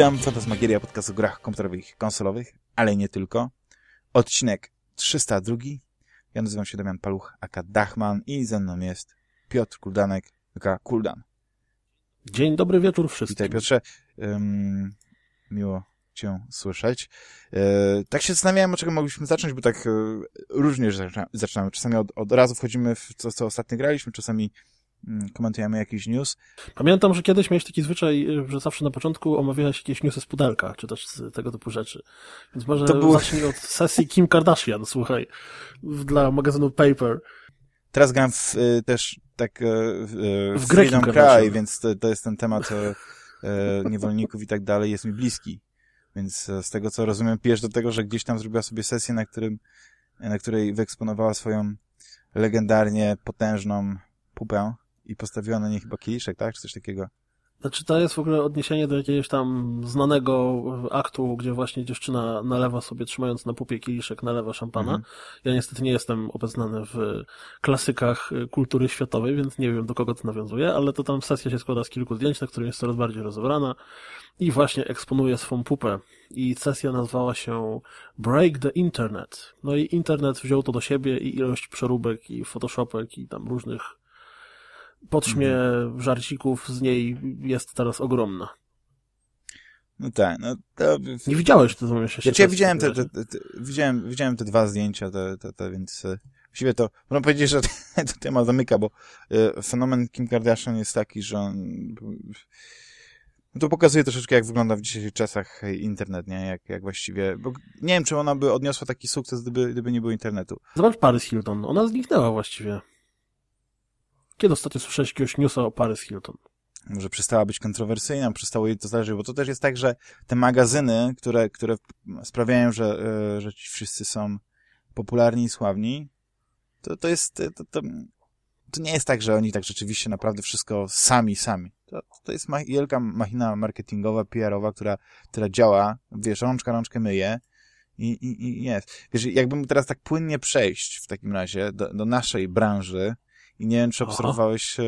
Witam, Fantasmagieria, podcast o grach komputerowych i konsolowych, ale nie tylko. Odcinek 302. Ja nazywam się Damian Paluch, aka Dachman i ze mną jest Piotr Kuldanek, aka Kuldan. Dzień dobry wieczór wszystkim. Witaj Piotrze. Um, miło Cię słyszeć. E, tak się zastanawiałem, od czego mogliśmy zacząć, bo tak e, różnie zaczynamy. Czasami od, od razu wchodzimy w to, co ostatnio graliśmy, czasami komentujemy jakiś news. Pamiętam, że kiedyś miałeś taki zwyczaj, że zawsze na początku omawiałeś jakieś newsy z pudelka, czy też tego typu rzeczy. Więc może to było... zacznij od sesji Kim Kardashian, słuchaj, dla magazynu Paper. Teraz gram w, y, też tak y, w, w, w Freedom Cry, więc to, to, jest ten temat y, niewolników i tak dalej, jest mi bliski. Więc e, z tego, co rozumiem, pijesz do tego, że gdzieś tam zrobiła sobie sesję, na, którym, na której wyeksponowała swoją legendarnie potężną pupę i postawiła na niej chyba kieliszek, tak? Czy coś takiego? Znaczy to jest w ogóle odniesienie do jakiegoś tam znanego aktu, gdzie właśnie dziewczyna nalewa sobie, trzymając na pupie kieliszek, nalewa szampana. Mhm. Ja niestety nie jestem obeznany w klasykach kultury światowej, więc nie wiem do kogo to nawiązuje, ale to tam sesja się składa z kilku zdjęć, na którym jest coraz bardziej rozebrana i właśnie eksponuje swą pupę. I sesja nazwała się Break the Internet. No i internet wziął to do siebie i ilość przeróbek i photoshopek i tam różnych podśmie mhm. żarcików z niej jest teraz ogromna. No tak, no to... Nie widziałeś to, co się znaczy, ja widziałem te, te, te, widziałem, widziałem te dwa zdjęcia, te, te, te, więc e, właściwie to, można powiedzieć, że to temat zamyka, bo y, fenomen Kim Kardashian jest taki, że on, no to pokazuje troszeczkę, jak wygląda w dzisiejszych czasach internet, nie? Jak, jak właściwie, bo nie wiem, czy ona by odniosła taki sukces, gdyby, gdyby nie było internetu. Zobacz Paris Hilton, ona zniknęła właściwie. Kiedy ostatnio słyszałeś jakiegoś newsa o Paris Hilton? Może przestała być kontrowersyjna, przestało jej to zależeć, bo to też jest tak, że te magazyny, które, które sprawiają, że, e, że ci wszyscy są popularni i sławni, to, to jest, to, to, to nie jest tak, że oni tak rzeczywiście naprawdę wszystko sami, sami. To, to jest wielka machina marketingowa, PR-owa, która, która działa, wiesz, rączka rączkę myje i, i, i jest. Wiesz, jakbym teraz tak płynnie przejść w takim razie do, do naszej branży, i nie wiem, czy obserwowałeś e,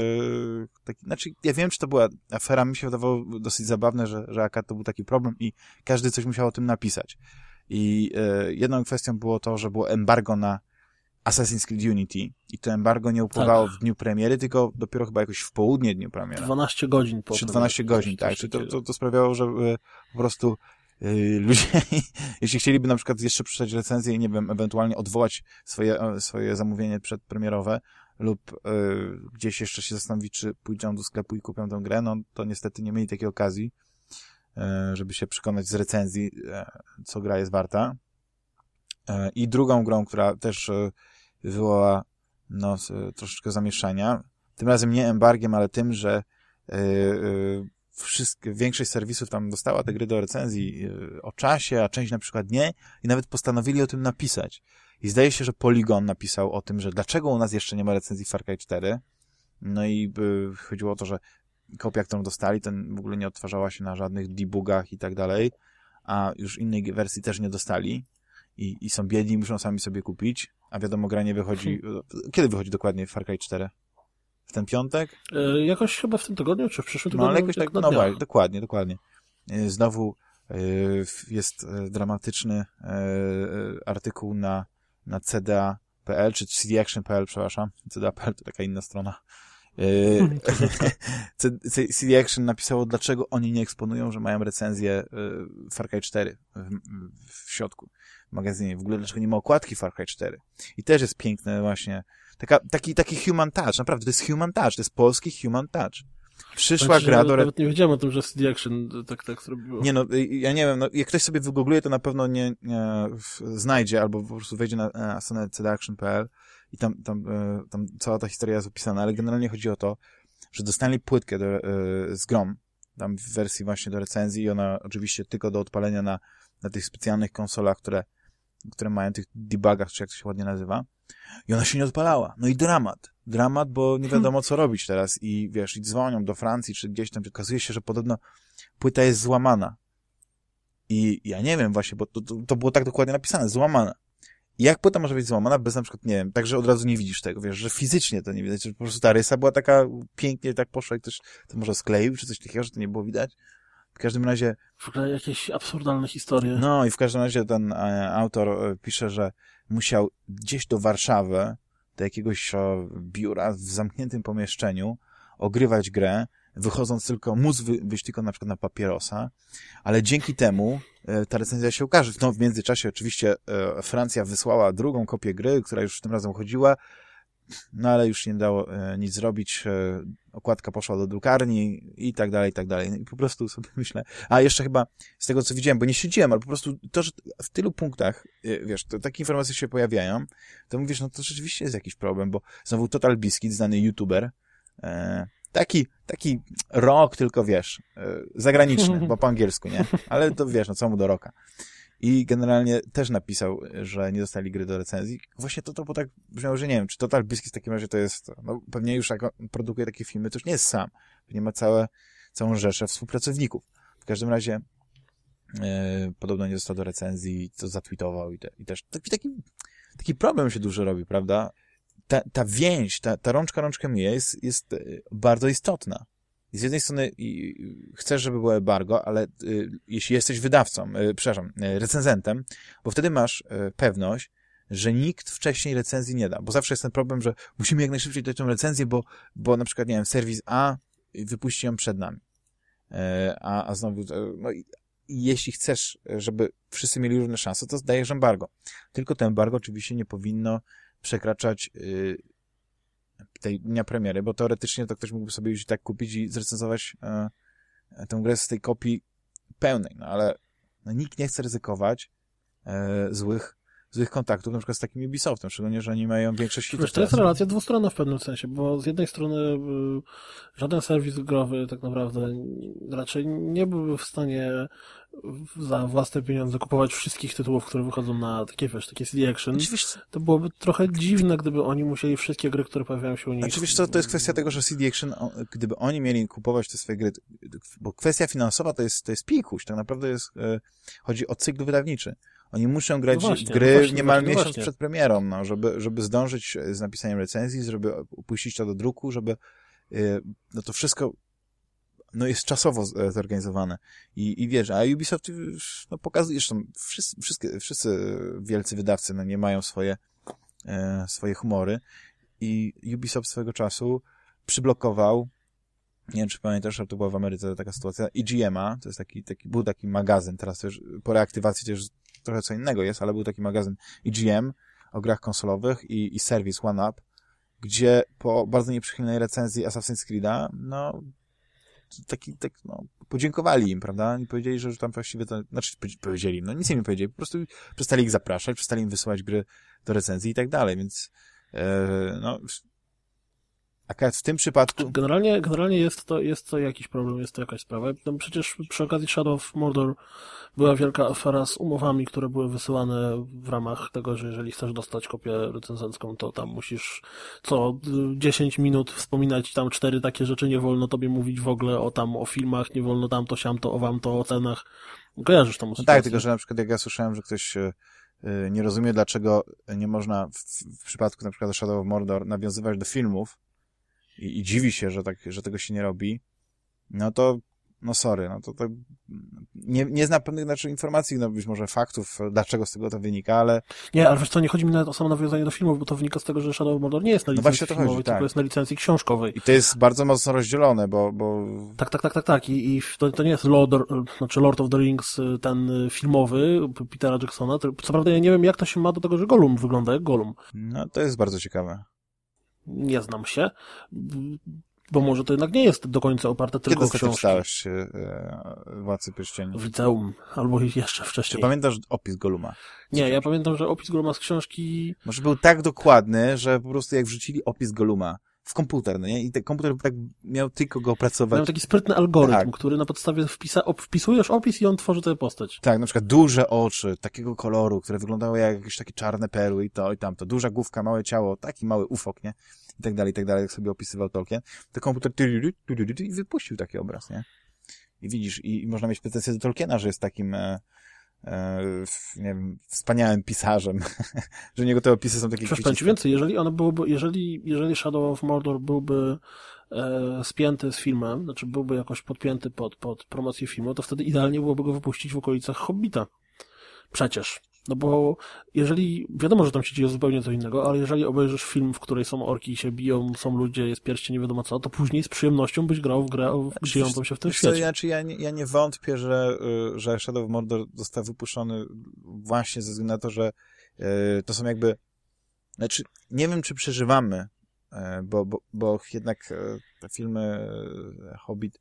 taki, znaczy, ja wiem, czy to była afera, mi się wydawało dosyć zabawne, że, że AK to był taki problem i każdy coś musiał o tym napisać. I e, jedną kwestią było to, że było embargo na Assassin's Creed Unity i to embargo nie upływało tak. w dniu premiery, tylko dopiero chyba jakoś w południe dniu premiery. 12 godzin po Czy 12 godzin, tak. Czy to, to, to sprawiało, że e, po prostu ludzie, jeśli chcieliby na przykład jeszcze przeczytać recenzję i nie wiem, ewentualnie odwołać swoje, swoje zamówienie przedpremierowe, lub y, gdzieś jeszcze się zastanowi, czy pójdą do sklepu i kupią tę grę, no to niestety nie mieli takiej okazji, y, żeby się przekonać z recenzji, y, co gra jest warta. I drugą grą, która też wywołała no, troszeczkę zamieszania, tym razem nie embargiem, ale tym, że wszystkie, większość serwisów tam dostała te gry do recenzji o czasie, a część na przykład nie i nawet postanowili o tym napisać. I zdaje się, że Polygon napisał o tym, że dlaczego u nas jeszcze nie ma recenzji Far Cry 4. No i y, chodziło o to, że kopia, którą dostali, ten w ogóle nie odtwarzała się na żadnych debugach i tak dalej, a już innej wersji też nie dostali i, i są biedni, muszą sami sobie kupić, a wiadomo, gra nie wychodzi... Hmm. Kiedy wychodzi dokładnie Far Cry 4? W ten piątek? E, jakoś chyba w tym tygodniu, czy w przyszłym tygodniu? No, ale jakoś tak, no właśnie, dokładnie, dokładnie. E, znowu e, jest e, dramatyczny artykuł na na cda.pl, czy cdaction.pl, przepraszam. cda.pl to taka inna strona. CD Action napisało, dlaczego oni nie eksponują, że mają recenzję Far Cry 4 w, w środku w magazynie. W ogóle dlaczego nie ma okładki Far Cry 4. I też jest piękne właśnie. Taka, taki, taki human touch, naprawdę, to jest human touch, to jest polski human touch. Przyszła znaczy, gra do... Nawet nie wiedziałem o tym, że CD Action tak, tak zrobiło. Nie no, ja nie wiem, no, jak ktoś sobie wygoogluje, to na pewno nie, nie znajdzie, albo po prostu wejdzie na, na stronę cdaction.pl i tam, tam, e, tam cała ta historia jest opisana, ale generalnie chodzi o to, że dostali płytkę do, e, z grom, tam w wersji właśnie do recenzji i ona oczywiście tylko do odpalenia na, na tych specjalnych konsolach, które, które mają tych debugach, czy jak to się ładnie nazywa. I ona się nie odpalała. No i dramat dramat, bo nie wiadomo co robić teraz i wiesz, i dzwonią do Francji czy gdzieś tam, okazuje się, że podobno płyta jest złamana. I ja nie wiem właśnie, bo to, to, to było tak dokładnie napisane, złamana. I jak płyta może być złamana bez na przykład, nie wiem, tak, że od razu nie widzisz tego, wiesz, że fizycznie to nie widać, że po prostu ta rysa była taka pięknie, tak poszła i ktoś to może skleił, czy coś takiego, że to nie było widać. W każdym razie... W ogóle jakieś absurdalne historie. No i w każdym razie ten e, autor e, pisze, że musiał gdzieś do Warszawy, do jakiegoś e, biura w zamkniętym pomieszczeniu ogrywać grę, wychodząc tylko, móc wy, wyjść tylko na przykład na papierosa, ale dzięki temu e, ta recenzja się ukaże. No, w międzyczasie oczywiście e, Francja wysłała drugą kopię gry, która już tym razem chodziła, no ale już nie dało e, nic zrobić, e, okładka poszła do drukarni i tak dalej, i tak dalej. No I po prostu sobie myślę, a jeszcze chyba z tego, co widziałem, bo nie siedziałem, ale po prostu to, że w tylu punktach, e, wiesz, to, takie informacje się pojawiają, to mówisz, no to rzeczywiście jest jakiś problem, bo znowu Total Biscuit, znany youtuber, e, taki, taki rok, tylko wiesz, e, zagraniczny, bo po angielsku, nie? Ale to wiesz, no co mu do roka. I generalnie też napisał, że nie dostali gry do recenzji. Właśnie to, to bo tak brzmiało, że nie wiem, czy Total Biscuit w takim razie to jest, no pewnie już jak produkuje takie filmy, to już nie jest sam. Nie ma całe, całą rzeszę współpracowników. W każdym razie e, podobno nie dostał do recenzji, to zatweetował i, te, i też taki, taki, taki problem się dużo robi, prawda? Ta, ta więź, ta, ta rączka rączkę myje jest, jest e, bardzo istotna. Z jednej strony chcesz, żeby było embargo, ale y, jeśli jesteś wydawcą, y, przepraszam, y, recenzentem, bo wtedy masz pewność, że nikt wcześniej recenzji nie da. Bo zawsze jest ten problem, że musimy jak najszybciej dać tę recenzję, bo, bo na przykład, nie wiem, serwis A wypuści ją przed nami. Y, a, a znowu, y, no i jeśli chcesz, żeby wszyscy mieli równe szanse, to zdajesz embargo. Tylko to embargo oczywiście nie powinno przekraczać tej dnia premiery, bo teoretycznie to ktoś mógłby sobie już i tak kupić i zrecenzować e, tę grę z tej kopii pełnej, no ale no, nikt nie chce ryzykować e, złych, złych kontaktów, na przykład z takim Ubisoftem, szczególnie, że oni mają większość hitów. To jest relacja dwustronna w pewnym sensie, bo z jednej strony y, żaden serwis growy tak naprawdę raczej nie byłby w stanie za własne pieniądze kupować wszystkich tytułów, które wychodzą na takie, wiesz, takie CD Action. Oczywiście. To byłoby trochę dziwne, gdyby oni musieli wszystkie gry, które pojawiają się u nich. Oczywiście to, to jest kwestia tego, że CD Action, gdyby oni mieli kupować te swoje gry, bo kwestia finansowa to jest, to jest pikuś, tak naprawdę jest, e, chodzi o cykl wydawniczy. Oni muszą grać No właśnie, gry no właśnie, niemal właśnie, miesiąc właśnie. przed premierą, no, żeby, żeby zdążyć z napisaniem recenzji, żeby upuścić to do druku, żeby e, no to wszystko no jest czasowo e, zorganizowane. I, i wiesz, a Ubisoft już, no pokazuje, zresztą wszyscy, wszystkie, wszyscy wielcy wydawcy no nie mają swoje, e, swoje humory i Ubisoft swego czasu przyblokował nie wiem, czy pamiętasz, ale to była w Ameryce taka sytuacja, EGM-a, to jest taki, taki, był taki magazyn, teraz już po reaktywacji już trochę co innego jest, ale był taki magazyn EGM o grach konsolowych i, i serwis OneUp, gdzie po bardzo nieprzychylnej recenzji Assassin's Creed'a, no, taki, tak, no, podziękowali im, prawda? I powiedzieli, że tam właściwie to, znaczy powie- powiedzieli, no nic im nie powiedzieli, po prostu przestali ich zapraszać, przestali im wysyłać gry do recenzji i tak dalej, więc e, no, akurat w tym przypadku Generalnie, generalnie jest to, jest to jakiś problem, jest to jakaś sprawa. No przecież przy okazji Shadow of Mordor była wielka afera z umowami, które były wysyłane w ramach tego, że jeżeli chcesz dostać kopię recenzencką, to tam musisz co y, 10 minut wspominać tam cztery takie rzeczy, nie wolno tobie mówić w ogóle o tam, o filmach, nie wolno tam to, siam to, o wam to, o cenach. Kojarzysz tą No sytuację? tak, tylko że na przykład jak ja słyszałem, że ktoś e, e, nie rozumie, dlaczego nie można w, w przypadku na przykład Shadow of Mordor nawiązywać do filmów i, i dziwi się, że, tak, że tego się nie robi, no to no sorry, no to, to nie, nie zna pewnych znaczy, informacji, no być może faktów, dlaczego z tego to wynika, ale Nie, ale wiesz co, nie chodzi mi nawet o samo nawiązanie do filmów, bo to wynika z tego, że Shadow of Mordor nie jest na No licencji właśnie o to chodzi, filmowej, tak. tylko jest na licencji książkowej. i to jest bardzo mocno rozdzielone, bo, bo Tak, tak, tak, tak, tak. I, i to, to nie jest Lord, znaczy Lord of the Rings, y, ten y, filmowy Petera Jacksona. Co prawda ja nie wiem, jak to się ma do tego, że Gollum wygląda jak Gollum. no, to jest bardzo ciekawe. Nie znam się, bo może to jednak nie jest do końca oparte Kiedy tylko o ostatnio książki. czytałeś e, Władcy Pierścieni? W liceum, albo jeszcze Czy wcześniej. pamiętasz opis Goluma? Nie, ja pamiętam, że opis Golluma z książki... Może był tak dokładny, że po prostu jak wrzucili opis Goluma w komputer, no nie? I ten komputer tak miał tylko go Miał opracować. taki sprytny algorytm, Tak. który na podstawie wpisa, op, wpisujesz opis i on tworzy tę postać. Tak, na przykład duże oczy, takiego koloru, które wyglądały jak jakieś takie czarne perły i to i tamto. Duża główka, małe ciało, taki mały ufok, nie? I tak dalej, i tak dalej, jak sobie opisywał Tolkien. To komputer i wypuścił taki obraz, nie? I widzisz, i, i można mieć pretensje do Tolkiena, że jest takim, e, nie wiem, wspaniałym pisarzem, że niego te opisy są takie Przecież ci więcej, jeżeli one byłyby, jeżeli, jeżeli Shadow of Mordor byłby e, spięty z filmem, znaczy byłby jakoś podpięty pod, pod promocję filmu, to wtedy idealnie byłoby go wypuścić w okolicach Hobbita. Przecież. No bo jeżeli, wiadomo, że tam się dzieje zupełnie co innego, ale jeżeli obejrzysz film, w której są orki i się biją, są ludzie, jest pierście, nie wiadomo co, to później z przyjemnością byś grał w grę dziejącą się w tym Wiesz świecie. Znaczy ja, nie, ja nie wątpię, że, y, że Shadow of Mordor został wypuszczony właśnie ze względu na to, że y, to są jakby... Znaczy, nie wiem, czy przeżywamy, y, bo, bo, bo jednak te filmy Hobbit,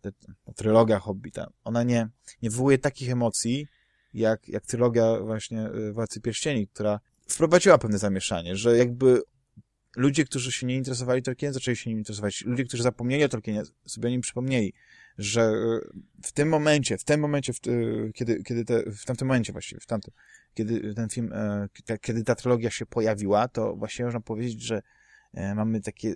te, trylogia Hobbita, ona nie, nie wywołuje takich emocji, jak, jak trylogia właśnie y, Władcy Pierścieni, która wprowadziła pewne zamieszanie, że jakby ludzie, którzy się nie interesowali Tolkienem, zaczęli się nim interesować. Ludzie, którzy zapomnieli o Tolkienie, sobie o nim przypomnieli, że y, w tym momencie, w tym momencie, w, y, kiedy, kiedy te, w tamtym momencie właściwie, w tamtym, kiedy ten film, e, kiedy ta trylogia się pojawiła, to właściwie można powiedzieć, że e, mamy takie,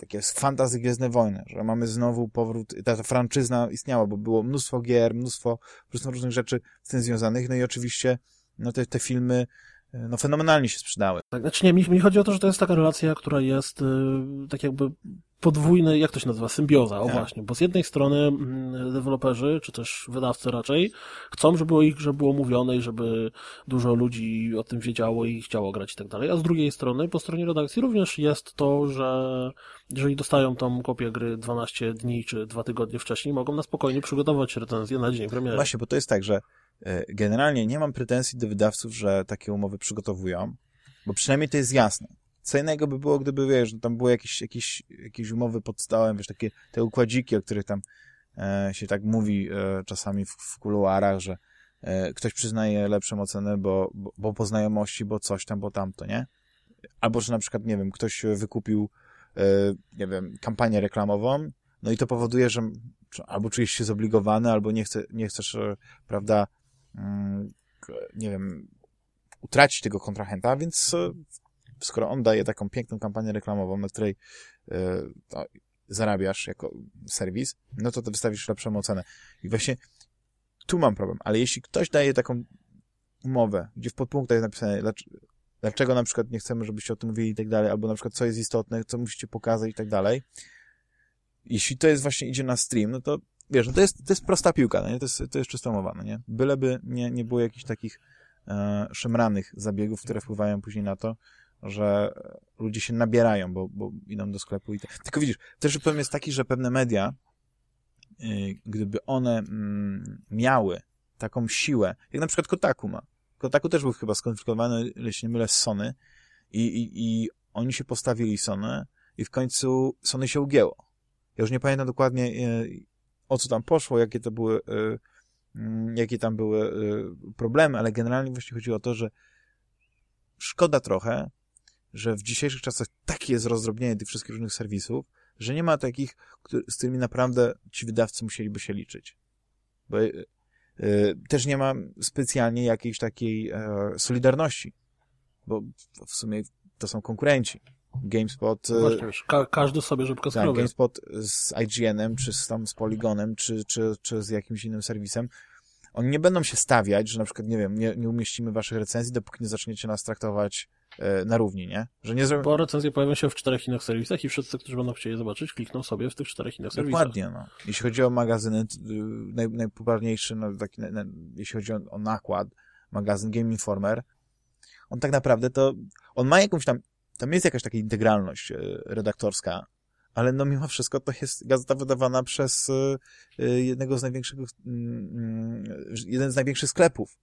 takie fantazy Gwiezdne Wojny, że mamy znowu powrót, ta, ta franczyzna istniała, bo było mnóstwo gier, mnóstwo, różnych rzeczy z tym związanych, no i oczywiście no te, te filmy e, no fenomenalnie się sprzedały. Tak, znaczy nie, mi, mi chodzi o to, że to jest taka relacja, która jest y, tak jakby podwójny, jak to się nazywa, symbioza, o Tak. właśnie, bo z jednej strony mm, deweloperzy, czy też wydawcy raczej, chcą, żeby o ich grze było mówione i żeby dużo ludzi o tym wiedziało i chciało grać i tak dalej, a z drugiej strony, po stronie redakcji również jest to, że jeżeli dostają tą kopię gry 12 dni czy 2 tygodnie wcześniej, mogą na spokojnie przygotować recenzję na dzień premiery. Właśnie, bo to jest tak, że e, generalnie nie mam pretensji do wydawców, że takie umowy przygotowują, bo przynajmniej to jest jasne. Co innego by było, gdyby, wiesz, no tam były jakieś, jakieś, jakieś umowy pod stołem, wiesz, takie te układziki, o których tam e, się tak mówi e, czasami w, w kuluarach, że e, ktoś przyznaje lepszą ocenę, bo, bo, bo po znajomości, bo coś tam, bo tamto, nie? Albo, że na przykład, nie wiem, ktoś wykupił, e, nie wiem, kampanię reklamową, no i to powoduje, że albo czujesz się zobligowany, albo nie, chce, nie chcesz, e, prawda, mm, nie wiem, utracić tego kontrahenta, więc e, skoro on daje taką piękną kampanię reklamową, na której e, zarabiasz jako serwis, no to, to wystawisz lepszą ocenę. I właśnie tu mam problem, ale jeśli ktoś daje taką umowę, gdzie w podpunktach jest napisane, dlacz- dlaczego na przykład nie chcemy, żebyście o tym mówili i tak dalej, albo na przykład co jest istotne, co musicie pokazać i tak dalej, jeśli to jest właśnie idzie na stream, no to wiesz, no to jest, to jest prosta piłka, no nie? To, jest, to jest czysta mowa, no nie? Byleby nie, nie było jakichś takich e, szemranych zabiegów, które wpływają później na to, że ludzie się nabierają, bo, bo idą do sklepu i tak. Tylko widzisz, też problem jest taki, że pewne media, y, gdyby one mm, miały taką siłę, jak na przykład Kotaku ma. Kotaku też był chyba skonfliktowany, jeśli nie mylę, z Sony i, i, i oni się postawili Sony i w końcu Sony się ugięło. Ja już nie pamiętam dokładnie y, o co tam poszło, jakie to były y, mm, jakie tam były problemy, ale generalnie właśnie chodziło o to, że szkoda trochę, że w dzisiejszych czasach takie jest rozdrobnienie tych wszystkich różnych serwisów, że nie ma takich, z którymi naprawdę ci wydawcy musieliby się liczyć. Bo y, y, też nie ma specjalnie jakiejś takiej e, solidarności, bo w sumie to są konkurenci. GameSpot, y, Właśnie, wiesz, ka każdy sobie żebkę tak. GameSpot z IGN-em, czy z, tam z Polygonem, czy, czy, czy z jakimś innym serwisem, oni nie będą się stawiać, że na przykład, nie wiem, nie, nie umieścimy waszych recenzji, dopóki nie zaczniecie nas traktować e, na równi, nie? Że nie zrobią... Bo recenzje pojawią się w czterech innych serwisach i wszyscy, którzy będą chcieli zobaczyć, klikną sobie w tych czterech innych serwisach. Dokładnie, no. Jeśli chodzi o magazyny, y, naj, najpopularniejszy, no, taki, na, na, jeśli chodzi o, o nakład, magazyn Game Informer, on tak naprawdę to, on ma jakąś tam, tam jest jakaś taka integralność e, redaktorska, ale no mimo wszystko to jest gazeta wydawana przez e, e, jednego z największych, mm, mm, jeden z największych sklepów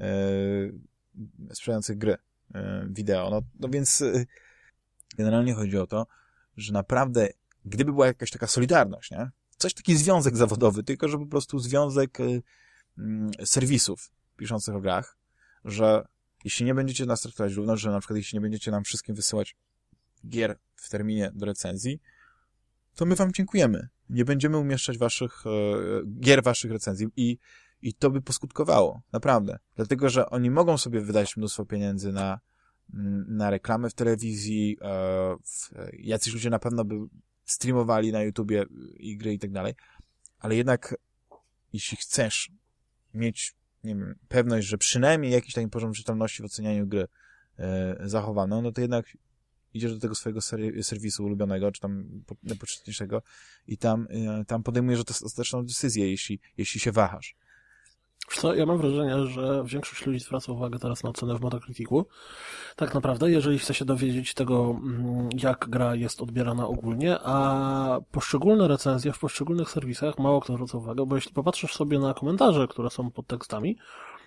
e, sprzedających gry e, wideo. No, no więc e, generalnie chodzi o to, że naprawdę, gdyby była jakaś taka solidarność, nie? Coś taki związek zawodowy, tylko że po prostu związek y, mm, serwisów piszących o grach, że jeśli nie będziecie nas traktować równo, że na przykład jeśli nie będziecie nam wszystkim wysyłać gier w terminie do recenzji, to my wam dziękujemy. Nie będziemy umieszczać waszych e, gier, waszych recenzji i, i to by poskutkowało, naprawdę. Dlatego, że oni mogą sobie wydać mnóstwo pieniędzy na, mm, na reklamy w telewizji, e, w, jacyś ludzie na pewno by streamowali na YouTubie i gry i tak dalej, ale jednak jeśli chcesz mieć, nie wiem, pewność, że przynajmniej jakiś taki poziom czytelności w ocenianiu gry e, zachowano, no to jednak idziesz do tego swojego ser serwisu ulubionego, czy tam najpoczytniejszego i tam, y, tam podejmujesz ostateczną decyzję, jeśli, jeśli się wahasz. Co, ja mam wrażenie, że większość ludzi zwraca uwagę teraz na ocenę w Metacriticu. Tak naprawdę, jeżeli chce się dowiedzieć tego, mm, jak gra jest odbierana ogólnie, a poszczególne recenzje w poszczególnych serwisach mało kto zwraca uwagę, bo jeśli popatrzysz sobie na komentarze, które są pod tekstami,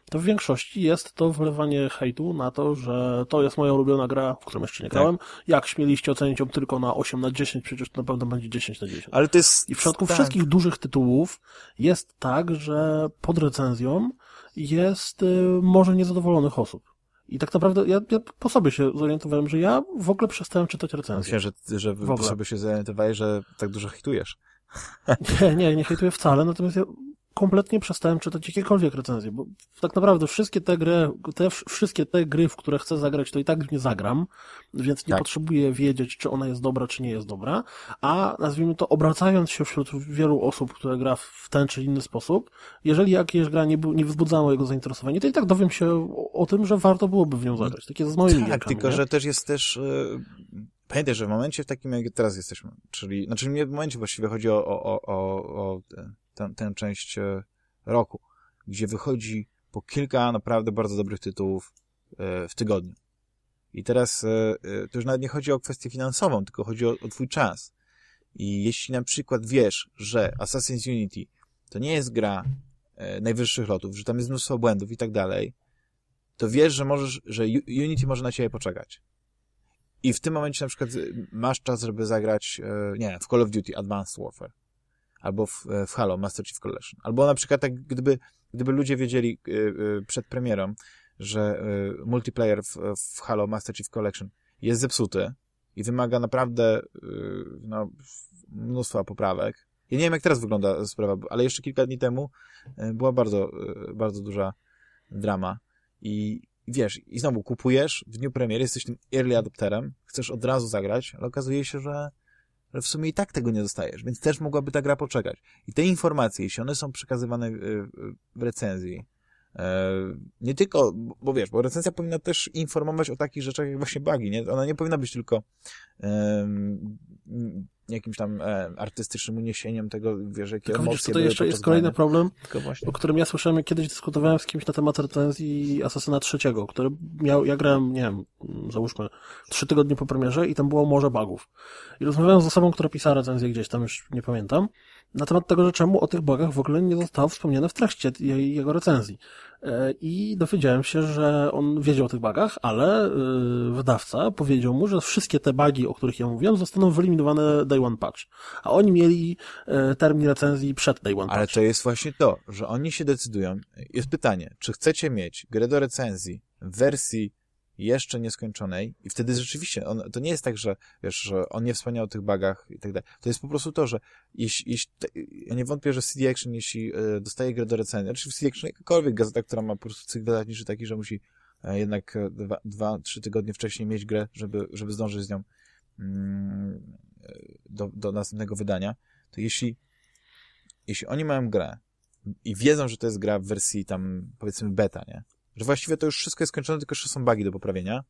to w większości jest to wlewanie hejtu na to, że to jest moja ulubiona gra, w którą jeszcze nie tak. grałem. Tak. Jak śmieliście ocenić ją tylko na 8 na 10, przecież to na pewno będzie 10 na 10. Ale to jest... I w przypadku tak. wszystkich dużych tytułów jest tak, że pod recenzją jest y, może niezadowolonych osób. I tak naprawdę ja, ja, po sobie się zorientowałem, że ja w ogóle przestałem czytać recenzje. Myślę, że, że po sobie się zorientowałeś, że tak dużo hejtujesz. Nie, nie, nie hejtuję wcale, natomiast ja kompletnie przestałem czytać jakiekolwiek recenzje, bo tak naprawdę wszystkie te gry, te, wszystkie te gry, w które chcę zagrać, to i tak nie zagram, więc nie tak. potrzebuję wiedzieć, czy ona jest dobra, czy nie jest dobra, a nazwijmy to, obracając się wśród wielu osób, które gra w ten czy inny sposób, jeżeli jakaś gra nie, nie wzbudzała mojego zainteresowania, to i tak dowiem się o, o, tym, że warto byłoby w nią zagrać. Takie z moimi Tak, tylko nie? że też jest też... Yy... Pamiętaj, że w momencie w takim, jak teraz jesteśmy, czyli, znaczy nie w momencie właściwie chodzi o, o, o, o tę, tę część e, roku, gdzie wychodzi po kilka naprawdę bardzo dobrych tytułów e, w tygodniu. I teraz e, to już nawet nie chodzi o kwestię finansową, tylko chodzi o, o twój czas. I jeśli na przykład wiesz, że Assassin's Unity to nie jest gra najwyższych lotów, że tam jest mnóstwo błędów i tak dalej, to wiesz, że możesz, że Unity może na ciebie poczekać. I w tym momencie na przykład masz czas, żeby zagrać, nie w Call of Duty Advanced Warfare albo w, w Halo Master Chief Collection. Albo na przykład tak, gdyby, gdyby ludzie wiedzieli y, y, przed premierą, że multiplayer w, w Halo Master Chief Collection jest zepsuty i wymaga naprawdę no, mnóstwa poprawek. Ja nie wiem, jak teraz wygląda sprawa, ale jeszcze kilka dni temu była bardzo, bardzo duża drama i wiesz, i znowu kupujesz w dniu premiery, jesteś tym early adopterem, chcesz od razu zagrać, ale okazuje się, że ale w sumie i tak tego nie dostajesz, więc też mogłaby ta gra poczekać. I te informacje, jeśli one są przekazywane y, w recenzji, e, nie tylko, bo wiesz, bo recenzja powinna też informować o takich rzeczach jak właśnie bugi, nie? Ona nie powinna być tylko jakimś tam e, artystycznym uniesieniem tego, wiesz, jakie Tylko emocje widzisz, to jeszcze jest kolejny problem, o którym ja słyszałem, kiedyś dyskutowałem z kimś na temat recenzji Asasyna trzeciego, który miał, ja grałem, nie wiem, załóżmy, trzy tygodnie po premierze i tam było morze bugów. I rozmawiałem z osobą, która pisała recenzję gdzieś tam, już nie pamiętam, na temat tego, że czemu o tych bugach w ogóle nie zostało wspomniane w trakcie jej, jego recenzji. E, I dowiedziałem się, że on wiedział o tych bugach, ale e, wydawca powiedział mu, że wszystkie te bugi, o których ja mówiłem, zostaną wyeliminowane day one patch. A oni mieli e, termin recenzji przed day one patch. Ale to jest właśnie to, że oni się decydują. Jest pytanie, czy chcecie mieć grę do recenzji w wersji jeszcze nieskończonej i wtedy rzeczywiście, on, to nie jest tak, że wiesz, że on nie wspomniał o tych bagach i tak dalej. To jest po prostu to, że jeśli, jeśli ja nie wątpię, że CD Action, jeśli y, dostaje grę do recenzji, znaczy w CD Action jakakolwiek gazeta, która ma po prostu cykl wydawniczy taki, że musi y, jednak e, dwa, dwa, trzy tygodnie wcześniej mieć grę, żeby, żeby zdążyć z nią mm, do, do następnego wydania, to jeśli jeśli oni mają grę i wiedzą, że to jest gra w wersji tam, powiedzmy, beta, nie? Że właściwie to już wszystko jest skończone, tylko że są bugi do poprawienia,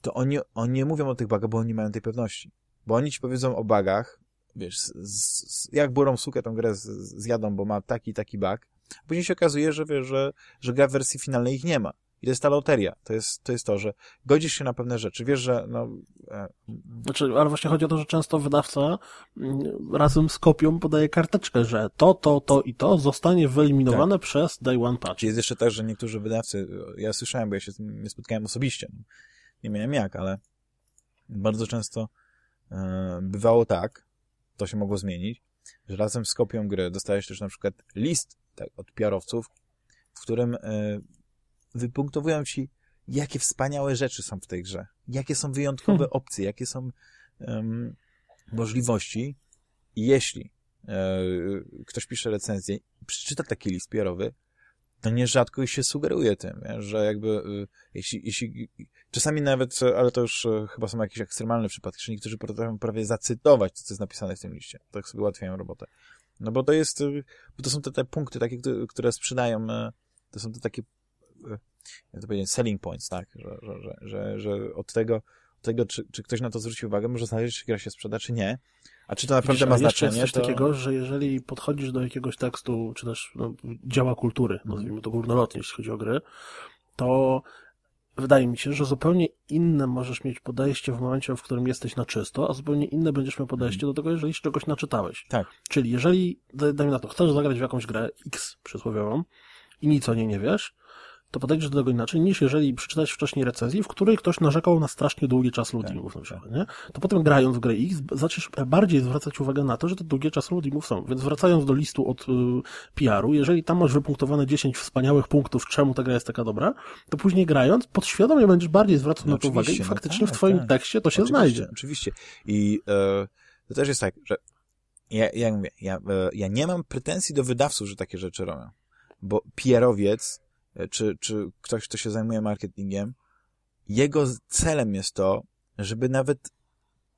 to oni, oni nie mówią o tych bugach, bo oni mają tej pewności. Bo oni ci powiedzą o bugach, wiesz, z, z, jak burą sukę tą grę z, zjadą, bo ma taki taki bug, a później się okazuje, że wiesz, że, że gra w wersji finalnej ich nie ma. I to jest ta loteria. To jest, to jest to, że godzisz się na pewne rzeczy. Wiesz, że no... E... Znaczy, ale właśnie chodzi o to, że często wydawca mm, razem z kopią podaje karteczkę, że to, to, to i to zostanie wyeliminowane tak. przez day one patch. Jest jeszcze tak, że niektórzy wydawcy, ja słyszałem, bo ja się nie spotkałem osobiście, nie miałem jak, ale bardzo często e, bywało tak, to się mogło zmienić, że razem z kopią gry dostajesz też na przykład list tak, od PR-owców, w którym e, wypunktowują ci, jakie wspaniałe rzeczy są w tej grze, jakie są wyjątkowe hmm. opcje, jakie są um, możliwości. I jeśli e, ktoś pisze recenzję przeczyta taki list PR-owy, to nierzadko się sugeruje tym, że jakby e, jeśli, jeśli czasami nawet, ale to już e, chyba są jakieś ekstremalne przypadki, że niektórzy potrafią prawie zacytować to, co jest napisane w tym liście. Tak sobie ułatwiają robotę. No bo to jest, bo to są te, te punkty takie, które sprzedają, to są te takie ja to powiedzieć, selling points, tak, że, że, że, że od tego, tego, czy, czy ktoś na to zwróci uwagę, może zależeć, czy gra się sprzeda, czy nie. A czy to naprawdę Widzisz, ma znaczenie, jest coś to... takiego, że jeżeli podchodzisz do jakiegoś tekstu, czy też no, dzieła kultury, Mhm. nazwijmy to górnolotnie, jeśli chodzi o gry, to wydaje mi się, że zupełnie inne możesz mieć podejście w momencie, w którym jesteś na czysto, a zupełnie inne będziesz miał podejście do tego, jeżeli się czegoś naczytałeś. Tak. Czyli jeżeli, daj dajmy na to, chcesz zagrać w jakąś grę X przysłowiową i nic o niej nie wiesz, to podejdziesz do tego inaczej niż jeżeli przeczytałeś wcześniej recenzji, w której ktoś narzekał na strasznie długi czas loadingów na przykład, nie? To potem grając w grę X zaczniesz bardziej zwracać uwagę na to, że te długie czasy loadingów są. Więc wracając do listu od y, PR-u, jeżeli tam masz wypunktowane 10 wspaniałych punktów, czemu ta gra jest taka dobra, to później grając, podświadomie będziesz bardziej zwracał No na to uwagę i no faktycznie w tak, twoim tak. tekście to się oczywiście, znajdzie. Oczywiście. I e, to też jest tak, że ja, jak mówię, ja, e, ja nie mam pretensji do wydawców, że takie rzeczy robią. Bo PR-owiec, czy, czy ktoś, kto się zajmuje marketingiem, jego celem jest to, żeby nawet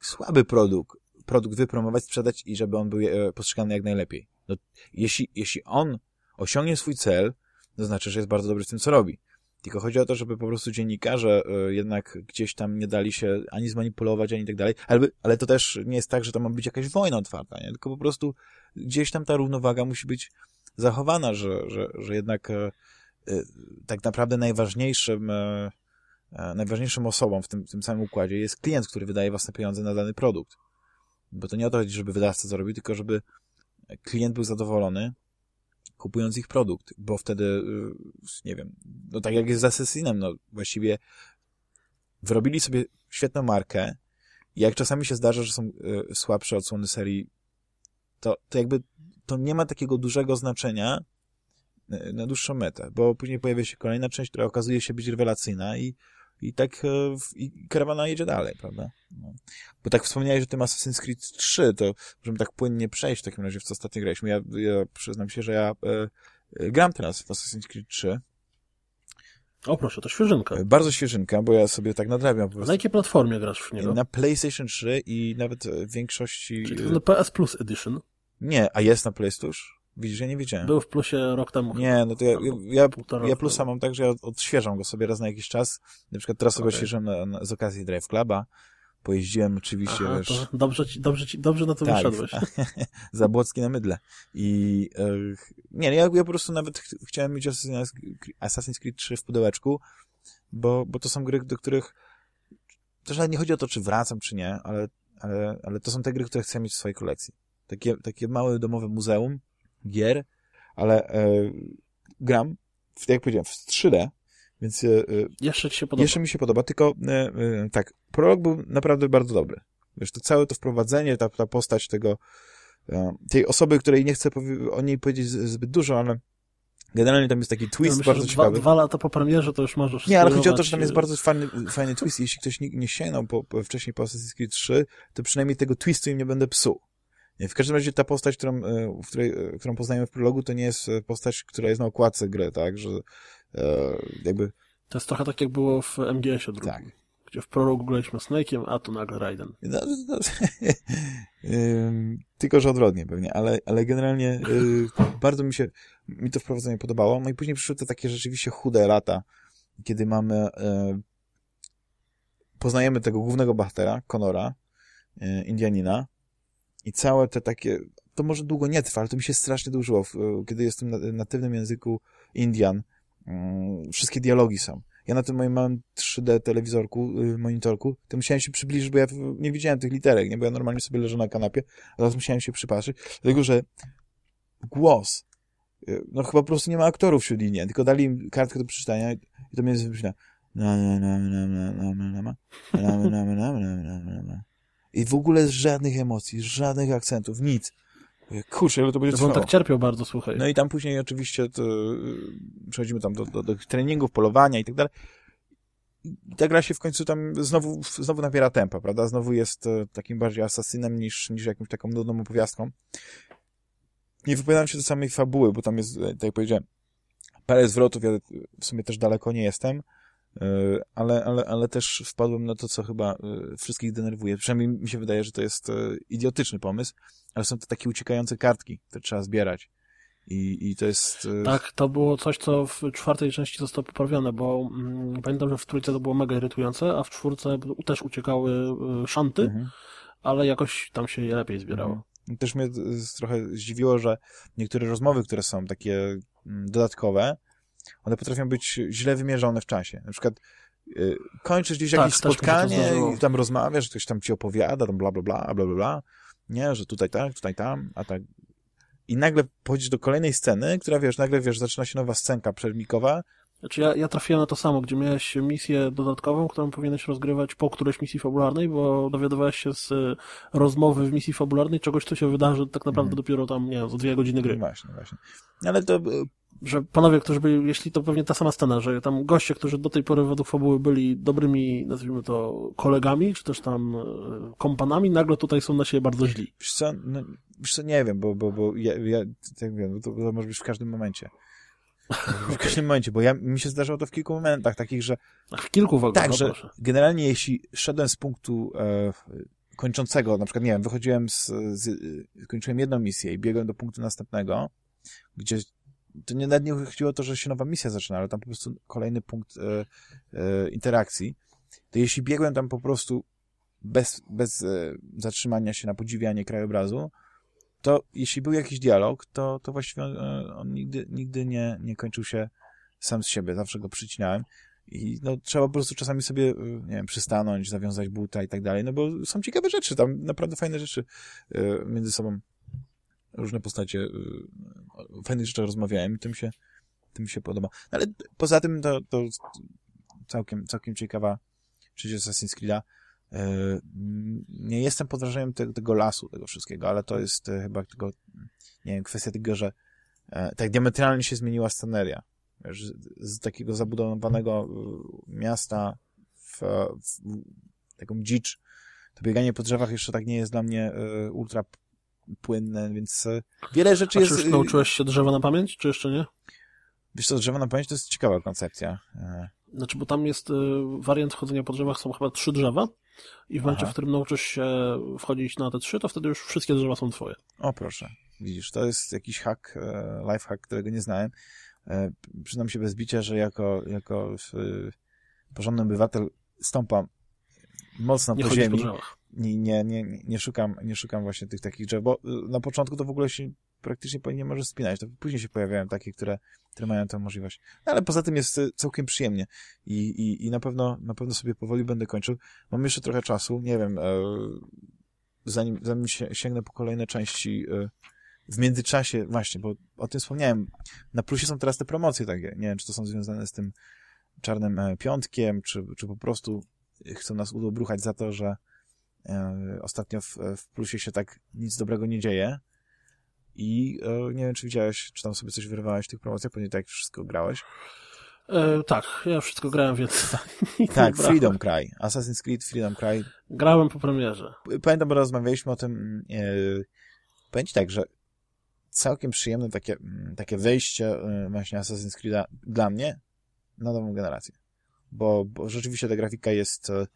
słaby produkt, produkt wypromować, sprzedać i żeby on był e, postrzegany jak najlepiej. No, jeśli, jeśli on osiągnie swój cel, to znaczy, że jest bardzo dobry w tym, co robi. Tylko chodzi o to, żeby po prostu dziennikarze e, jednak gdzieś tam nie dali się ani zmanipulować, ani tak dalej. Ale, ale to też nie jest tak, że to ma być jakaś wojna otwarta, nie? Tylko po prostu gdzieś tam ta równowaga musi być zachowana, że, że, że jednak e, e, tak naprawdę najważniejszym, e, e, najważniejszą osobą w tym, w tym samym układzie jest klient, który wydaje własne pieniądze na dany produkt. Bo to nie o to chodzi, żeby wydawca zarobił, tylko żeby klient był zadowolony, kupując ich produkt, bo wtedy, y, nie wiem, no tak jak jest z Assassinem, no właściwie wyrobili sobie świetną markę i jak czasami się zdarza, że są y, słabsze odsłony serii, to, to jakby to nie ma takiego dużego znaczenia y, na dłuższą metę, bo później pojawia się kolejna część, która okazuje się być rewelacyjna i, i tak w- i karawana jedzie dalej, prawda? No. Bo tak wspomniałeś o tym Assassin's Creed 3, to możemy tak płynnie przejść w takim razie, w co ostatnio graliśmy. Ja, ja przyznam się, że ja e, e, gram teraz w Assassin's Creed 3. O proszę, to świeżynka. E, Bardzo świeżynka, bo ja sobie tak nadrabiam po Na prostu. jakiej platformie grasz w niego? Na PlayStation 3 i nawet e, w większości... Czyli e, to na PS Plus Edition. Nie, a jest na PlayStation? Widzisz, ja nie wiedziałem. Był w plusie rok temu. Nie, no to ja, ja, ja, plusa mam tak, że ja odświeżam go sobie raz na jakiś czas. Na przykład teraz sobie odświeżyłem na, na, z okazji Drive Cluba. Pojeździłem oczywiście, Aha, wiesz... dobrze, ci, dobrze, ci, dobrze na to Tak, wyszedłeś. Zabłocki na mydle. I e, nie, ja, ja po prostu nawet ch chciałem mieć Assassin's Assassin's Creed 3 w pudełeczku, bo, bo to są gry, do których też nawet nie chodzi o to, czy wracam, czy nie, ale, ale, ale to są te gry, które chcę mieć w swojej kolekcji. Takie, takie małe domowe muzeum gier, ale e, gram, w, jak powiedziałem, w 3D, więc e, e, Jeszcze ci się podoba. jeszcze mi się podoba, tylko e, e, tak, prolog był naprawdę bardzo dobry. Wiesz, to całe to wprowadzenie, ta, ta postać tego, e, tej osoby, której nie chcę o niej powiedzieć zbyt dużo, ale generalnie tam jest taki twist myślę, bardzo że dwa, ciekawy. dwa lata po premierze to już możesz Nie, ale chodzi o to, że tam jest bardzo fajny, fajny twist. Jeśli ktoś nie, nie sięgnął po, po, wcześniej po Assassin's Creed 3, to przynajmniej tego twistu im nie będę psuł. W każdym razie ta postać, którą, e, w której, e, którą poznajemy w prologu, to nie jest e, postać, która jest na okładce gry, tak, że e, jakby To jest trochę tak, jak było w MGS-ie drugim. Tak. Gdzie w prologu graliśmy Snake'iem, a tu nagle Raiden. No, no, Ym, tylko, że odwrotnie pewnie, ale, ale generalnie bardzo mi się mi to wprowadzenie podobało. No i później przyszły te takie rzeczywiście chude lata, kiedy mamy y, poznajemy tego głównego bohatera, Conora, y, Indianina i całe te takie to może długo nie trwa, ale to mi się strasznie dłużyło, kiedy jestem na natywnym języku Indian. Wszystkie dialogi są. Ja na tym moim małym 3D telewizorku, y, monitorku, to musiałem się przybliżyć, bo ja nie widziałem tych literek, nie? Bo ja normalnie sobie leżę na kanapie, a teraz musiałem się przypatrzyć, dlatego że głos, y, no chyba po prostu nie ma aktorów wśród Indian, tylko dali im kartkę do przeczytania i to mnie wypina. I w ogóle żadnych emocji, żadnych akcentów, nic. Kurczę, ale to będzie Bo on trwało. tak cierpiał bardzo, słuchaj. No i tam później oczywiście to, y, przechodzimy tam do, do, do treningów, polowania i tak dalej. I ta gra się w końcu tam znowu, znowu nabiera tempa, prawda? Znowu jest e, takim bardziej asasynem niż, niż jakimś taką nudną opowiastką. Nie wypowiadam się do samej fabuły, bo tam jest, e, tak jak powiedziałem, parę zwrotów, ja w sumie też daleko nie jestem, ale, ale, ale też wpadłem na to, co chyba e, wszystkich denerwuje. Przynajmniej mi się wydaje, że to jest e, idiotyczny pomysł, ale są to takie uciekające kartki, które trzeba zbierać. I, I to jest... Tak, to było coś, co w czwartej części zostało poprawione, bo mm, pamiętam, że w trójce to było mega irytujące, a w czwórce też uciekały szanty, Mhm. ale jakoś tam się je lepiej zbierało. Mhm. Też mnie trochę zdziwiło, że niektóre rozmowy, które są takie mm, dodatkowe, one potrafią być źle wymierzone w czasie. Na przykład y, kończysz gdzieś Tak, jakieś spotkanie i tam rozmawiasz, ktoś tam ci opowiada, tam bla, bla, bla, bla, bla, bla, nie, że tutaj tak, tutaj tam, a tak. I nagle pochodzisz do kolejnej sceny, która, wiesz, nagle, wiesz, zaczyna się nowa scenka przerwnikowa, Znaczy ja, ja trafiłem na to samo, gdzie miałeś misję dodatkową, którą powinieneś rozgrywać po którejś misji fabularnej, bo dowiadywałeś się z y, rozmowy w misji fabularnej czegoś, co się wydarzy tak naprawdę Mhm. dopiero tam, nie wiem, za dwie godziny gry. Właśnie, właśnie. Ale to y, Że panowie, którzy byli, jeśli to pewnie ta sama scena, że tam goście, którzy do tej pory według fabuły byli dobrymi, nazwijmy to, kolegami, czy też tam y, kompanami, nagle tutaj są na siebie bardzo źli. Wiesz co, no, wiesz co, nie wiem, bo, bo, bo ja, ja tak wiem, to, to może być w każdym momencie. W każdym momencie, bo ja, mi się zdarzało to w kilku momentach takich, że w kilku uwagach, tak, no że proszę. generalnie jeśli szedłem z punktu e, kończącego, na przykład, nie wiem, wychodziłem z, z kończyłem jedną misję i biegłem do punktu następnego, gdzie to nie, nawet nie chodziło to, że się nowa misja zaczyna, ale tam po prostu kolejny punkt e, e, interakcji, to jeśli biegłem tam po prostu bez, bez e, zatrzymania się na podziwianie krajobrazu, to jeśli był jakiś dialog, to, to właściwie on, e, on nigdy, nigdy nie, nie kończył się sam z siebie, zawsze go przycinałem. I no, trzeba po prostu czasami sobie, y, nie wiem, przystanąć, zawiązać buta i tak dalej, no bo są ciekawe rzeczy, tam naprawdę fajne rzeczy y, między sobą różne postacie y, o fajnych rzeczach rozmawiałem i tym się, tym się podoba. No, ale poza tym to, to całkiem, całkiem ciekawa część Assassin's Creed'a. Y, Nie jestem pod wrażeniem te, tego lasu, tego wszystkiego, ale to jest y, chyba tylko, nie wiem, kwestia tego, że e, tak diametralnie się zmieniła sceneria. Z, z takiego zabudowanego miasta w, w taką dzicz. To bieganie po drzewach jeszcze tak nie jest dla mnie ultra płynne, więc y, wiele rzeczy A czy jest... już y, nauczyłeś się drzewa na pamięć, czy jeszcze nie? Wiesz co, drzewo na pamięć to jest ciekawa koncepcja. E, Znaczy, bo tam jest y, wariant chodzenia po drzewach, są chyba trzy drzewa i w momencie, Aha. w którym nauczysz się wchodzić na te trzy, to wtedy już wszystkie drzewa są twoje. O proszę, widzisz, to jest jakiś hack, e, life hack, którego nie znałem. E, Przyznam się bez bicia, że jako, jako porządny obywatel stąpam mocno Nie po chodzić po ziemi. drzewach. Nie, nie, nie, nie, szukam, nie szukam właśnie tych takich drzew, bo y, na początku to w ogóle się praktycznie nie możesz spinać, to później się pojawiają takie, które, które mają tę możliwość. No, ale poza tym jest y, całkiem przyjemnie. I, i, i na pewno na pewno sobie powoli będę kończył. Mam jeszcze trochę czasu, nie wiem, e, zanim, zanim się, sięgnę po kolejne części e, w międzyczasie, właśnie, bo o tym wspomniałem, na plusie są teraz te promocje takie, nie wiem, czy to są związane z tym czarnym e, piątkiem, czy, czy po prostu chcą nas udobruchać za to, że Ostatnio w, w plusie się tak nic dobrego nie dzieje. I e, nie wiem, czy widziałeś, czy tam sobie coś wyrwałeś w tych promocjach, pewnie tak wszystko grałeś. E, tak, ja wszystko grałem, więc Tak. Freedom Cry. Assassin's Creed Freedom Cry. Grałem po premierze. Pamiętam, bo rozmawialiśmy o tym. E, powiem ci tak, że całkiem przyjemne takie, mm, takie wejście e, właśnie Assassin's Creed'a dla mnie na nową generację. Bo, bo rzeczywiście ta grafika jest e,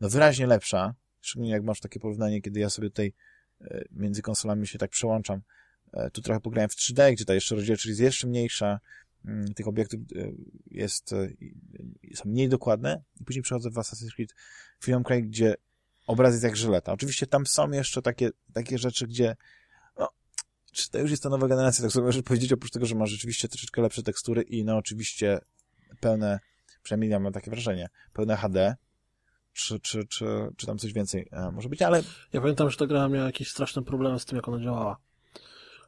no, wyraźnie lepsza. Szczególnie jak masz takie porównanie, kiedy ja sobie tutaj e, między konsolami się tak przełączam. E, Tu trochę pograłem w 3D, gdzie ta jeszcze rozdzielczość jest jeszcze mniejsza. Mm, Tych obiektów e, jest, są mniej dokładne. I później przechodzę w Assassin's Creed Freedom gdzie obraz jest jak żyleta. Oczywiście tam są jeszcze takie, takie rzeczy, gdzie no, czy to już jest ta nowa generacja, tak sobie możesz powiedzieć, oprócz tego, że ma rzeczywiście troszeczkę lepsze tekstury i no oczywiście pełne, przynajmniej ja mam takie wrażenie, pełne HD, czy, czy, czy, czy tam coś więcej e, może być, ale Ja pamiętam, że ta gra miała jakieś straszne problemy z tym, jak ona działała.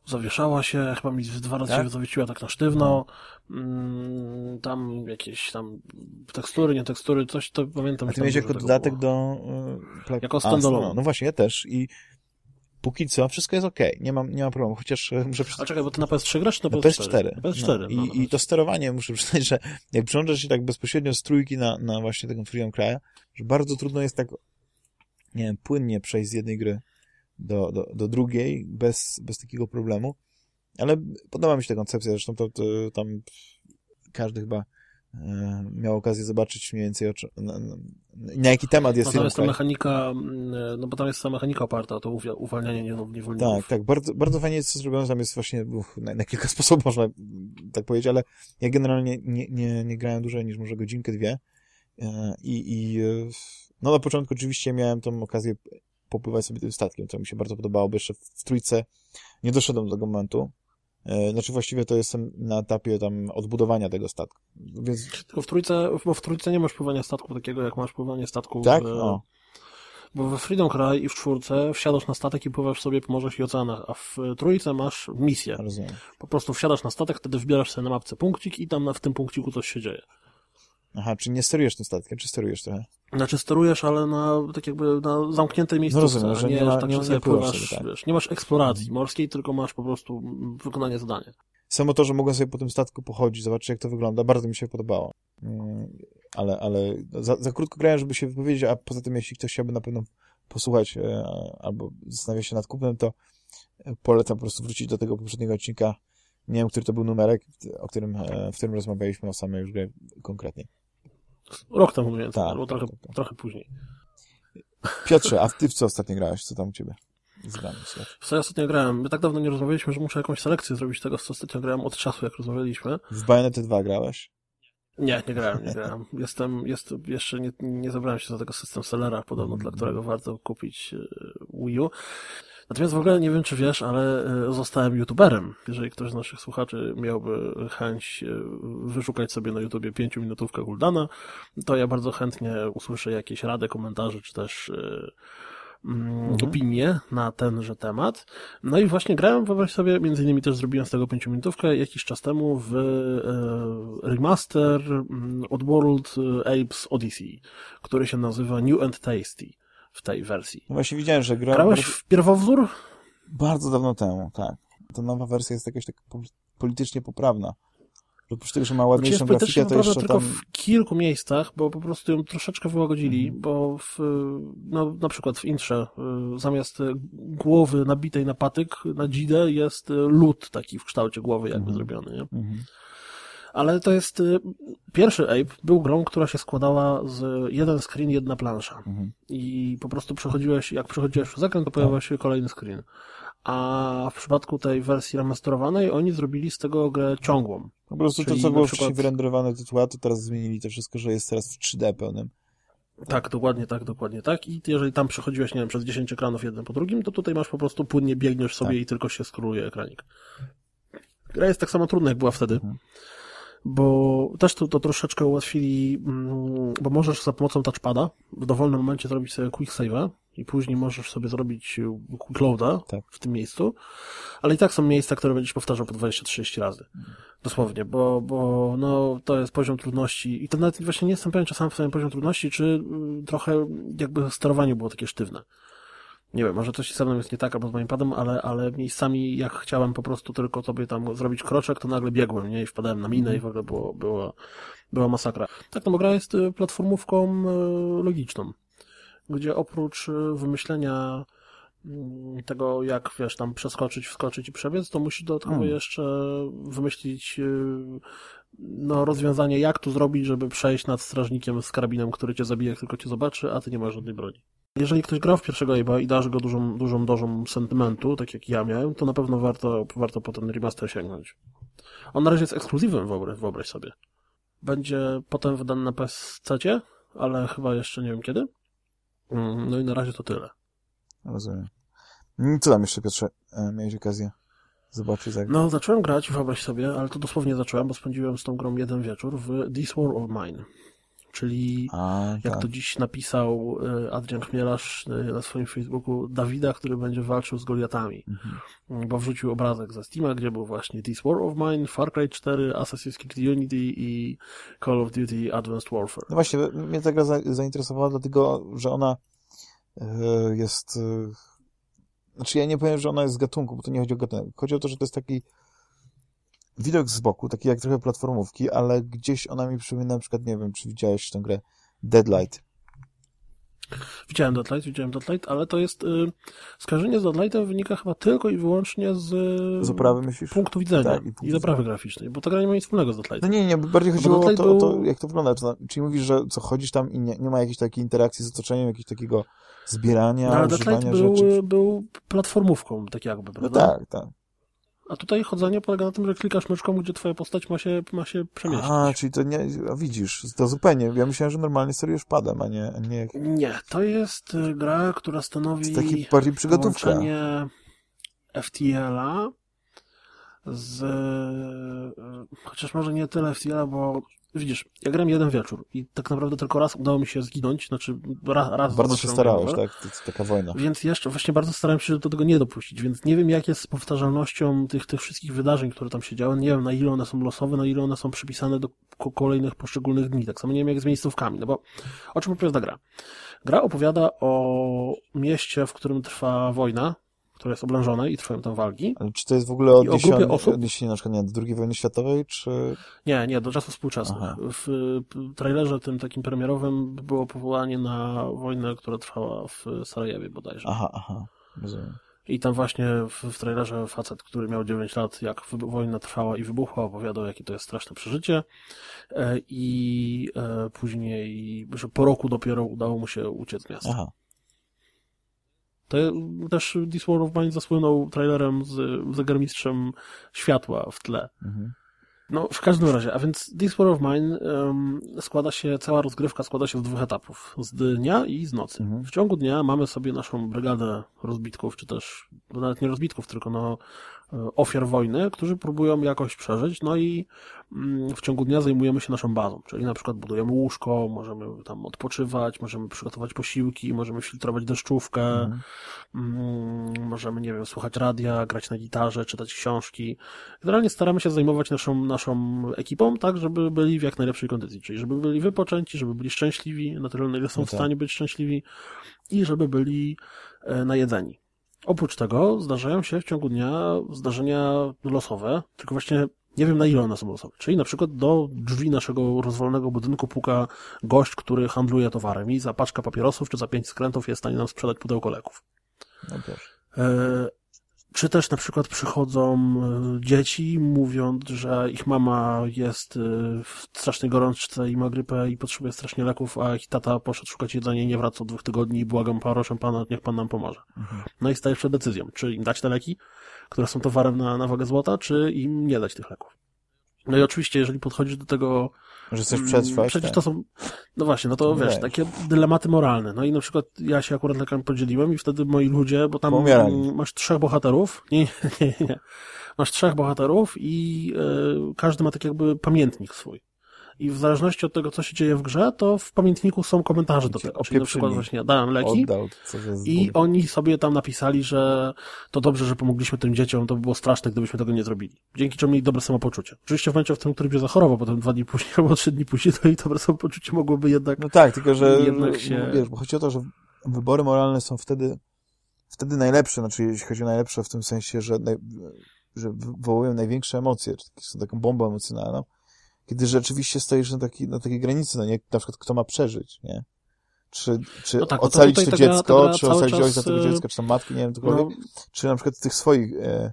Zawieszała się, chyba mi dwa razy Tak? się zawiesiła tak na sztywno. Mm, tam jakieś tam tekstury, nie tekstury, coś to pamiętam. a ty miałeś jako dodatek było. do... e, pla- Jako standalone. no, no właśnie, ja też i póki co wszystko jest okej, nie mam, nie mam problemu, chociaż e, muszę A czekaj, bo ty na PS3 grasz, czy na Na PS4? PS4. Na PS4, No, no, i, na I to sterowanie, muszę przyznać, że jak przyłączasz się tak bezpośrednio z trójki na, na właśnie tego Freedom Cry'a, że bardzo trudno jest tak, nie wiem, płynnie przejść z jednej gry do, do, do drugiej bez, bez takiego problemu. Ale podoba mi się ta koncepcja, zresztą to, to tam każdy chyba miał okazję zobaczyć mniej więcej, na, na, na jaki temat jest no, tam jest ta mechanika, mm, no bo tam jest ta mechanika oparta o to uwalnianie niewolników. Tak, tak, bardzo, bardzo fajnie jest co zrobione, tam jest właśnie uch, na, na, kilka sposobów można tak powiedzieć, ale ja generalnie nie, nie, nie grałem dłużej niż może godzinkę, dwie e, i, i no na początku oczywiście miałem tą okazję popływać sobie tym statkiem, co mi się bardzo podobało, bo jeszcze w trójce nie doszedłem do tego momentu. E, znaczy właściwie to jestem na etapie tam odbudowania tego statku. Więc... Tylko w trójce, bo w trójce nie masz pływania statku takiego, jak masz pływanie statku tak? w... O. Bo we Freedom Cry i w czwórce wsiadasz na statek i pływasz sobie po morzach i oceanach, a w trójce masz misję. Rozumiem. Po prostu wsiadasz na statek, wtedy wbierasz sobie na mapce punkcik i tam w tym punkciku coś się dzieje. Aha, czy nie sterujesz tym statkiem, czy sterujesz trochę? Znaczy sterujesz, ale na tak jakby na zamkniętej miejscówce, no rozumiem, że nie, nie, ma, tak, nie, nie pływasz, sobie, tak. wiesz, nie masz eksploracji morskiej, tylko masz po prostu wykonanie zadania. Samo to, że mogłem sobie po tym statku pochodzić, zobaczyć jak to wygląda, bardzo mi się podobało. Ale, ale za, za krótko grałem, żeby się wypowiedzieć, a poza tym jeśli ktoś chciałby na pewno posłuchać e, albo zastanawia się nad kupnem, to polecam po prostu wrócić do tego poprzedniego odcinka. Nie wiem, który to był numerek, o którym, e, w którym rozmawialiśmy o samej już grze konkretnie. Rok temu mniej więcej, tak, albo trochę, tak, tak. trochę później. Piotrze, a ty w co ostatnio grałeś? Co tam u ciebie? Zgramy, w co ja ostatnio grałem? My tak dawno nie rozmawialiśmy, że muszę jakąś selekcję zrobić tego, co ostatnio grałem od czasu, jak rozmawialiśmy. W Bayonetta 2 grałeś? Nie, nie grałem, nie grałem. Jestem, jest, jeszcze nie, nie zabrałem się do tego system sellera, podobno, mm. dla którego warto kupić Wii U. Natomiast w ogóle nie wiem, czy wiesz, ale zostałem youtuberem. Jeżeli ktoś z naszych słuchaczy miałby chęć wyszukać sobie na YouTubie pięciominutówkę Guldana, to ja bardzo chętnie usłyszę jakieś rady, komentarze, czy też mhm. opinie na tenże temat. No i właśnie grałem, wyobraź sobie, między innymi też zrobiłem z tego pięciominutówkę jakiś czas temu w e, remaster Oddworld Apes Odyssey, który się nazywa New and Tasty w tej wersji. No właśnie widziałem, że grałem... Grałeś w pierwowzór? Bardzo dawno temu, tak. Ta nowa wersja jest jakaś tak politycznie poprawna. Oprócz tego, że ma ładniejszą znaczy grafikę, to jeszcze tylko tam... w kilku miejscach, bo po prostu ją troszeczkę wyłagodzili, mm. bo w, no, na przykład w intrze y, zamiast głowy nabitej na patyk, na dzidę jest lód taki w kształcie głowy jakby mm. zrobiony, nie? Mm. Ale to jest... Y, pierwszy Ape był grą, która się składała z jeden screen, jedna plansza. Mhm. I po prostu przechodziłeś, jak przechodziłeś przez ekran, to pojawiał się kolejny screen. A w przypadku tej wersji remasterowanej oni zrobili z tego grę ciągłą. Po prostu to, co było przykład... wcześniej wyrenderowane tytuła, to teraz zmienili to wszystko, że jest teraz w 3D pełnym. Tak, dokładnie tak, dokładnie tak. I jeżeli tam przechodziłeś, nie wiem, przez 10 ekranów jeden po drugim, to tutaj masz po prostu płynnie biegniesz sobie tak. i tylko się skróluje ekranik. Gra jest tak samo trudna, jak była wtedy. Mhm bo też to, to troszeczkę ułatwili, mm, bo możesz za pomocą touchpada w dowolnym momencie zrobić sobie quick save'a i później możesz sobie zrobić quick loada tak. w tym miejscu, ale i tak są miejsca, które będziesz powtarzał po 20-30 razy. Dosłownie, bo, bo no, to jest poziom trudności i to nawet właśnie nie jestem pewien czasami w swoim poziom trudności, czy mm, trochę jakby sterowanie było takie sztywne nie wiem, może coś ze mną jest nie tak, albo z moim padem, ale, ale miejscami jak chciałem po prostu tylko sobie tam zrobić kroczek, to nagle biegłem, nie? I wpadałem na minę i w ogóle było, było, była masakra. Tak, no bo gra jest y, platformówką y, logiczną, gdzie oprócz y, wymyślenia mm, tego, jak, wiesz, tam przeskoczyć, wskoczyć i przebiec, to musi do tego hmm. jeszcze wymyślić no, rozwiązanie, jak tu zrobić, żeby przejść nad strażnikiem z karabinem, który cię zabije, jak tylko cię zobaczy, a ty nie masz żadnej broni. Jeżeli ktoś grał w pierwszego Abe'a i darzy go dużą, dużą dozą sentymentu, tak jak ja miałem, to na pewno warto, warto po ten remaster sięgnąć. On na razie jest ekskluzywem, wyobraź, wyobraź sobie. Będzie potem wydany na PSC, ale chyba jeszcze nie wiem kiedy. Mm, no i na razie to tyle. Rozumiem. Co tam jeszcze, Piotrze, e, miałeś okazję zobaczyć? Jak... No, zacząłem grać, wyobraź sobie, ale to dosłownie zacząłem, bo spędziłem z tą grą jeden wieczór w This War of Mine czyli A, jak tak. to dziś napisał e, Adrian Chmielarz e, na swoim Facebooku, Dawida, który będzie walczył z Goliatami. Mhm. Mm, bo wrzucił obrazek ze Steama, gdzie był właśnie This War of Mine, Far Cry 4, Assassin's Creed Unity i Call of Duty Advanced Warfare. No właśnie, mnie ta gra zainteresowała, dlatego, że ona e, jest... Znaczy ja nie powiem, że ona jest z gatunku, bo to nie chodzi o gatunek. Chodzi o to, że to jest taki widok z boku, taki jak trochę platformówki, ale gdzieś ona mi przypomina na przykład, nie wiem, czy widziałeś tę grę Deadlight. Widziałem Deadlight, widziałem Deadlight, ale to jest... Y, skojarzenie z Deadlightem wynika chyba tylko i wyłącznie z... Z oprawy myślisz? Punktu widzenia Tak, i i, punktu z oprawy graficznej, bo to gra nie ma nic wspólnego z No Deadlightem. nie, nie, bardziej chodziło o Deadlight to, o to, był- jak to wygląda. Czy- Czyli mówisz, że co, chodzisz tam i nie, nie ma jakiejś takiej interakcji z otoczeniem, jakiegoś takiego zbierania, No, ale Deadlight używania był, rzeczy. był platformówką, tak jakby, No prawda? tak, tak. A tutaj chodzenie polega na tym, że klikasz myszką, gdzie twoja postać ma się, ma się przemieścić. A, czyli to nie, a widzisz, to zupełnie, ja myślałem, że normalnie sterujesz padem, a nie, nie Nie, to jest y, gra, która stanowi to taki bardziej połączenie FTL-a z... y, Chociaż może nie tyle FTL-a, bo widzisz, ja gram jeden wieczór i tak naprawdę tylko raz udało mi się zginąć, znaczy raz, raz Bardzo się starałeś, grę. tak? To jest taka wojna. Więc jeszcze właśnie bardzo starałem się do tego nie dopuścić, więc nie wiem jak jest z powtarzalnością tych, tych wszystkich wydarzeń, które tam się działy, nie wiem na ile one są losowe, na ile one są przypisane do ko- kolejnych poszczególnych dni, tak samo nie wiem jak z miejscówkami, no bo o czym opowiada gra? Gra opowiada o mieście, w którym trwa wojna, które jest oblężone i trwają tam walki. Ale czy to jest w ogóle odniesienie, osób? odniesienie na przykład nie, do II wojny światowej, czy... Nie, nie, do czasów współczesnych. Aha. W trailerze tym takim premierowym było powołanie na wojnę, która trwała w Sarajewie bodajże. Aha, aha, rozumiem. I tam właśnie w, w trailerze facet, który miał 9 lat, jak wojna trwała i wybuchła, opowiadał, jakie to jest straszne przeżycie. E, I e, później, że po roku dopiero udało mu się uciec z miasta. Aha. To też This War of Mine zasłynął trailerem z zegarmistrzem światła w tle. Mhm. No, w każdym razie, a więc This War of Mine em, składa się, cała rozgrywka składa się z dwóch etapów. Z dnia i z nocy. Mhm. W ciągu dnia mamy sobie naszą brygadę rozbitków, czy też, no nawet nie rozbitków, tylko no ofiar wojny, którzy próbują jakoś przeżyć, no i mm, w ciągu dnia zajmujemy się naszą bazą, czyli na przykład budujemy łóżko, możemy tam odpoczywać, możemy przygotować posiłki, możemy filtrować deszczówkę, Mhm. Mm, możemy, nie wiem, słuchać radia, grać na gitarze, czytać książki. Generalnie staramy się zajmować naszą, naszą ekipą tak, żeby byli w jak najlepszej kondycji, czyli żeby byli wypoczęci, żeby byli szczęśliwi, na tyle, na ile są No w tak. stanie być szczęśliwi i żeby byli e, najedzeni. Oprócz tego zdarzają się w ciągu dnia zdarzenia losowe, tylko właśnie nie wiem na ile one są losowe. Czyli na przykład do drzwi naszego rozwalonego budynku puka gość, który handluje towarem i za paczkę papierosów czy za pięć skrętów jest w stanie nam sprzedać pudełko leków. No proszę. Czy też na przykład przychodzą e, dzieci, mówiąc, że ich mama jest e, w strasznej gorączce i ma grypę i potrzebuje strasznie leków, a ich tata poszedł szukać jedzenia i nie wraca od dwóch tygodni i błagam, proszę pana, niech pan nam pomoże. Mhm. No i stajesz przed decyzją, czy im dać te leki, które są towarem na, na wagę złota, czy im nie dać tych leków. No i oczywiście, jeżeli podchodzisz do tego Że chcesz przetrwać? Przecież tak. to są, no właśnie, no to Nie. wiesz, takie dylematy moralne. No i na przykład ja się akurat lekami podzieliłem i wtedy moi ludzie, bo tam mm, masz trzech bohaterów, nie, nie, nie, nie. Masz trzech bohaterów i e, każdy ma tak jakby pamiętnik swój. I w zależności od tego, co się dzieje w grze, to w pamiętniku są komentarze do tego. Czyli na przykład właśnie dałem leki Oddał, i oni sobie tam napisali, że to dobrze, że pomogliśmy tym dzieciom, to by było straszne, gdybyśmy tego nie zrobili. Dzięki czemu mieli dobre samopoczucie. Oczywiście w momencie, w którym któryś by zachorował, potem dwa dni później albo trzy dni później, to i dobre samopoczucie mogłoby jednak No tak, tylko że Jednak się- wiesz, bo chodzi o to, że wybory moralne są wtedy wtedy najlepsze, znaczy jeśli chodzi o najlepsze w tym sensie, że, naj, że wywołują największe emocje, czy są taką bombą emocjonalną, kiedy rzeczywiście stoisz na, taki, na takiej granicy, no nie, na przykład kto ma przeżyć, nie? Czy, czy No tak, no to ocalić to ta gra- ta dziecko, gra czy ocalić czas, ojca tego e, dziecka, czy tam matki, nie wiem, cokolwiek, no, czy na przykład tych swoich, e,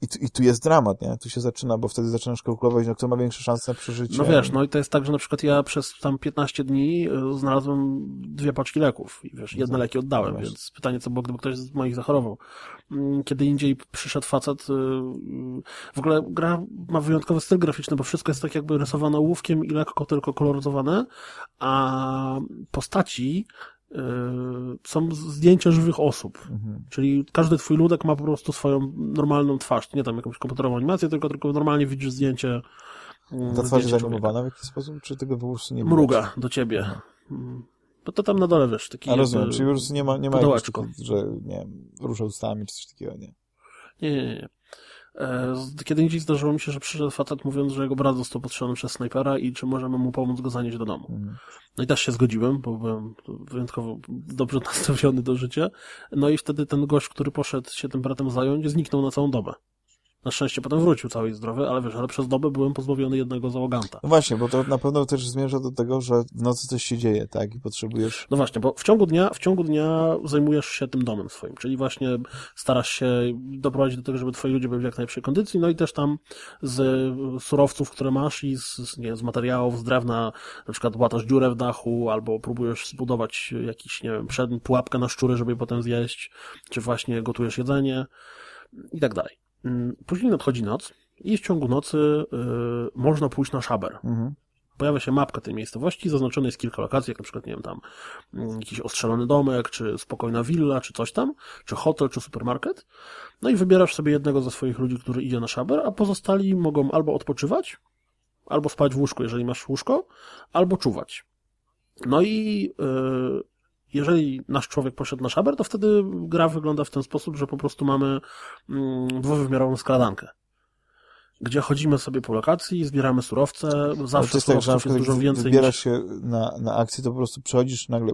i, tu, i tu jest dramat, nie? Tu się zaczyna, bo wtedy zaczynasz kalkulować, no kto ma większe szanse na przeżycie. no wiesz, no i to jest tak, że na przykład ja przez tam 15 dni y, znalazłem dwie paczki leków i wiesz, jedne No leki oddałem, właśnie. więc pytanie co było, gdyby ktoś z moich zachorował. Mm, Kiedy indziej przyszedł facet, y, y, w ogóle gra ma wyjątkowy styl graficzny, bo wszystko jest tak jakby rysowane ołówkiem i lekko tylko koloryzowane, a postaci są zdjęcia żywych osób. Mhm. Czyli każdy twój ludek ma po prostu swoją normalną twarz, nie tam jakąś komputerową animację, tylko, tylko normalnie widzisz zdjęcie. mm, Ta twarz jest zanimowana w jakiś sposób, czy tego po prostu nie było? Mruga do ciebie. Mm. No to tam na dole wiesz, taki A rozumiem, czyli prostu nie ma, nie ma takich, że nie wiem, rusza ustami czy coś takiego, nie? Nie, nie, nie. E, Kiedy indziej zdarzyło mi się, że przyszedł facet mówiąc, że jego brat został postrzelony przez snajpera i czy możemy mu pomóc go zanieść do domu. Mhm. No i też się zgodziłem, bo byłem wyjątkowo dobrze nastawiony do życia. No i wtedy ten gość, który poszedł się tym bratem zająć, zniknął na całą dobę. Na szczęście potem wrócił cały i zdrowy, ale wiesz, ale przez dobę byłem pozbawiony jednego załoganta. No właśnie, bo to na pewno też zmierza do tego, że w nocy coś się dzieje, tak? I potrzebujesz... No właśnie, bo w ciągu dnia, w ciągu dnia zajmujesz się tym domem swoim, czyli właśnie starasz się doprowadzić do tego, żeby twoi ludzie byli w jak najlepszej kondycji, no i też tam z surowców, które masz i z, nie, z materiałów, z drewna, na przykład łatasz dziurę w dachu, albo próbujesz zbudować jakiś, nie wiem, przed pułapkę na szczury, żeby je potem zjeść, czy właśnie gotujesz jedzenie i tak dalej. Mm, później nadchodzi noc i w ciągu nocy y, można pójść na szaber. Mhm. Pojawia się mapka tej miejscowości, zaznaczone jest kilka lokacji, jak na przykład, nie wiem, tam mm, jakiś ostrzelony domek, czy spokojna willa, czy coś tam, czy hotel, czy supermarket. No i wybierasz sobie jednego ze swoich ludzi, który idzie na szaber, a pozostali mogą albo odpoczywać, albo spać w łóżku, jeżeli masz łóżko, albo czuwać. No i y, jeżeli nasz człowiek poszedł na szaber, to wtedy gra wygląda w ten sposób, że po prostu mamy mm, dwuwymiarową skradankę. Gdzie chodzimy sobie po lokacji, zbieramy surowce, zawsze to jest tak, surowców jest dużo więcej wybierasz niż... się na, na akcję, to po prostu przechodzisz nagle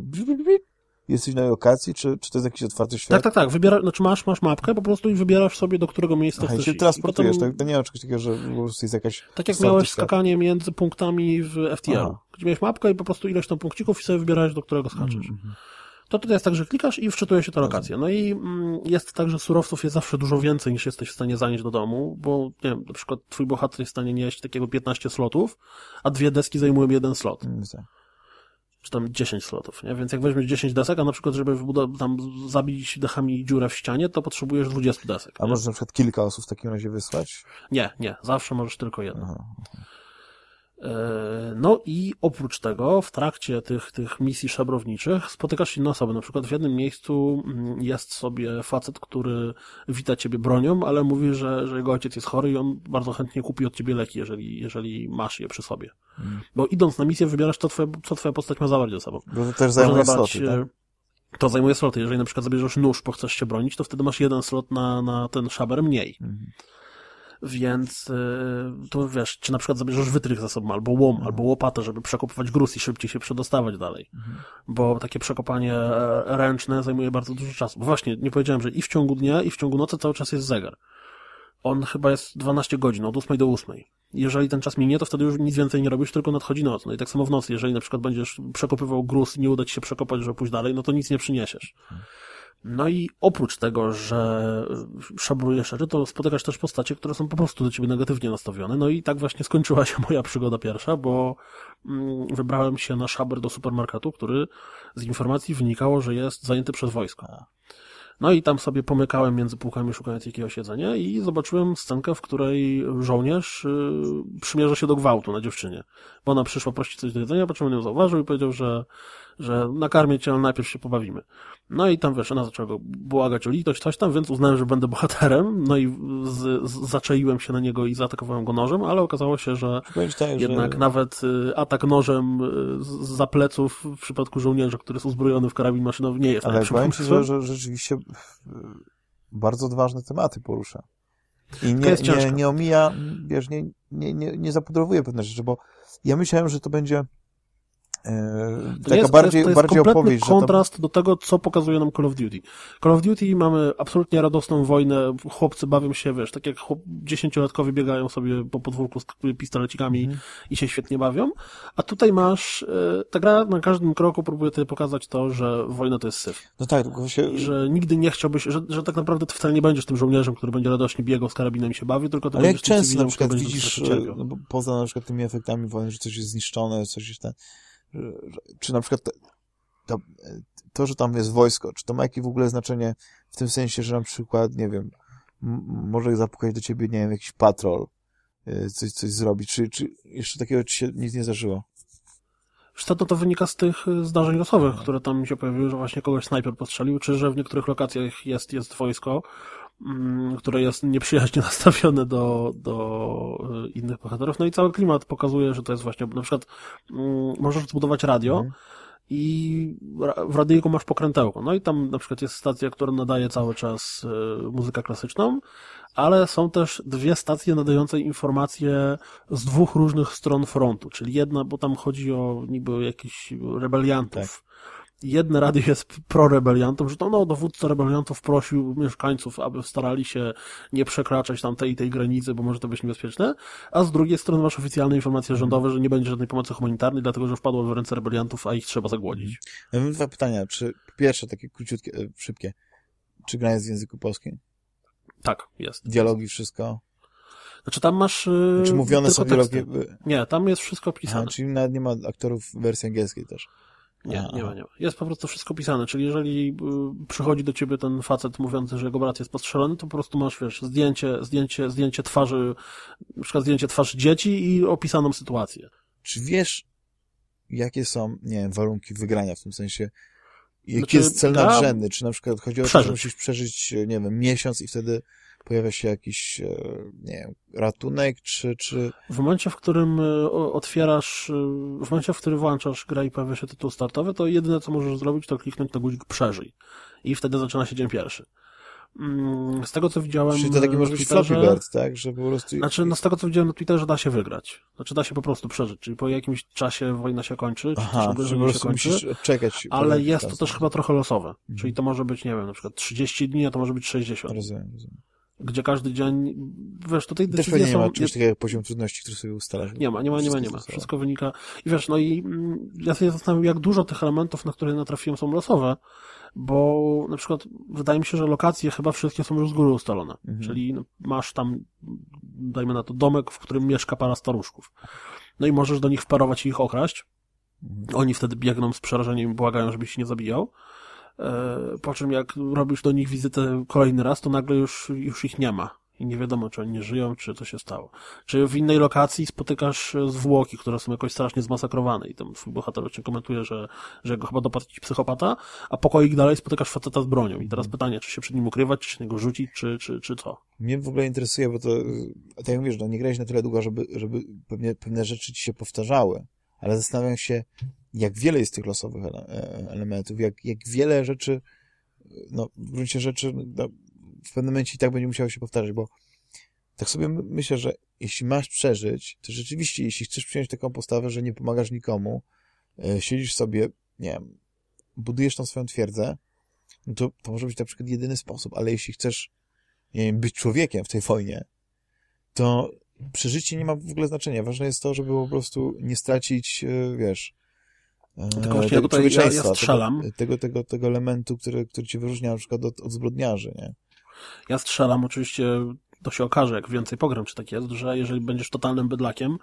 jesteś na lokacji, czy, czy to jest jakiś otwarty świat? Tak, tak, tak. Wybiera, znaczy masz, masz mapkę po prostu i wybierasz sobie, do którego miejsca Aha, chcesz się transportujesz, potem, tak? To nie ma czegoś takiego, że po prostu jest jakaś... tak jak miałeś świat. skakanie między punktami w FTL, Aha. gdzie miałeś mapkę i po prostu ileś tam punkcików i sobie wybierałeś, do którego skaczesz. Mhm. To tutaj jest tak, że klikasz i wczytuje się ta lokacja. No i mm, jest tak, że surowców jest zawsze dużo więcej niż jesteś w stanie zanieść do domu, bo nie wiem, na przykład twój bohater jest w stanie nieść takiego 15 slotów, a dwie deski zajmują jeden slot. Czy tam 10 slotów, nie? Więc jak weźmiesz 10 desek, a na przykład, żeby tam zabić dechami dziurę w ścianie, to potrzebujesz 20 desek. A nie? możesz na przykład kilka osób w takim razie wysłać? Nie, nie, zawsze możesz tylko jedno. Aha. E, No i oprócz tego, w trakcie tych, tych misji szabrowniczych spotykasz inne osoby. Na przykład w jednym miejscu mm, jest sobie facet, który wita ciebie bronią, ale mówi, że, że jego ojciec jest chory i on bardzo chętnie kupi od ciebie leki, jeżeli, jeżeli masz je przy sobie. Mm. Bo idąc na misję wybierasz, co twoja, co twoja postać ma zabrać ze sobą. Bo to też zajmuje sloty, tak? e, To zajmuje sloty. Jeżeli na przykład zabierzesz nóż, bo chcesz się bronić, to wtedy masz jeden slot na, na ten szaber mniej. Mhm. Więc y, to wiesz, czy na przykład zabierzesz wytrych za sobą, albo łom, Mhm. albo łopatę, żeby przekopywać gruz i szybciej się przedostawać dalej. Bo takie przekopanie e, ręczne zajmuje bardzo dużo czasu. Bo właśnie, nie powiedziałem, że i w ciągu dnia, i w ciągu nocy cały czas jest zegar. On chyba jest 12 godzin, od 8 do 8. Jeżeli ten czas minie, to wtedy już nic więcej nie robisz, tylko nadchodzi noc. No i tak samo w nocy, jeżeli na przykład będziesz przekopywał gruz i nie uda ci się przekopać, żeby pójść dalej, no to nic nie przyniesiesz. No i oprócz tego, że szabrujesz rzeczy, to spotykasz też postacie, które są po prostu do ciebie negatywnie nastawione. No i tak właśnie skończyła się moja przygoda pierwsza, bo mm, wybrałem się na szaber do supermarketu, który z informacji wynikało, że jest zajęty przez wojsko. No i tam sobie pomykałem między półkami, szukając jakiegoś jedzenia i zobaczyłem scenkę, w której żołnierz y, przymierza się do gwałtu na dziewczynie. Bo ona przyszła prosić coś do jedzenia, po czym on ją zauważył i powiedział, że, że nakarmię cię, ale najpierw się pobawimy. No i tam wiesz, ona zaczęła go błagać o litość, coś tam, więc uznałem, że będę bohaterem, no i z, z, zaczaiłem się na niego i zaatakowałem go nożem, ale okazało się, że tak, jednak że... nawet y, atak nożem y, za pleców w przypadku żołnierza, który jest uzbrojony w karabin maszynowy nie jest Ale powiem ci, że, że rzeczywiście y, bardzo odważne tematy porusza. I nie, nie, nie omija, wiesz, nie, nie, nie, nie zapudrowuje pewne rzeczy, bo ja myślałem, że to będzie To taka jest, bardziej, to jest, to jest bardziej kompletny opowieść, kontrast do tego, co pokazuje nam Call of Duty. Call of Duty mamy absolutnie radosną wojnę, chłopcy bawią się, wiesz, tak jak chłop, dziesięciolatkowie biegają sobie po podwórku z pistolecikami Mhm. i się świetnie bawią, a tutaj masz, e, ta gra na każdym kroku próbuje tutaj pokazać to, że wojna to jest syf. no tak, tylko się, że nigdy nie chciałbyś, że, że tak naprawdę ty wcale nie będziesz tym żołnierzem, który będzie radośnie biegał z karabinem i się bawi, tylko ty ale jak często na przykład widzisz, e, no poza na przykład tymi efektami wojny, że coś jest zniszczone, coś jest ten, czy na przykład to, to, że tam jest wojsko, czy to ma jakieś w ogóle znaczenie w tym sensie, że na przykład, nie wiem, może zapukać do ciebie, nie wiem, jakiś patrol, e, coś, coś zrobić, czy, czy jeszcze takiego ci się nic nie zdarzyło? Zresztą to, to wynika z tych y, zdarzeń losowych, które tam się pojawiły, że właśnie kogoś snajper postrzelił, czy że w niektórych lokacjach jest, jest wojsko, które jest nieprzyjaźnie nastawione do, do y, innych bohaterów. No i cały klimat pokazuje, że to jest właśnie, na przykład mm, możesz zbudować radio Mhm. i w radyjku masz pokrętełko. No i tam na przykład jest stacja, która nadaje cały czas y, muzykę klasyczną, ale są też dwie stacje nadające informacje z dwóch różnych stron frontu, czyli jedna, bo tam chodzi o niby jakichś rebeliantów jedne radio jest pro-rebeliantom, że to no, dowódca rebeliantów prosił mieszkańców, aby starali się nie przekraczać tam tej i tej granicy, bo może to być niebezpieczne, a z drugiej strony masz oficjalne informacje rządowe, że nie będzie żadnej pomocy humanitarnej, dlatego że wpadło w ręce rebeliantów, a ich trzeba zagłodzić. Ja mam dwa pytania. Czy pierwsze, takie króciutkie, e, szybkie, czy gra jest w języku polskim? Tak, jest. Dialogi, wszystko? Znaczy tam masz... Yy, Czy mówione są dialogi? Nie, tam jest wszystko pisane. Aha, czyli nawet nie ma aktorów w wersji angielskiej też. Nie, nie ma, nie ma. Jest po prostu wszystko pisane, czyli jeżeli y, przychodzi do ciebie ten facet mówiący, że jego brat jest postrzelony, to po prostu masz, wiesz, zdjęcie, zdjęcie, zdjęcie twarzy, na przykład zdjęcie twarzy dzieci i opisaną sytuację. Czy wiesz, jakie są, nie wiem, warunki wygrania w tym sensie? Jaki Znaczy, jest cel nadrzędny? Czy na przykład chodzi o to, Przeżyć. że musisz przeżyć, nie wiem, miesiąc i wtedy pojawia się jakiś, e, nie wiem, ratunek, czy, czy... W momencie, w którym o- otwierasz, y, w momencie, w którym włączasz grę i pojawia się tytuł startowy, to jedyne, co możesz zrobić, to kliknąć na guzik przeżyj. I wtedy zaczyna się dzień pierwszy. Mm, Z tego, co widziałem Czyli to taki może być Flappy Bird, tak? Że po prostu... Znaczy, no z tego co widziałem na Twitterze, da się wygrać. Znaczy, da się po prostu przeżyć. Czyli po jakimś czasie wojna się kończy, czy Aha, też się kończy, musisz czekać. ale jest to też chyba trochę losowe. Mhm. Czyli to może być, nie wiem, na przykład 30 dni, a to może być 60. Rozumiem, rozumiem. Gdzie każdy dzień, wiesz, tutaj Też decyzje pewnie nie są... ma czegoś takiego poziom trudności, który sobie ustalasz. Nie ma, nie ma, nie ma, nie ma. Wszystko Wszystko wynika. I wiesz, no i mm, ja sobie zastanawiam, jak dużo tych elementów, na które natrafiłem, są losowe, bo na przykład wydaje mi się, że lokacje chyba wszystkie są już z góry ustalone. Mhm. Czyli no, masz tam, dajmy na to, domek, w którym mieszka para staruszków. No i możesz do nich wparować i ich okraść. Mhm. Oni wtedy biegną z przerażeniem i błagają, żebyś się nie zabijał. E, Po czym jak robisz do nich wizytę kolejny raz, to nagle już, już ich nie ma. I nie wiadomo, czy oni nie żyją, czy co się stało. Czy w innej lokacji spotykasz e, zwłoki, które są jakoś strasznie zmasakrowane i tam twój bohater właśnie komentuje, że, że go chyba dopadł jakiś psychopata, a pokoik dalej spotykasz faceta z bronią. I teraz pytanie, czy się przed nim ukrywać, czy się niego rzucić, czy, czy, czy co? Mnie w ogóle interesuje, bo to, y, tak jak mówisz, no nie grałeś na tyle długo, żeby, żeby pewnie, pewne rzeczy ci się powtarzały, ale zastanawiam się, jak wiele jest tych losowych e, elementów, jak, jak wiele rzeczy, no w gruncie rzeczy, no, w pewnym momencie i tak będzie musiało się powtarzać, bo tak sobie my- myślę, że jeśli masz przeżyć, to rzeczywiście, jeśli chcesz przyjąć taką postawę, że nie pomagasz nikomu, e, siedzisz sobie, nie wiem, budujesz tą swoją twierdzę, no to, to może być na przykład jedyny sposób, ale jeśli chcesz nie wiem, być człowiekiem w tej wojnie, to przeżycie nie ma w ogóle znaczenia. Ważne jest to, żeby po prostu nie stracić, e, wiesz, Tylko właśnie tego tutaj ja- ja strzelam. Tego, tego, tego, tego elementu, który, który cię wyróżnia na przykład od, od zbrodniarzy, nie? Ja strzelam, oczywiście to się okaże, jak więcej pogram, czy tak jest, że jeżeli będziesz totalnym bydlakiem,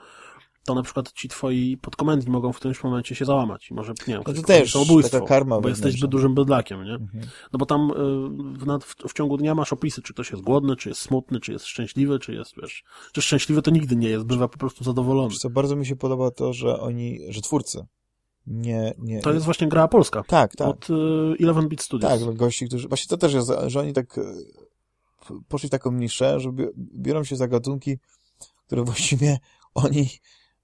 to na przykład ci twoi podkomendni mogą w którymś momencie się załamać może, nie wiem, No to też samobójstwo, taka karma bo jesteś zbyt dużym bydlakiem, nie? Mhm. No bo tam y, w, w, w ciągu dnia masz opisy, czy ktoś jest głodny, czy jest smutny, czy jest szczęśliwy, czy jest, wiesz, czy szczęśliwy to nigdy nie jest, bywa po prostu zadowolony. Wiesz co, bardzo mi się podoba to, że oni, że twórcy nie, nie... To jest właśnie gra polska. Tak, tak. Od y, 11-bit Studios. Tak, no gości, którzy... Właśnie to też jest, że oni tak e, poszli w taką niszę, że bi- biorą się za gatunki, które właściwie oni,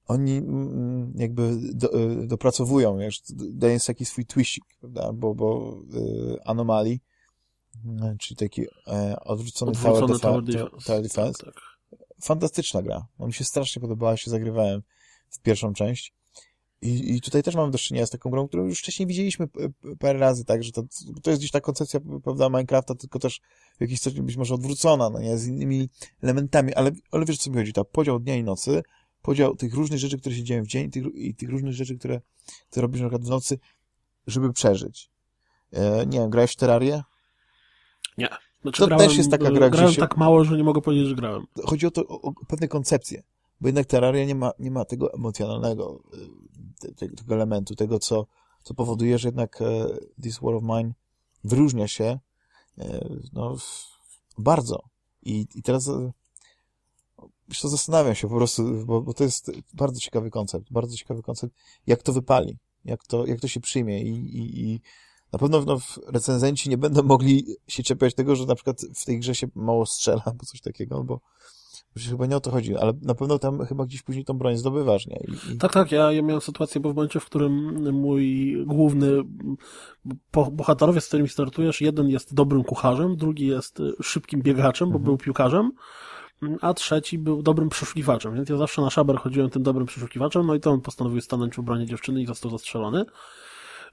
oni mm, jakby do, e, dopracowują, wiesz, dając taki swój twistik, prawda, bo, bo Anomalii, mm, czyli taki e, odwrócony, Odwrócony tower, Tower tower defense. Tak. Fantastyczna gra. On mi się strasznie podobała, się zagrywałem w pierwszą część. I, I tutaj też mamy do czynienia z taką grą, którą już wcześniej widzieliśmy parę razy, tak, że to, to jest gdzieś ta koncepcja, prawda, Minecrafta, tylko też w jakiś stopniu być może odwrócona, no nie, z innymi elementami, ale, ale wiesz, co mi chodzi, ta podział dnia i nocy, podział tych różnych rzeczy, które się dzieją w dzień tych, i tych różnych rzeczy, które ty robisz na przykład w nocy, żeby przeżyć. E, nie wiem, grałeś w Terrarię? Nie. Znaczy, To grałem, też jest taka y, gra, gdzie grałem się- tak mało, że nie mogę powiedzieć, że grałem. chodzi o to, o, o pewne koncepcje, bo jednak Terraria nie ma, nie ma tego emocjonalnego y, te, te, tego elementu, tego, co, co powoduje, że jednak e, This War of Mine wyróżnia się e, no, bardzo. I, i teraz e, wiesz co, zastanawiam się po prostu, bo, bo to jest bardzo ciekawy koncept, bardzo ciekawy koncept, jak to wypali, jak to, jak to się przyjmie i, i, i na pewno no, recenzenci nie będą mogli się czepiać tego, że na przykład w tej grze się mało strzela, albo coś takiego, bo Przecież chyba nie o to chodzi, ale na pewno tam chyba gdzieś później tą broń zdobywasz, nie? I, i... Tak, tak, ja, ja miałem sytuację, bo w momencie, w którym mój główny bohaterowie, z którymi startujesz, jeden jest dobrym kucharzem, drugi jest szybkim biegaczem, bo Mhm. był piłkarzem, a trzeci był dobrym przeszukiwaczem, więc ja zawsze na szaber chodziłem tym dobrym przeszukiwaczem, no i to on postanowił stanąć w obronie dziewczyny i został zastrzelony.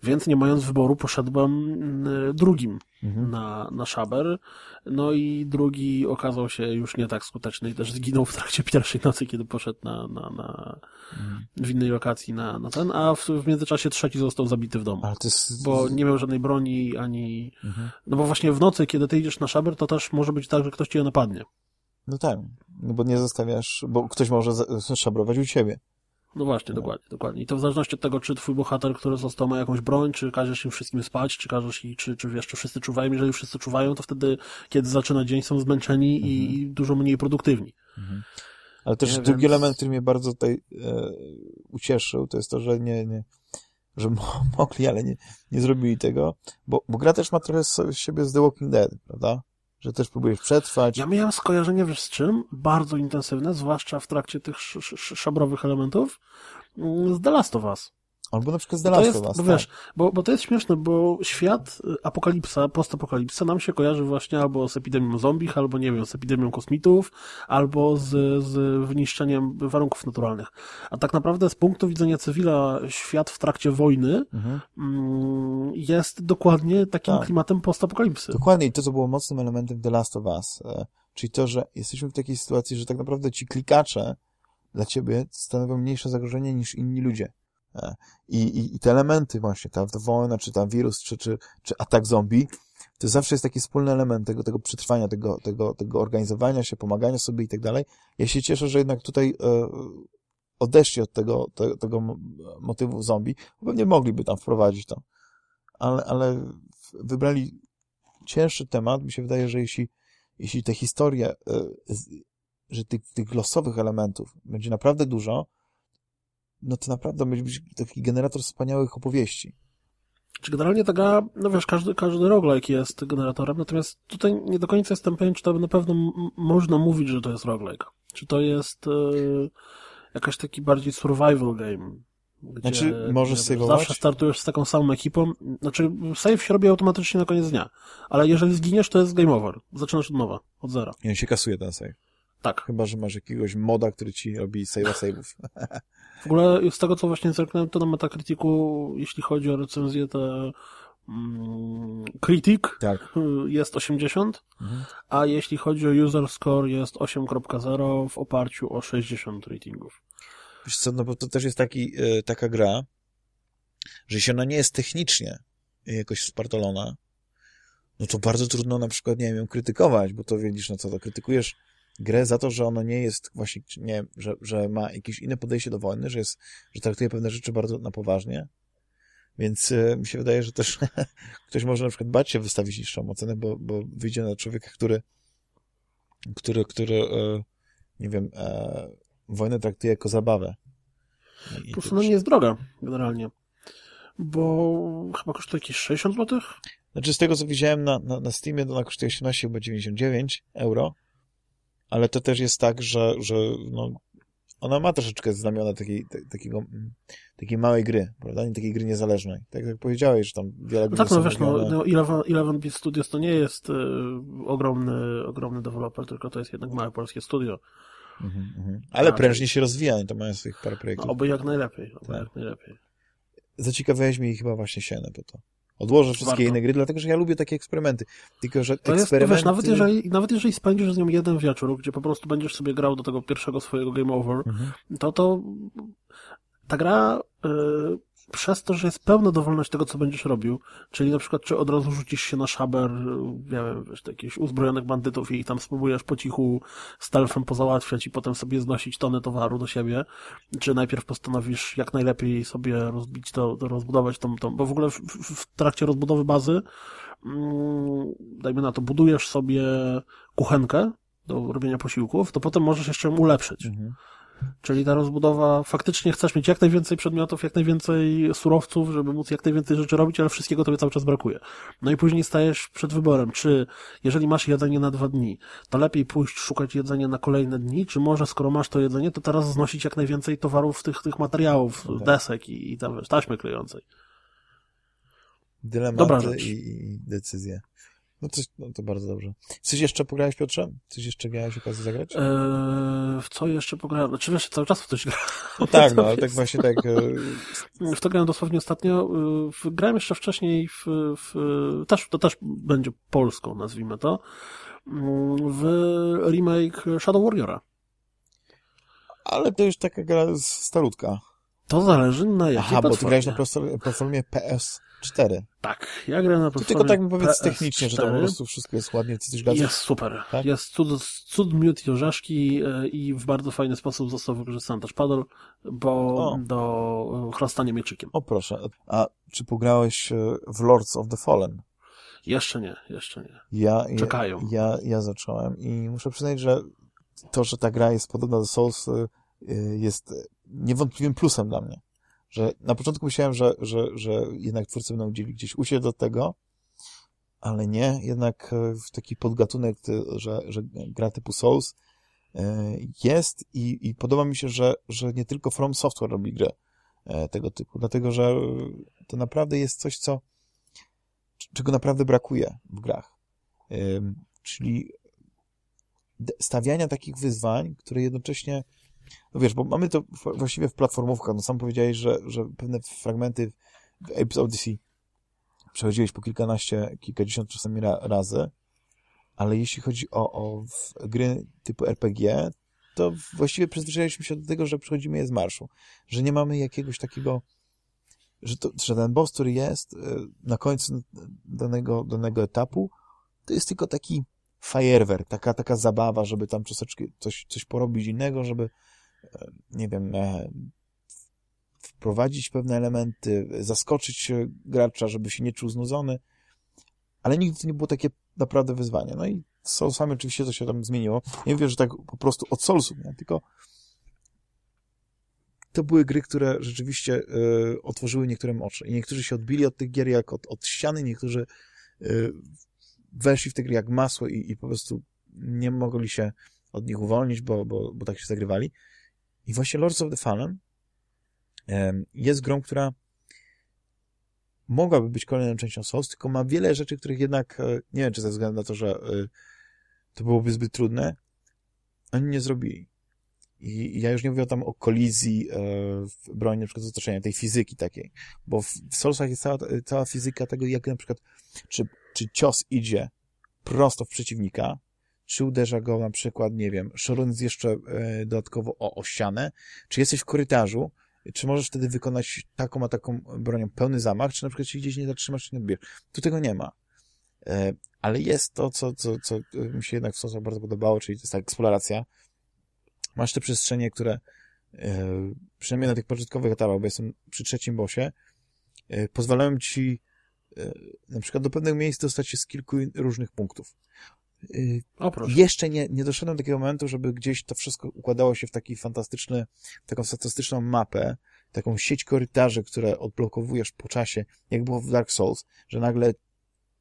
Więc nie mając wyboru poszedłem y, drugim mhm. na, na szaber. No i drugi okazał się już nie tak skuteczny i też zginął w trakcie pierwszej nocy, kiedy poszedł na, na, na mhm. w innej lokacji na, na ten, a w, w międzyczasie trzeci został zabity w domu. Jest... Bo nie miał żadnej broni ani... Mhm. No bo właśnie w nocy, kiedy ty idziesz na szaber, to też może być tak, że ktoś cię napadnie. No tak, no bo nie zostawiasz, bo ktoś może szabrować u ciebie. No właśnie, no. dokładnie, dokładnie. I to w zależności od tego, czy twój bohater, który został, ma jakąś broń, czy każesz im wszystkim spać, czy każesz i czy, czy wiesz, czy wszyscy czuwają. Jeżeli wszyscy czuwają, to wtedy, kiedy zaczyna dzień, są zmęczeni mhm. i dużo mniej produktywni. Mhm. Ale też nie, drugi więc... element, który mnie bardzo tutaj e, ucieszył, to jest to, że nie, nie że mogli, ale nie, nie zrobili tego, bo, bo gra też ma trochę z siebie z The Walking Dead, prawda? Że też próbujesz przetrwać. Ja miałem skojarzenie, wiesz z czym? Bardzo intensywne, zwłaszcza w trakcie tych sz sz szabrowych elementów, mm, z The Last of Us. Albo na przykład z The Last of Us. Bo wiesz, tak. bo, bo to jest śmieszne, bo świat y, apokalipsa, postapokalipsa nam się kojarzy właśnie albo z epidemią zombich, albo nie wiem, z epidemią kosmitów, albo z, z wyniszczeniem warunków naturalnych. A tak naprawdę z punktu widzenia cywila świat w trakcie wojny mhm. Mm, jest dokładnie takim tak. klimatem postapokalipsy. Dokładnie i to, co było mocnym elementem The Last of Us, e, czyli to, że jesteśmy w takiej sytuacji, że tak naprawdę ci klikacze dla ciebie stanowią mniejsze zagrożenie niż inni ludzie. E, I, i, i te elementy właśnie, ta, wojna, czy tam wirus, czy, czy, czy atak zombie, to zawsze jest taki wspólny element tego, tego przetrwania, tego, tego, tego organizowania się, pomagania sobie i tak dalej. Ja się cieszę, że jednak tutaj e, odeszli od tego, te, tego motywu zombie, bo pewnie mogliby tam wprowadzić to. Ale, ale wybrali cięższy temat. Mi się wydaje, że jeśli, jeśli te historie, e, że tych, tych losowych elementów będzie naprawdę dużo, no to naprawdę będzie być taki generator wspaniałych opowieści. Czy generalnie ta gra, no wiesz, każdy, każdy roguelike jest generatorem, natomiast tutaj nie do końca jestem pewien, czy to na pewno można mówić, że to jest roguelike. Czy to jest e, jakaś taki bardziej survival game. Gdzie, znaczy, możesz save'ować? Zawsze startujesz z taką samą ekipą. Znaczy, save się robi automatycznie na koniec dnia. Ale jeżeli zginiesz, to jest game over. Zaczynasz od nowa, od zera. I on się kasuje ten save. Tak. Chyba, że masz jakiegoś moda, który ci robi save'a save'ów. W ogóle z tego, co właśnie zerknąłem, to na Metacriticu, jeśli chodzi o recenzję, to mm, Critic tak. jest 80, mhm. a jeśli chodzi o user score jest 8.0 w oparciu o 60 ratingów. Wiesz co, no bo to też jest taki, e, taka gra, że jeśli ona nie jest technicznie jakoś spartolona, no to bardzo trudno na przykład, nie wiem, ją krytykować, bo to widzisz, no co, to krytykujesz grę za to, że ono nie jest właśnie, nie że, że ma jakieś inne podejście do wojny, że, jest, że traktuje pewne rzeczy bardzo na poważnie. Więc y, mi się wydaje, że też ktoś może na przykład bać się wystawić niższą ocenę, bo, bo wyjdzie na człowieka, który, który, który y, nie wiem, y, wojnę traktuje jako zabawę. I po prostu no nie jest droga, generalnie. Bo chyba kosztuje jakieś 60 zł? Znaczy z tego, co widziałem na, na, na Steamie, to ona kosztuje 18 chyba 99 euro ale to też jest tak, że, że no, ona ma troszeczkę znamiona takiej, takiego, mm, takiej małej gry, prawda? Nie takiej gry niezależnej. Tak jak powiedziałeś, że tam wiele no Tak, no wiesz, no, no Eleven, Eleven Beat Studios to nie jest y, ogromny, ogromny deweloper, tylko to jest jednak małe polskie studio. Mhm, mhm. Ale prężnie się rozwija, to mają swoich parę projektów. No, oby jak najlepiej, oby tak. jak najlepiej. Zaciekawiałeś mnie chyba właśnie sienę po to. Odłożę wszystkie Warto. inne gry, dlatego że ja lubię takie eksperymenty. Tylko, że to eksperymenty... Jest, wiesz, nawet jeżeli, nawet jeżeli spędzisz z nią jeden wieczór, gdzie po prostu będziesz sobie grał do tego pierwszego swojego game over, mhm. to to ta gra y, przez to, że jest pełna dowolność tego, co będziesz robił, czyli na przykład, czy od razu rzucisz się na szaber, nie wiem, wiesz, jakichś uzbrojonych bandytów i tam spróbujesz po cichu stealthem pozałatwiać i potem sobie znosić tony towaru do siebie, czy najpierw postanowisz jak najlepiej sobie rozbić to, rozbudować tą, tą, bo w ogóle w, w, w trakcie rozbudowy bazy, mm, dajmy na to, budujesz sobie kuchenkę do robienia posiłków, to potem możesz jeszcze ją ulepszyć. Mhm. Czyli ta rozbudowa, faktycznie chcesz mieć jak najwięcej przedmiotów, jak najwięcej surowców, żeby móc jak najwięcej rzeczy robić, ale wszystkiego tobie cały czas brakuje. No i później stajesz przed wyborem, czy jeżeli masz jedzenie na dwa dni, to lepiej pójść szukać jedzenia na kolejne dni, czy może skoro masz to jedzenie, to teraz znosić jak najwięcej towarów, tych, tych materiałów, desek i, i tam, wiesz, taśmy klejącej. Dylematy Dobra rzecz. i decyzje. No to, no to bardzo dobrze. Coś jeszcze pograłeś, Piotrze? Coś jeszcze miałeś okazję zagrać? Eee, w co jeszcze pograłem? Znaczy wiesz, cały czas w coś grałem. No tak, no, ale tak właśnie tak... E... W to grałem dosłownie ostatnio. W, grałem jeszcze wcześniej w, w... Też, to też będzie polską, nazwijmy to. W remake Shadow Warriora. Ale to już taka gra starutka. To zależy na jakiej Aha, platformie. bo ty grałeś na platformie PS4. Tak, ja grałem na platformie To tylko tak mi powiedz PS4. technicznie, że tam po prostu wszystko jest ładnie, ty coś Jest super. Tak? Jest cud, cud miód i orzeszki i w bardzo fajny sposób został wykorzystany też paddle, bo o. do chlastania mieczykiem. O proszę. A czy pograłeś e, w Lords of the Fallen? Jeszcze nie, jeszcze nie. Ja, Czekają. Ja, ja, ja zacząłem i muszę przyznać, że to, że ta gra jest podobna do Souls e, jest niewątpliwym plusem dla mnie. Że na początku myślałem, że, że, że jednak twórcy będą chcieli gdzieś usiąść do tego, ale nie, jednak e, w taki podgatunek, że, że gra typu Souls e, jest i, i podoba mi się, że, że nie tylko From Software robi grę e, tego typu, dlatego, że to naprawdę jest coś, co czego naprawdę brakuje w grach. Czyli stawiania takich wyzwań, które jednocześnie no wiesz, bo mamy to właściwie w platformówkach. No sam powiedziałeś, że, że pewne fragmenty w Apes Odyssey przechodziłeś po kilkanaście, kilkadziesiąt czasami ra, razy, ale jeśli chodzi o, o gry typu RPG, to właściwie przyzwyczailiśmy się do tego, że przechodzimy je z marszu. Że nie mamy jakiegoś takiego że, to, że ten boss, który jest e, na końcu danego, danego etapu, to jest tylko taki fajerwer, taka, taka zabawa, żeby tam troszeczkę coś, coś porobić innego, żeby nie wiem, e, wprowadzić pewne elementy, zaskoczyć gracza, żeby się nie czuł znudzony, ale nigdy to nie było takie naprawdę wyzwanie. No i z Soulsami oczywiście to się tam zmieniło. Nie mówię, że tak po prostu od Soulsów, nie? tylko to były gry, które rzeczywiście y, otworzyły niektórym oczy. I niektórzy się odbili od tych gier jak od, od ściany, niektórzy y, weszli w te gry jak masło i, i po prostu nie mogli się od nich uwolnić, bo, bo, bo tak się zagrywali. I właśnie Lords of the Fallen jest grą, która mogłaby być kolejną częścią Souls, tylko ma wiele rzeczy, których jednak, e, nie wiem, czy ze względu na to, że e, to byłoby zbyt trudne, oni nie zrobili. I ja już nie mówię tam o kolizji e, w broni na przykład z otoczenia, tej fizyki takiej, bo w Soulsach jest cała, cała fizyka tego, jak na przykład, czy, czy cios idzie prosto w przeciwnika, czy uderza go na przykład, nie wiem, szorując jeszcze e, dodatkowo o, o ścianę, czy jesteś w korytarzu, czy możesz wtedy wykonać taką a taką bronią pełny zamach, czy na przykład się gdzieś nie zatrzymasz, czy nie odbierz. Tu tego nie ma. E, ale jest to, co, co, co mi się jednak w sposób bardzo podobało, czyli to jest ta eksploracja. Masz te przestrzenie, które e, przynajmniej na tych początkowych etapach, bo jestem przy trzecim bosie, e, pozwalają ci e, na przykład do pewnych miejsc dostać się z kilku różnych punktów. O, Jeszcze nie, nie doszedłem do takiego momentu, żeby gdzieś to wszystko układało się w taki fantastyczny, taką fantastyczną mapę, taką sieć korytarzy, które odblokowujesz po czasie, jak było w Dark Souls, że nagle,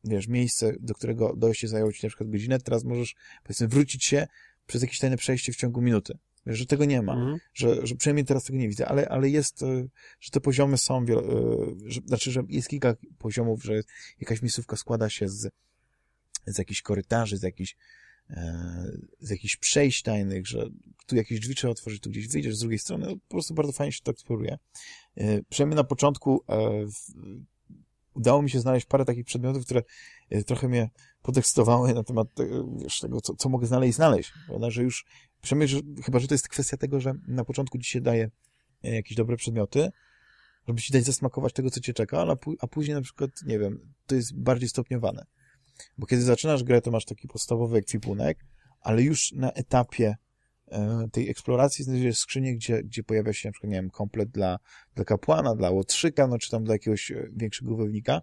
wiesz, miejsce, do którego dojście zajęło ci na przykład godzinę, teraz możesz, powiedzmy, wrócić się przez jakieś tajne przejście w ciągu minuty. Wiesz, że tego nie ma, mhm. że, że przynajmniej teraz tego nie widzę, ale, ale jest, e, że te poziomy są, e, że, znaczy, że jest kilka poziomów, że jakaś miejscówka składa się z z jakichś korytarzy, z jakichś, e, z jakichś przejść tajnych, że tu jakieś drzwi trzeba otworzyć, tu gdzieś wyjdziesz z drugiej strony, no, po prostu bardzo fajnie się to eksploruje. E, przynajmniej na początku e, udało mi się znaleźć parę takich przedmiotów, które trochę mnie podekscytowały na temat tego, co, co mogę znaleźć znaleźć. Prawda? Że już, przynajmniej, że, chyba, że to jest kwestia tego, że na początku ci się daje jakieś dobre przedmioty, żeby ci dać zasmakować tego, co cię czeka, a, a później na przykład, nie wiem, to jest bardziej stopniowane. Bo kiedy zaczynasz grę, to masz taki podstawowy ekwipunek, ale już na etapie e, tej eksploracji znajdziesz skrzynię, gdzie, gdzie pojawia się na przykład, nie wiem, komplet dla, dla kapłana, dla łotrzyka, no czy tam dla jakiegoś e, większego wojownika.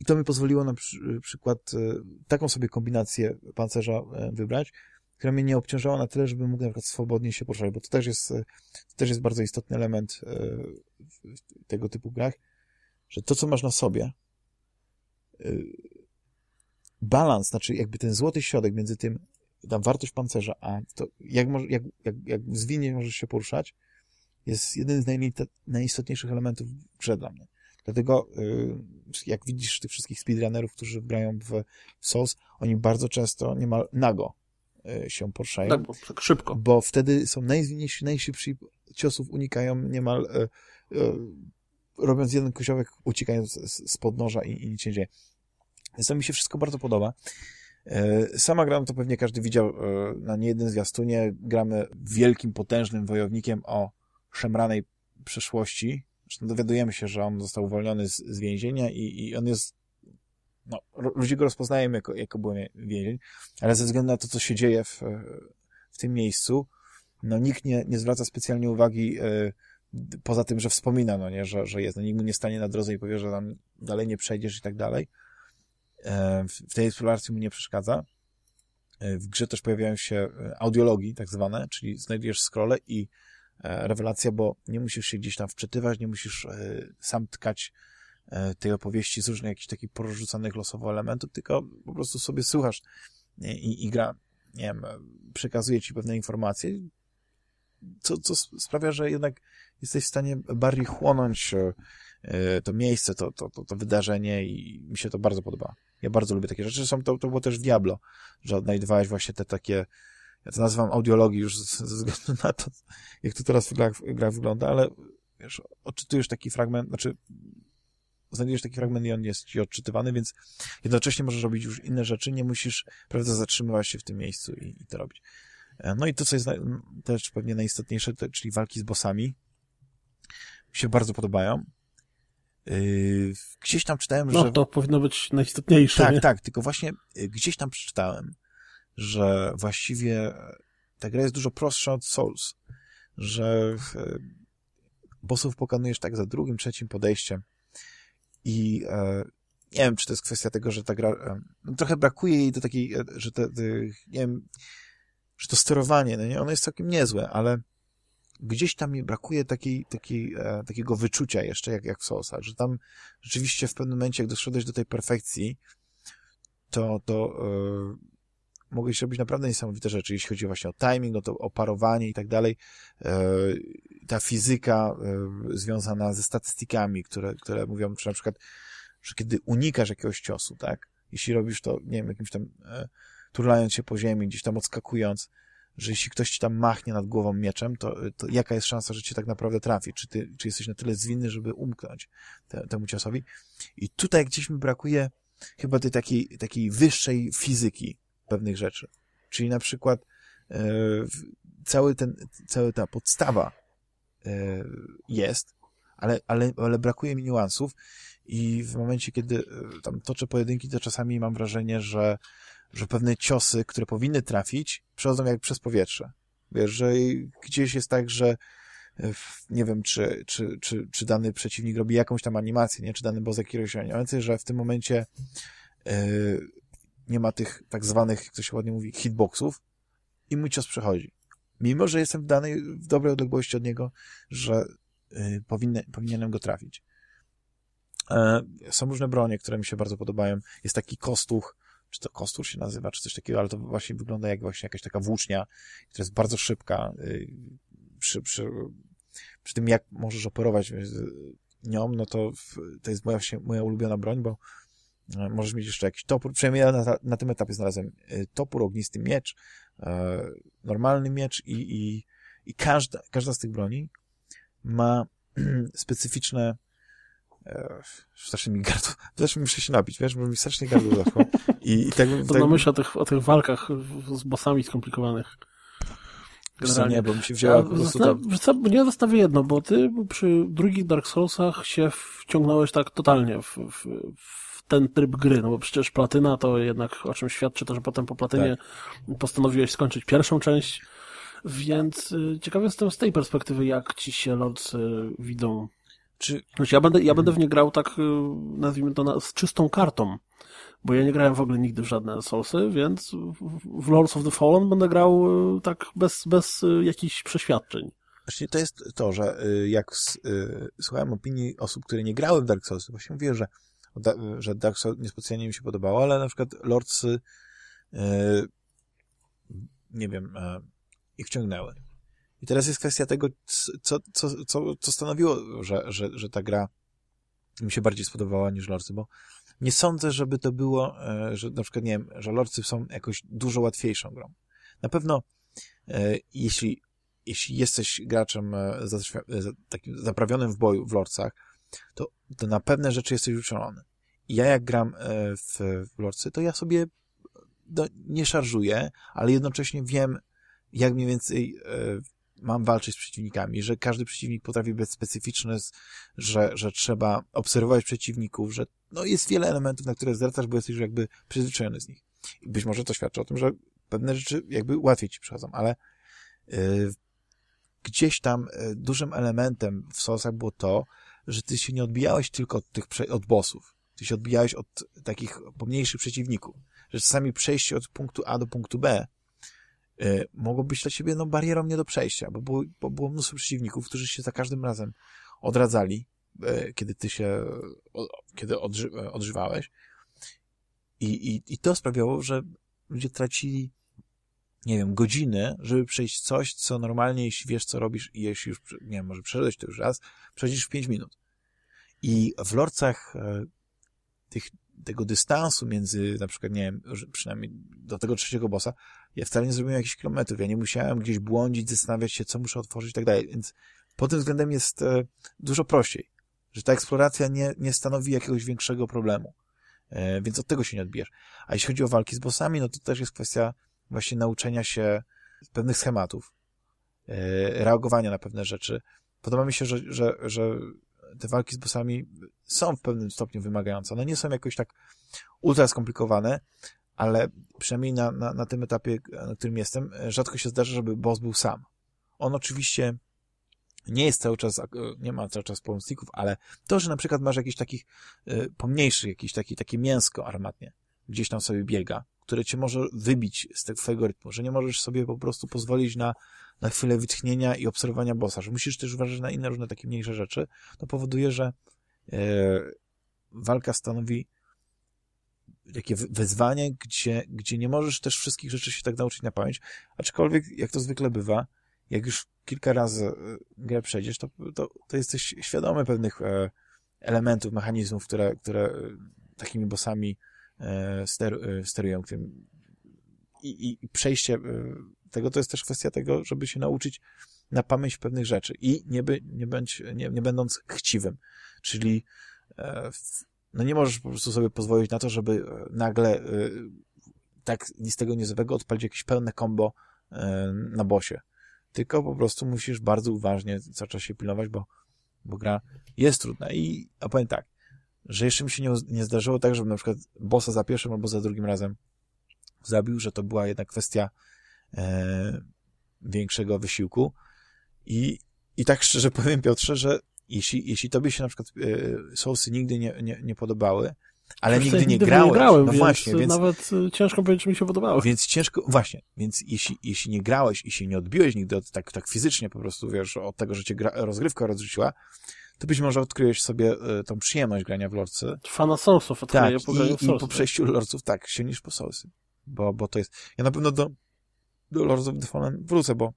I to mi pozwoliło na przy, przykład e, taką sobie kombinację pancerza wybrać, która mnie nie obciążała na tyle, żeby mógł na przykład swobodnie się poruszać, bo to też jest, to też jest bardzo istotny element w tego typu grach, że to, co masz na sobie, balans, znaczy jakby ten złoty środek między tym, tam wartość pancerza, a to jak, może, jak, jak, jak zwinnie możesz się poruszać, jest jeden z najistotniejszych elementów grze dla mnie. Dlatego y, jak widzisz tych wszystkich speedrunnerów, którzy grają w, w Souls, oni bardzo często niemal nago y, się poruszają. Tak, bo tak szybko. Bo wtedy są najzwinniejsi, najszybsi ciosów, unikają niemal y, robiąc jeden koziołek, uciekając z, z podnoża i, i nic się dzieje. Więc to mi się wszystko bardzo podoba. Sama gram, to pewnie każdy widział na niejednym zwiastunie. Gramy wielkim, potężnym wojownikiem o szemranej przeszłości, Zresztą dowiadujemy się, że on został uwolniony z, z więzienia i, i on jest no, ludzie go rozpoznają jako, jako były więzień, ale ze względu na to, co się dzieje w, w tym miejscu, no nikt nie, nie zwraca specjalnie uwagi y, poza tym, że wspomina, no nie, że, że jest, no nikt mu nie stanie na drodze i powie, że tam dalej nie przejdziesz i tak dalej. E, w tej eksploracji mu nie przeszkadza. E, w grze też pojawiają się audiologii, tak zwane, czyli znajdujesz scrolle i E, rewelacja, bo nie musisz się gdzieś tam wczytywać, nie musisz e, sam tkać e, tej opowieści z różnych jakichś takich porzucanych losowo elementów, tylko po prostu sobie słuchasz i, i gra, nie wiem, przekazuje ci pewne informacje, co, co sprawia, że jednak jesteś w stanie bardziej chłonąć to miejsce, to, to, to, to wydarzenie i mi się to bardzo podoba. Ja bardzo lubię takie rzeczy. Zresztą to, to było też Diablo, że odnajdywałeś właśnie te takie ja to nazywam audiologii już ze względu na to, jak to teraz gra, gra wygląda, ale wiesz, odczytujesz taki fragment, znaczy znajdujesz taki fragment i on jest ci odczytywany, więc jednocześnie możesz robić już inne rzeczy, nie musisz, prawda, zatrzymywać się w tym miejscu i, i to robić. E, no i to, co jest też pewnie najistotniejsze, to, czyli walki z bossami, mi się bardzo podobają. Yy, gdzieś tam czytałem, no, że... No, to powinno być najistotniejsze, Tak, nie? tak, tylko właśnie yy, gdzieś tam przeczytałem, że właściwie ta gra jest dużo prostsza od Souls, że e, bossów pokonujesz tak za drugim, trzecim podejściem i nie wiem, czy to jest kwestia tego, że ta gra no, trochę brakuje jej do takiej, że te, te, nie wiem, że to sterowanie, no nie, ono jest całkiem niezłe, ale gdzieś tam mi brakuje takiej, takiej, takiego wyczucia jeszcze, jak, jak w Soulsach, że tam rzeczywiście w pewnym momencie, jak doszedłeś do tej perfekcji, to, to mogłeś robić naprawdę niesamowite rzeczy, jeśli chodzi właśnie o timing, o, to, o parowanie i tak dalej. E, ta fizyka e, związana ze statystykami, które, które mówią, czy na przykład, że kiedy unikasz jakiegoś ciosu, tak, jeśli robisz to, nie wiem, jakimś tam e, turlając się po ziemi, gdzieś tam odskakując, że jeśli ktoś ci tam machnie nad głową mieczem, to, to jaka jest szansa, że cię tak naprawdę trafi? Czy ty, czy jesteś na tyle zwinny, żeby umknąć te, temu ciosowi? I tutaj gdzieś mi brakuje chyba tej takiej, takiej wyższej fizyki, pewnych rzeczy. Czyli na przykład e, cały ten, cała ta podstawa e, jest, ale, ale, ale brakuje mi niuansów i w momencie, kiedy e, tam toczę pojedynki, to czasami mam wrażenie, że, że pewne ciosy, które powinny trafić, przechodzą jak przez powietrze. Wiesz, że gdzieś jest tak, że nie wiem, czy, czy, czy, czy dany przeciwnik robi jakąś tam animację, nie? czy dany boss jakiegoś animację, że w tym momencie nie ma tych tak zwanych, jak to się ładnie mówi, hitboxów i mój cios przechodzi. Mimo, że jestem w danej, w dobrej odległości od niego, że y, powinny, powinienem go trafić. E, są różne bronie, które mi się bardzo podobają. Jest taki kostuch, czy to kostur się nazywa, czy coś takiego, ale to właśnie wygląda jak właśnie jakaś taka włócznia, która jest bardzo szybka. Y, przy, przy, przy tym, jak możesz operować nią, no to to jest moja, moja ulubiona broń, bo E, możesz mieć jeszcze jakiś topór. Przynajmniej ja na, na tym etapie znalazłem e, topór, ognisty miecz, e, normalny miecz i, i, i każda, każda z tych broni ma specyficzne strasznie mi gardło, też muszę się napić, wiesz, bo mi strasznie gardło zaszło. I, i tak, to tak, na myśl o tych, o tych walkach z bossami skomplikowanych. Generalnie. Nie, bo mi się wzięła po prostu ta... Mnie zostawię jedno, bo ty przy drugich Dark Soulsach się wciągnąłeś tak totalnie w, w, w ten tryb gry, no bo przecież platyna to jednak o czym świadczy to, że potem po platynie tak. postanowiłeś skończyć pierwszą część, więc y, ciekawy jestem z tej perspektywy, jak ci się Lords y, widzą. Czy... Znaczy, ja będę, ja będę w nie grał tak, y, nazwijmy to, na, z czystą kartą, bo ja nie grałem w ogóle nigdy w żadne Soulsy, więc w Lords of the Fallen będę grał tak bez, bez jakichś przeświadczeń. Właśnie to jest to, że jak słuchałem opinii osób, które nie grały w Dark Souls, właśnie mówię, że że Dark Souls niespecjalnie mi się podobało, ale na przykład Lordsy nie wiem, e, ich wciągnęły. I teraz jest kwestia tego, co, co, co, co stanowiło, że, że, że ta gra mi się bardziej spodobała niż lorcy, bo nie sądzę, żeby to było, e, że na przykład, nie wiem, że lorcy są jakoś dużo łatwiejszą grą. Na pewno, e, jeśli, jeśli jesteś graczem e, takim zaprawionym w boju w lorcach, to, to na pewne rzeczy jesteś uczulony. I ja jak gram w, w lorcy, to ja sobie no, nie szarżuję, ale jednocześnie wiem, jak mniej więcej mam walczyć z przeciwnikami, że każdy przeciwnik potrafi być specyficzny, że, że trzeba obserwować przeciwników, że no jest wiele elementów, na które zwracasz, bo jesteś jakby przyzwyczajony z nich. I być może to świadczy o tym, że pewne rzeczy jakby łatwiej ci przychodzą, ale yy, gdzieś tam yy, dużym elementem w Soulsach było to, że ty się nie odbijałeś tylko od tych, od bossów. Ty się odbijałeś od takich pomniejszych przeciwników. Że czasami przejście od punktu A do punktu B mogło być dla ciebie no, barierą nie do przejścia, bo było, bo było mnóstwo przeciwników, którzy się za każdym razem odradzali, y, kiedy ty się, kiedy odży, odżywałeś. I, i, I to sprawiało, że ludzie tracili, nie wiem, godziny, żeby przejść coś, co normalnie, jeśli wiesz, co robisz i jeśli już, nie wiem, może przeszedłeś to już raz, przejdziesz w 5 minut. I w lorcach e, tych tego dystansu między, na przykład, nie wiem, przynajmniej do tego trzeciego bossa, ja wcale nie zrobiłem jakichś kilometrów, ja nie musiałem gdzieś błądzić, zastanawiać się, co muszę otworzyć i tak dalej, więc pod tym względem jest e, dużo prościej, że ta eksploracja nie, nie stanowi jakiegoś większego problemu, e, więc od tego się nie odbijesz. A jeśli chodzi o walki z bossami, no to też jest kwestia właśnie nauczenia się pewnych schematów, e, reagowania na pewne rzeczy. Podoba mi się, że, że, że te walki z bossami są w pewnym stopniu wymagające. One nie są jakoś tak ultra skomplikowane, ale przynajmniej na, na, na tym etapie, na którym jestem, rzadko się zdarza, żeby boss był sam. On oczywiście nie jest cały czas, nie ma cały czas pomocników, ale to, że na przykład masz jakiś takich y, pomniejszy, jakiś taki, takie mięsko armatnie, gdzieś tam sobie biega, które cię może wybić z tego twojego rytmu, że nie możesz sobie po prostu pozwolić na na chwilę wytchnienia i obserwowania bossa, że musisz też uważać na inne różne takie mniejsze rzeczy, to powoduje, że e, walka stanowi takie wyzwanie, gdzie, gdzie nie możesz też wszystkich rzeczy się tak nauczyć na pamięć, aczkolwiek, jak to zwykle bywa, jak już kilka razy e, grę przejdziesz, to, to, to jesteś świadomy pewnych e, elementów, mechanizmów, które, które e, takimi bossami e, e, sterują tym. I, i przejście tego to jest też kwestia tego, żeby się nauczyć na pamięć pewnych rzeczy i nie, by, nie, bądź, nie, nie będąc chciwym. Czyli e, no nie możesz po prostu sobie pozwolić na to, żeby e, nagle e, tak nic tego niezłego odpalić jakieś pełne combo na bosie. Tylko po prostu musisz bardzo uważnie cały czas się pilnować, bo, bo gra jest trudna. I a powiem tak, że jeszcze mi się nie, nie zdarzyło tak, żeby na przykład bossa za pierwszym albo za drugim razem zabił, że to była jednak kwestia e, większego wysiłku. I, I tak szczerze powiem, Piotrze, że jeśli, jeśli tobie się na przykład e, Soulsy nigdy nie, nie, nie podobały, ale nigdy, nigdy nie grałeś, nie grałem, no więc właśnie, więc nawet e, ciężko powiedzieć, czy mi się podobało. Więc ciężko, właśnie, więc jeśli, jeśli nie grałeś i się nie odbiłeś nigdy od, tak, tak fizycznie po prostu, wiesz, od tego, że cię gra, rozgrywka rozrzuciła, to być może odkryjesz sobie y, tą przyjemność grania w lorcy. Fana Soulsów odkryję tak, po i, i po przejściu lorców, tak, sięgniesz po Soulsy. Bo, bo to jest, ja na pewno do, do Lords of the Fallen wrócę, bo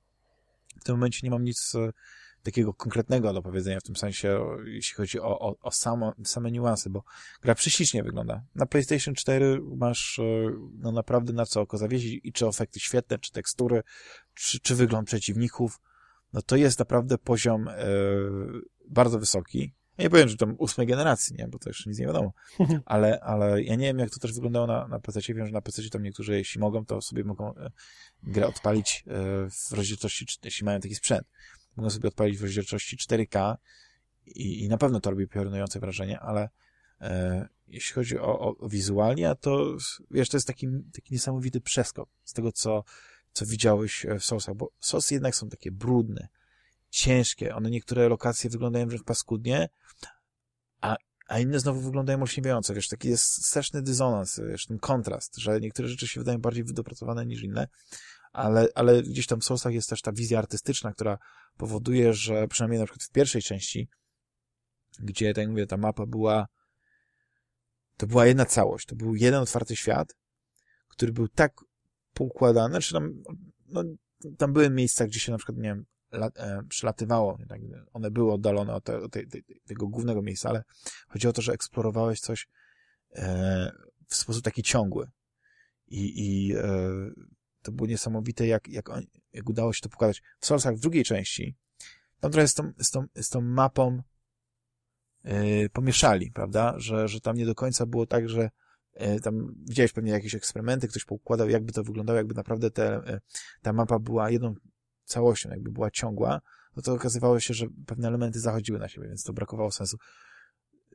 w tym momencie nie mam nic e, takiego konkretnego do powiedzenia w tym sensie, jeśli chodzi o, o, o samo, same niuanse, bo gra prześlicznie wygląda. Na PlayStation 4 masz e, no naprawdę na co oko zawiesić i czy efekty świetne, czy tekstury, czy, czy wygląd przeciwników, no to jest naprawdę poziom e, bardzo wysoki ja nie powiem, że tam ósmej generacji, nie, bo to jeszcze nic nie wiadomo, ale, ale ja nie wiem, jak to też wyglądało na, na PC. Wiem, że na PC tam niektórzy, jeśli mogą, to sobie mogą e, grę odpalić e, w rozdzielczości, jeśli mają taki sprzęt, mogą sobie odpalić w rozdzielczości 4K i, i na pewno to robi piorunujące wrażenie, ale e, jeśli chodzi o, o, o wizualia, to wiesz, to jest taki, taki niesamowity przeskok z tego, co, co widziałeś w Soulsach, bo Soulsy jednak są takie brudne, ciężkie. One niektóre lokacje wyglądają wręcz paskudnie, a, a inne znowu wyglądają olśniewiająco. Wiesz, taki jest straszny dysonans, wiesz, ten kontrast, że niektóre rzeczy się wydają bardziej dopracowane niż inne, ale, ale gdzieś tam w Soulsach jest też ta wizja artystyczna, która powoduje, że przynajmniej na przykład w pierwszej części, gdzie, tak jak mówię, ta mapa była to była jedna całość, to był jeden otwarty świat, który był tak poukładany, czy tam, no, tam były miejsca, gdzie się na przykład, nie wiem, e, przelatywało, tak, one były oddalone od, te, tego głównego miejsca, ale chodzi o to, że eksplorowałeś coś e, w sposób taki ciągły. I, i e, to było niesamowite, jak, jak, on, jak udało się to pokazać. W Soulsach w drugiej części, tam trochę z tą, z tą, z tą mapą e, pomieszali, prawda, że, że tam nie do końca było tak, że e, tam widziałeś pewnie jakieś eksperymenty, ktoś poukładał, jakby to wyglądało, jakby naprawdę te, e, ta mapa była jedną całością, jakby była ciągła, no to okazywało się, że pewne elementy zachodziły na siebie, więc to brakowało sensu.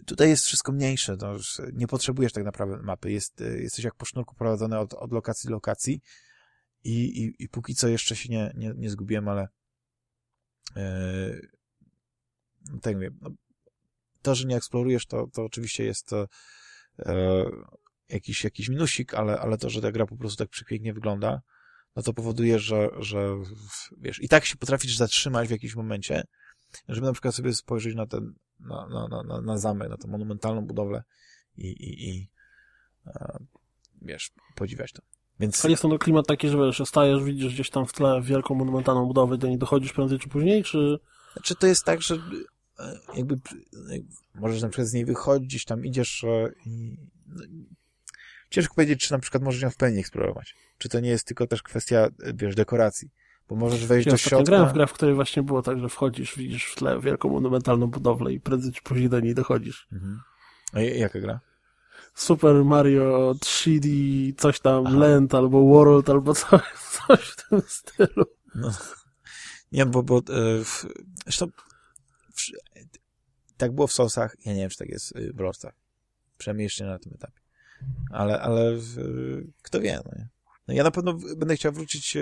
Tutaj jest wszystko mniejsze, to nie potrzebujesz tak naprawdę mapy, jest, e, jesteś jak po sznurku prowadzony od, od lokacji do lokacji i, i, i póki co jeszcze się nie, nie, nie zgubiłem, ale yy, tak mówię, no, to, że nie eksplorujesz, to, to oczywiście jest to yy, jakiś, jakiś minusik, ale, ale to, że ta gra po prostu tak przepięknie wygląda, no to powoduje, że, że wiesz, i tak się potrafisz zatrzymać w jakimś momencie, żeby na przykład sobie spojrzeć na ten, na, na, na, na zamek, na tę monumentalną budowlę i, i, i e, wiesz, podziwiać to. Więc... A jest to klimat taki, że wiesz, stajesz, widzisz gdzieś tam w tle wielką monumentalną budowę, do niej dochodzisz prędzej czy później, czy... Czy to jest tak, że e, jakby możesz na przykład z niej wychodzić, tam idziesz e, i no, ciężko powiedzieć, czy na przykład możesz ją w pełni eksplorować. Czy to nie jest tylko też kwestia, wiesz, dekoracji. Bo możesz wejść ja do środka... grałem w grę, w której właśnie było tak, że wchodzisz, widzisz w tle wielką monumentalną budowlę i prędzej czy później do niej dochodzisz. Mhm. A jaka gra? Super Mario 3D, coś tam, Aha. Land albo World, albo coś, coś w tym stylu. No. Nie, bo, bo e, zresztą w, tak było w Sosach, ja nie wiem, czy tak jest w Lorcach. Przynajmniej jeszcze na tym etapie. Ale, ale w, kto wie, no? No ja na pewno będę chciał wrócić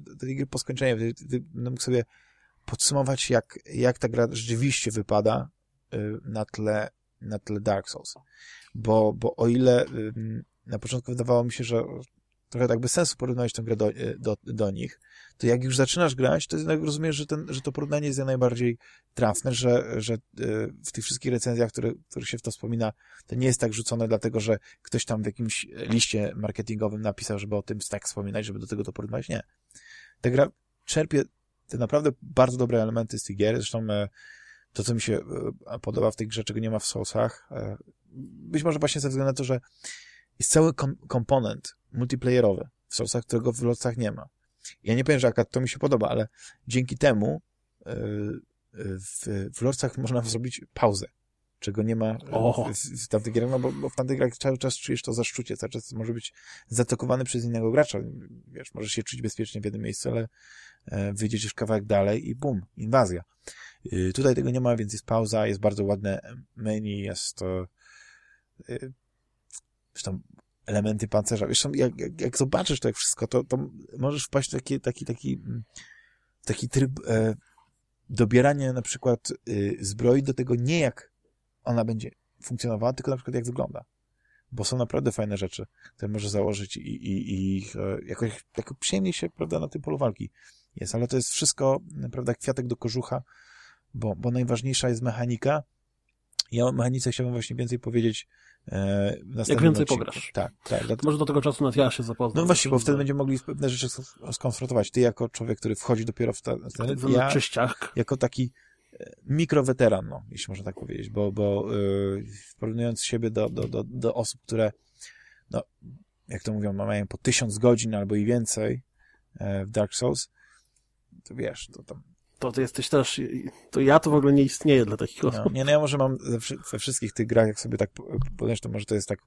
do tej gry po skończeniu. Będę mógł sobie podsumować, jak, jak ta gra rzeczywiście wypada na tle, na tle Dark Souls. Bo, bo o ile na początku wydawało mi się, że trochę tak bez sensu porównać tę grę do, e, do, do nich, to jak już zaczynasz grać, to jednak rozumiesz, że, ten, że to porównanie jest najbardziej trafne, że, że e, w tych wszystkich recenzjach, które, których się w to wspomina, to nie jest tak rzucone dlatego, że ktoś tam w jakimś liście marketingowym napisał, żeby o tym tak wspominać, żeby do tego to porównać. Nie. Ta gra czerpie te naprawdę bardzo dobre elementy z tych gier, zresztą e, to, co mi się podoba w tej grze, czego nie ma w Soulsach, być może właśnie ze względu na to, że jest cały kom komponent multiplayerowy w Soulsach, którego w Lordsach nie ma. Ja nie powiem, że akurat to mi się podoba, ale dzięki temu yy, w, w Lordsach można zrobić pauzę, czego nie ma w, w, w tamtych grach, no bo, bo, w tamtych grach cały czas czujesz to zaszczucie, cały czas może być zaatakowany przez innego gracza, wiesz, możesz się czuć bezpiecznie w jednym miejscu, ale e, wyjdziesz już kawałek dalej i bum, inwazja. Tutaj tego nie ma, więc jest pauza, jest bardzo ładne menu, jest to zresztą elementy pancerza. Zresztą jak, jak, jak zobaczysz to jak wszystko, to, to możesz wpaść w taki, taki, taki, taki tryb e, dobierania na przykład y, zbroi do tego nie jak ona będzie funkcjonowała, tylko na przykład jak wygląda. Bo są naprawdę fajne rzeczy, które możesz założyć i, i, i e, jakoś, jakoś przyjemnie się, prawda, na tym polu walki jest. Ale to jest wszystko, prawda, kwiatek do kożucha, bo, bo najważniejsza jest mechanika. Ja o mechanice chciałbym właśnie więcej powiedzieć Jak więcej odcinku. pograsz. Tak, tak. Dlatego... Może do tego czasu nawet ja się zapoznam. No właśnie, bo wtedy będziemy mogli pewne rzeczy skonfrontować. Ty jako człowiek, który wchodzi dopiero w ten... ten ja czyściach. jako taki e, mikroweteran, no, jeśli można tak powiedzieć, bo, bo yy, porównując siebie do, do, do, do osób, które no, jak to mówią, mają po tysiąc godzin albo i więcej w Dark Souls, to wiesz, to tam to ty jesteś też, to ja to w ogóle nie istnieje dla takich osób. No, nie, no ja może mam we wszystkich tych grach, jak sobie tak podejść, to może to jest tak,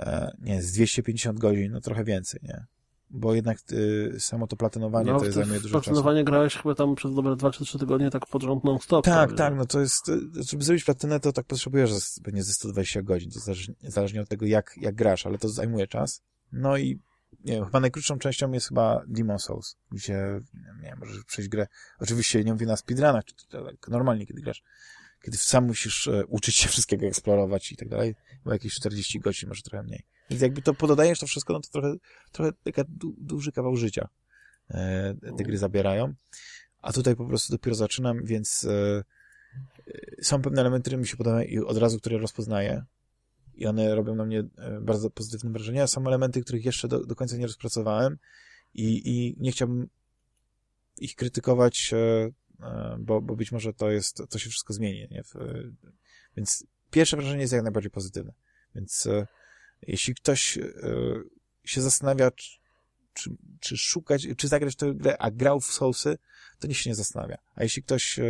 e, nie, z 250 godzin, no trochę więcej, nie? Bo jednak y, samo to platynowanie no, to zajmuje dużo czasu. Platynowanie grałeś chyba tam przez dobre 2 czy 3 tygodnie tak pod rząd non-stop. Tak, prawie. tak, no to jest, y, żeby zrobić platynę, to tak potrzebujesz pewnie ze 120 godzin, to zależnie, zależnie od tego, jak, jak grasz, ale to zajmuje czas. No i nie wiem, chyba najkrótszą częścią jest chyba Demon Souls, gdzie, nie wiem, możesz przejść grę, oczywiście nie mówię na speedrunach, czy tak normalnie, kiedy grasz, kiedy sam musisz e, uczyć się wszystkiego, eksplorować i tak dalej, bo jakieś 40 godzin, może trochę mniej. Więc jakby to pododajesz to wszystko, no to trochę, trochę taka du duży kawał życia e, te gry zabierają. A tutaj po prostu dopiero zaczynam, więc e, e są pewne elementy, które mi się podobają i od razu, które rozpoznaję, i one robią na mnie e, bardzo pozytywne wrażenie. Są elementy, których jeszcze do, do końca nie rozpracowałem i, i nie chciałbym ich krytykować, e, e, bo, bo być może to jest, to się wszystko zmieni, nie? Więc pierwsze wrażenie jest jak najbardziej pozytywne. Więc jeśli ktoś się zastanawia, czy, czy szukać, czy zagrać tę grę, a grał w Soulsy, to niech się nie zastanawia. A jeśli ktoś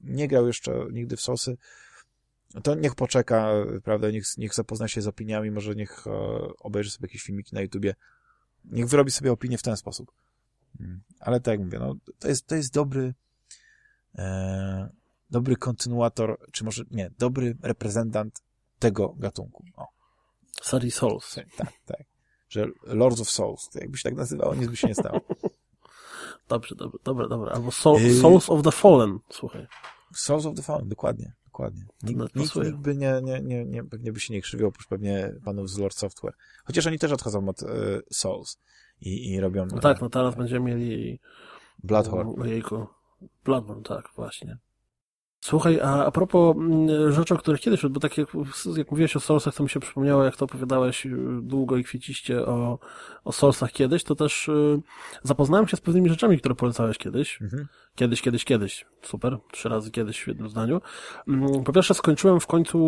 nie grał jeszcze nigdy w Soulsy, to niech poczeka, prawda, niech, niech zapozna się z opiniami, może niech e, obejrzy sobie jakieś filmiki na YouTubie, niech wyrobi sobie opinię w ten sposób. Mm. Ale tak jak mówię, no, to jest, to jest dobry e, dobry kontynuator, czy może, nie, dobry reprezentant tego gatunku. O. Serii Souls. Tak, tak. Że Lords of Souls, to jakby się tak nazywało, nic by się nie stało. dobrze, dobra, dobra, dobra. Albo Soul, y- Souls of the Fallen, słuchaj. Souls of the Fallen, dokładnie. Dokładnie. Nikt, nikt, nikt by nie, nie, nie, nie, pewnie by się nie krzywił, oprócz pewnie panów z Lord Software. Chociaż oni też odchodzą od y, Souls i, i robią... No tak, no teraz będziemy mieli... Bloodhorn. Ojejku. Bloodhorn, tak, właśnie. Słuchaj, a, a propos mm, rzeczy, o których kiedyś, bo tak jak, jak mówiłeś o Soulsach, to mi się przypomniało, jak to opowiadałeś y, długo i kwieciście o, o Soulsach kiedyś, to też y, zapoznałem się z pewnymi rzeczami, które polecałeś kiedyś. Mhm. Kiedyś, kiedyś, kiedyś. Super. Trzy razy kiedyś w jednym zdaniu. Mm, po pierwsze skończyłem w końcu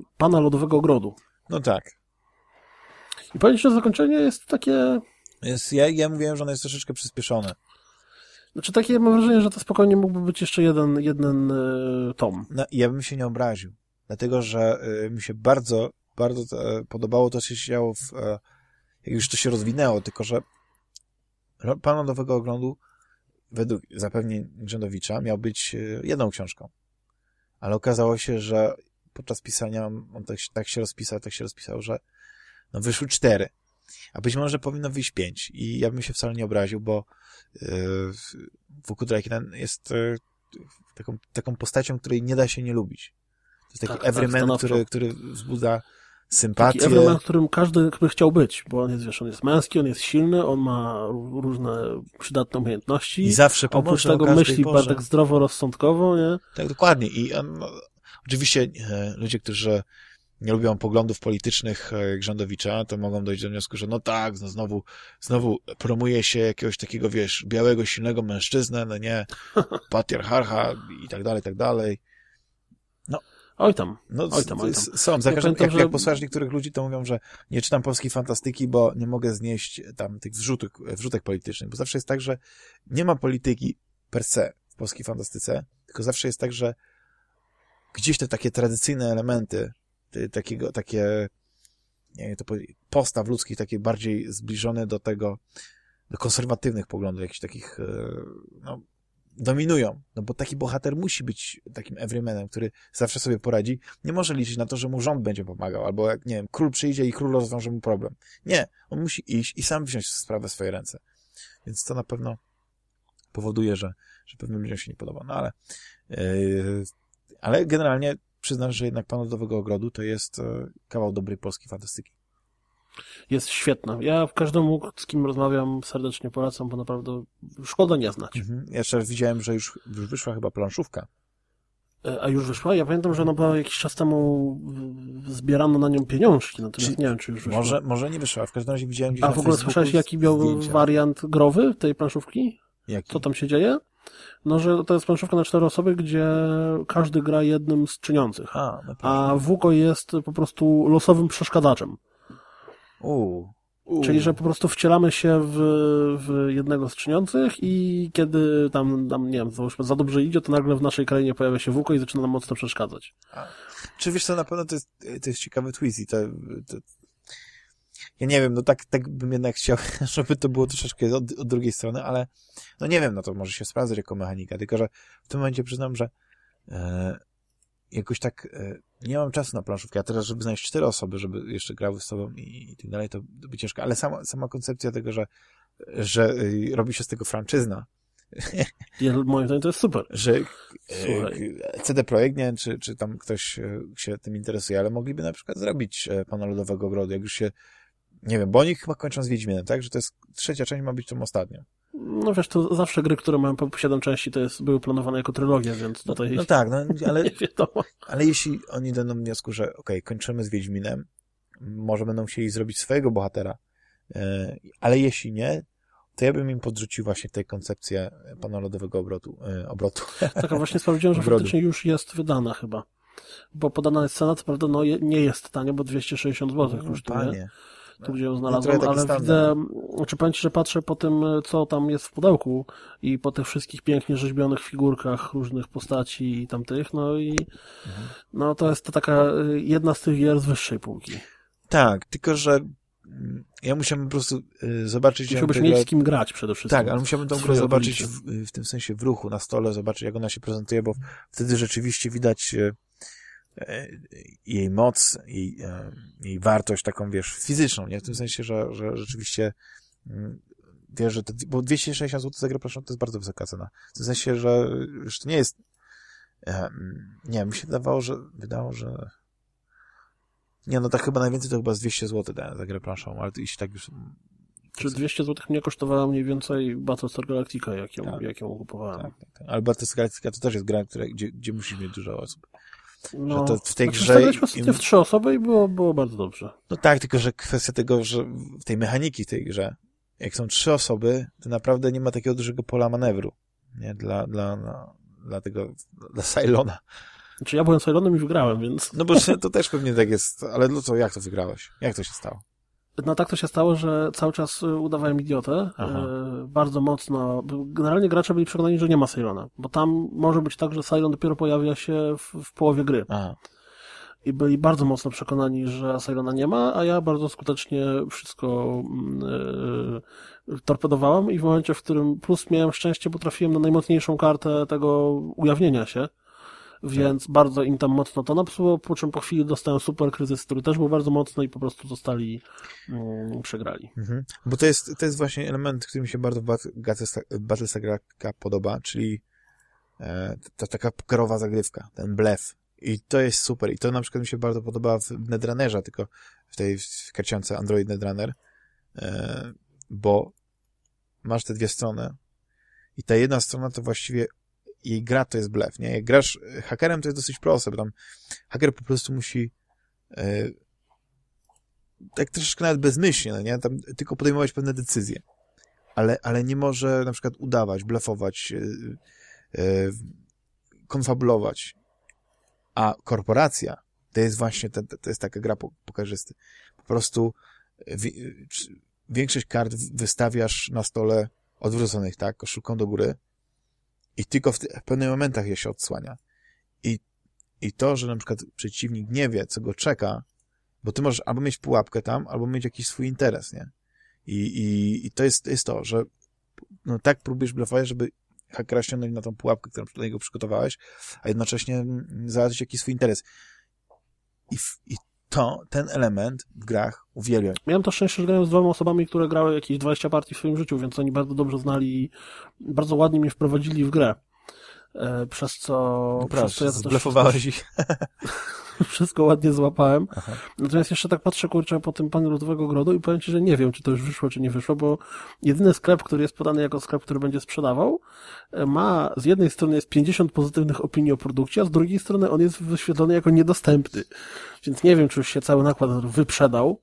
y, Pana Lodowego Ogrodu. No tak. I powiem że zakończenie jest takie... Jest, ja, ja mówiłem, że ono jest troszeczkę przyspieszone. Znaczy takie mam wrażenie, że to spokojnie mógłby być jeszcze jeden, jeden y, tom. No, ja bym się nie obraził, dlatego że y, mi się bardzo, bardzo y, podobało to, co się działo, w, e, jak już to się rozwinęło, tylko że Pan Lądowego Oglądu według zapewnień Grzędowicza miał być jedną książką. Ale okazało się, że podczas pisania on tak, tak się rozpisał, tak się rozpisał, że no wyszły cztery. A być może powinno wyjść pięć. I ja bym się wcale nie obraził, bo Wuku Drakenan jest e, taką, taką postacią, której nie da się nie lubić. To jest taki tak, everyman, tak, który, który wzbudza sympatię. Taki everyman, którym każdy by chciał być, bo on jest, wiesz, on jest męski, on jest silny, on ma różne przydatne umiejętności. I zawsze pomoże Oprócz tego myśli bardzo tak zdroworozsądkowo, nie? Tak, dokładnie. I on, no, oczywiście e, ludzie, którzy nie lubią poglądów politycznych e, Grzędowicza, to mogą dojść do wniosku, że no tak, no znowu, znowu promuje się jakiegoś takiego, wiesz, białego, silnego mężczyznę, no nie, patriarcha i tak dalej, i tak dalej. No. Oj tam, no, oj tam, oj tam. Są, za ja każdym, jak, że... jak posłuchasz niektórych ludzi, to mówią, że nie czytam polskiej fantastyki, bo nie mogę znieść tam tych wrzutek, wrzutek politycznych, bo zawsze jest tak, że nie ma polityki per se w polskiej fantastyce, tylko zawsze jest tak, że gdzieś te takie tradycyjne elementy takiego, takie nie to postaw ludzkich, takie bardziej zbliżone do tego, do konserwatywnych poglądów, jakichś takich, e, no, dominują. No bo taki bohater musi być takim everymanem, który zawsze sobie poradzi. Nie może liczyć na to, że mu rząd będzie pomagał, albo jak, nie wiem, król przyjdzie i król rozwiąże mu problem. Nie, on musi iść i sam wziąć sprawę w swoje ręce. Więc to na pewno powoduje, że, że pewnym ludziom się nie podoba. No ale, yy, ale generalnie przyznam, że jednak Pan Lodowego Ogrodu to jest e, kawał dobrej polskiej fantastyki. Jest świetna. Ja każdemu, z kim rozmawiam, serdecznie polecam, bo naprawdę szkoda nie znać. Mhm. Jeszcze widziałem, że już, już wyszła chyba planszówka. E, a już wyszła? Ja pamiętam, że ona była jakiś czas temu zbierano na nią pieniążki, natomiast czy, nie wiem, czy już wyszła. Może, może nie wyszła, w każdym razie widziałem gdzieś A w ogóle słyszałeś, jaki miał zdjęcia. wariant growy tej planszówki? Jaki? Co tam się dzieje? No, że to jest planszówka na cztery osoby, gdzie każdy gra jednym z czyniących. A, a Wuko jest po prostu losowym przeszkadzaczem. Uuu. Czyli, że po prostu wcielamy się w, w jednego z czyniących i kiedy tam, tam, nie wiem, za dobrze idzie, to nagle w naszej krainie pojawia się Wuko i zaczyna nam mocno przeszkadzać. A. Czy wiesz co, na pewno to jest, to jest ciekawy twist i to, to, ja nie wiem, no tak, tak bym jednak chciał, żeby to było troszeczkę od, od drugiej strony, ale no nie wiem, no to może się sprawdzać jako mechanika, tylko że w tym momencie przyznam, że e, jakoś tak e, nie mam czasu na planszówkę, a teraz, żeby znaleźć cztery osoby, żeby jeszcze grały z sobą i, i tak dalej, to, to by ciężko, ale sama, sama koncepcja tego, że, że y, robi się z tego franczyzna, ja, moim zdaniem to jest super. Że e, CD Projekt, nie? Wiem, czy, czy tam ktoś e, się tym interesuje, ale mogliby na przykład zrobić e, Pana Lodowego Ogrodu, jak już się nie wiem, bo oni chyba kończą z Wiedźminem, tak? Że to jest trzecia część ma być tą ostatnią. No wiesz, to zawsze gry, które mają po 7 części, to jest, były planowane jako trylogia, więc no, tutaj... No, no tak, no, ale, ale jeśli oni do wniosku, że okej, okay, kończymy z Wiedźminem, może będą chcieli zrobić swojego bohatera, yy, ale jeśli nie, to ja bym im podrzucił właśnie tę koncepcję pana lodowego obrotu. Yy, obrotu. Tak, a właśnie sprawdziłem, że faktycznie już jest wydana chyba. Bo podana jest cena, co prawda no, nie jest tanie, bo 260 zł kosztuje. Panie. Tu gdzie ją znalazłem, ale standard. widzę, czy powiem Ci, że patrzę po tym, co tam jest w pudełku i po tych wszystkich pięknie rzeźbionych figurkach różnych postaci i tamtych, no i Mhm. no to jest to taka y, jedna z tych gier z wyższej półki. Tak, tylko że mm, ja musiałem po prostu y, zobaczyć... Musiałbyś tę mieć grę- z kim grać przede wszystkim. Tak, ale musiałbym tą grę zobaczyć w, w tym sensie w ruchu, na stole, zobaczyć jak ona się prezentuje, bo wtedy rzeczywiście widać e, e, jej moc, jej, e, jej wartość taką, wiesz, fizyczną, nie? W tym sensie, że, że rzeczywiście mm, wiesz, że to, bo 260 zł za grę, proszę, to jest bardzo wysoka cena. W tym sensie, że już to nie jest e, mm, nie, mi się wydawało, że wydało, że nie, no tak chyba najwięcej to chyba z 200 zł dałem za grę planszą, ale to jeśli tak już Czy 200 zł mnie kosztowała mniej więcej Battlestar Galactica, jak ją, Tak. jak ją kupowałem. tak, tak, tak. Ale Battlestar Galactica to też jest gra, która, gdzie, gdzie musisz mieć dużo osób. No, Że to w tej znaczy, grze im- w trzy osoby i było, było bardzo dobrze. No tak, tylko że kwestia tego, że w tej mechaniki w tej grze, jak są trzy osoby, to naprawdę nie ma takiego dużego pola manewru. Nie? Dla, dla, dla, dla tego, dla Cylona. Znaczy ja byłem Silonem i wygrałem, więc No bo to też pewnie tak jest, ale no to jak to wygrałeś? Jak to się stało? No tak to się stało, że cały czas y, udawałem idiotę, Aha. y, bardzo mocno. Generalnie gracze byli przekonani, że nie ma Cylona, bo tam może być tak, że Cylon dopiero pojawia się w, w połowie gry. Aha. I byli bardzo mocno przekonani, że Cylona nie ma, a ja bardzo skutecznie wszystko mm, y, torpedowałem i w momencie, w którym plus miałem szczęście, bo trafiłem na najmocniejszą kartę tego ujawnienia się, więc bardzo im tam mocno to napsuło, po czym po chwili dostałem super kryzys, który też był bardzo mocny i po prostu zostali, mm, przegrali. Mhm. Bo to jest, to jest właśnie element, który mi się bardzo w Bat- Battlestar- Battlestar Galactica podoba, czyli e, ta taka pokerowa zagrywka, ten blef. I to jest super. I to na przykład mi się bardzo podoba w Netrunnerze, tylko w tej w karciance Android Netrunner, e, bo masz te dwie strony i ta jedna strona to właściwie jej gra to jest blef, nie? Jak grasz e, hakerem, to jest dosyć proste, bo tam haker po prostu musi e, tak troszeczkę nawet bezmyślnie, no nie? Tam tylko podejmować pewne decyzje. Ale, ale nie może na przykład udawać, blefować, yy, yy, konfabulować. A korporacja to jest właśnie, te, to jest taka gra po- pokarzysty. Po prostu wi, większość kart wystawiasz na stole odwróconych, tak? Koszulką do góry i tylko w, w pewnych momentach je się odsłania. I, I to, że na przykład przeciwnik nie wie, co go czeka, bo ty możesz albo mieć pułapkę tam, albo mieć jakiś swój interes, nie? I, i, i to, jest, jest to, że no tak próbujesz blefować, żeby hakera ściągnąć na tą pułapkę, którą dla niego przygotowałeś, a jednocześnie mm, załatwić jakiś swój interes. I, w, i to, ten element w grach uwielbiam. Miałem to szczęście, że grałem z dwoma osobami, które grały jakieś 20 partii w swoim życiu, więc oni bardzo dobrze znali i bardzo ładnie mnie wprowadzili w grę. E, przez co, przez co ja zblefowałeś ich. wszystko ładnie złapałem. Aha. Natomiast jeszcze tak patrzę, kurczę, po tym panu Lodowego Grodu i powiem Ci, że nie wiem, czy to już wyszło, czy nie wyszło, bo jedyny sklep, który jest podany jako sklep, który będzie sprzedawał, e, ma, z jednej strony jest 50 pozytywnych opinii o produkcie, a z drugiej strony on jest wyświetlony jako niedostępny. Więc nie wiem, czy już się cały nakład wyprzedał,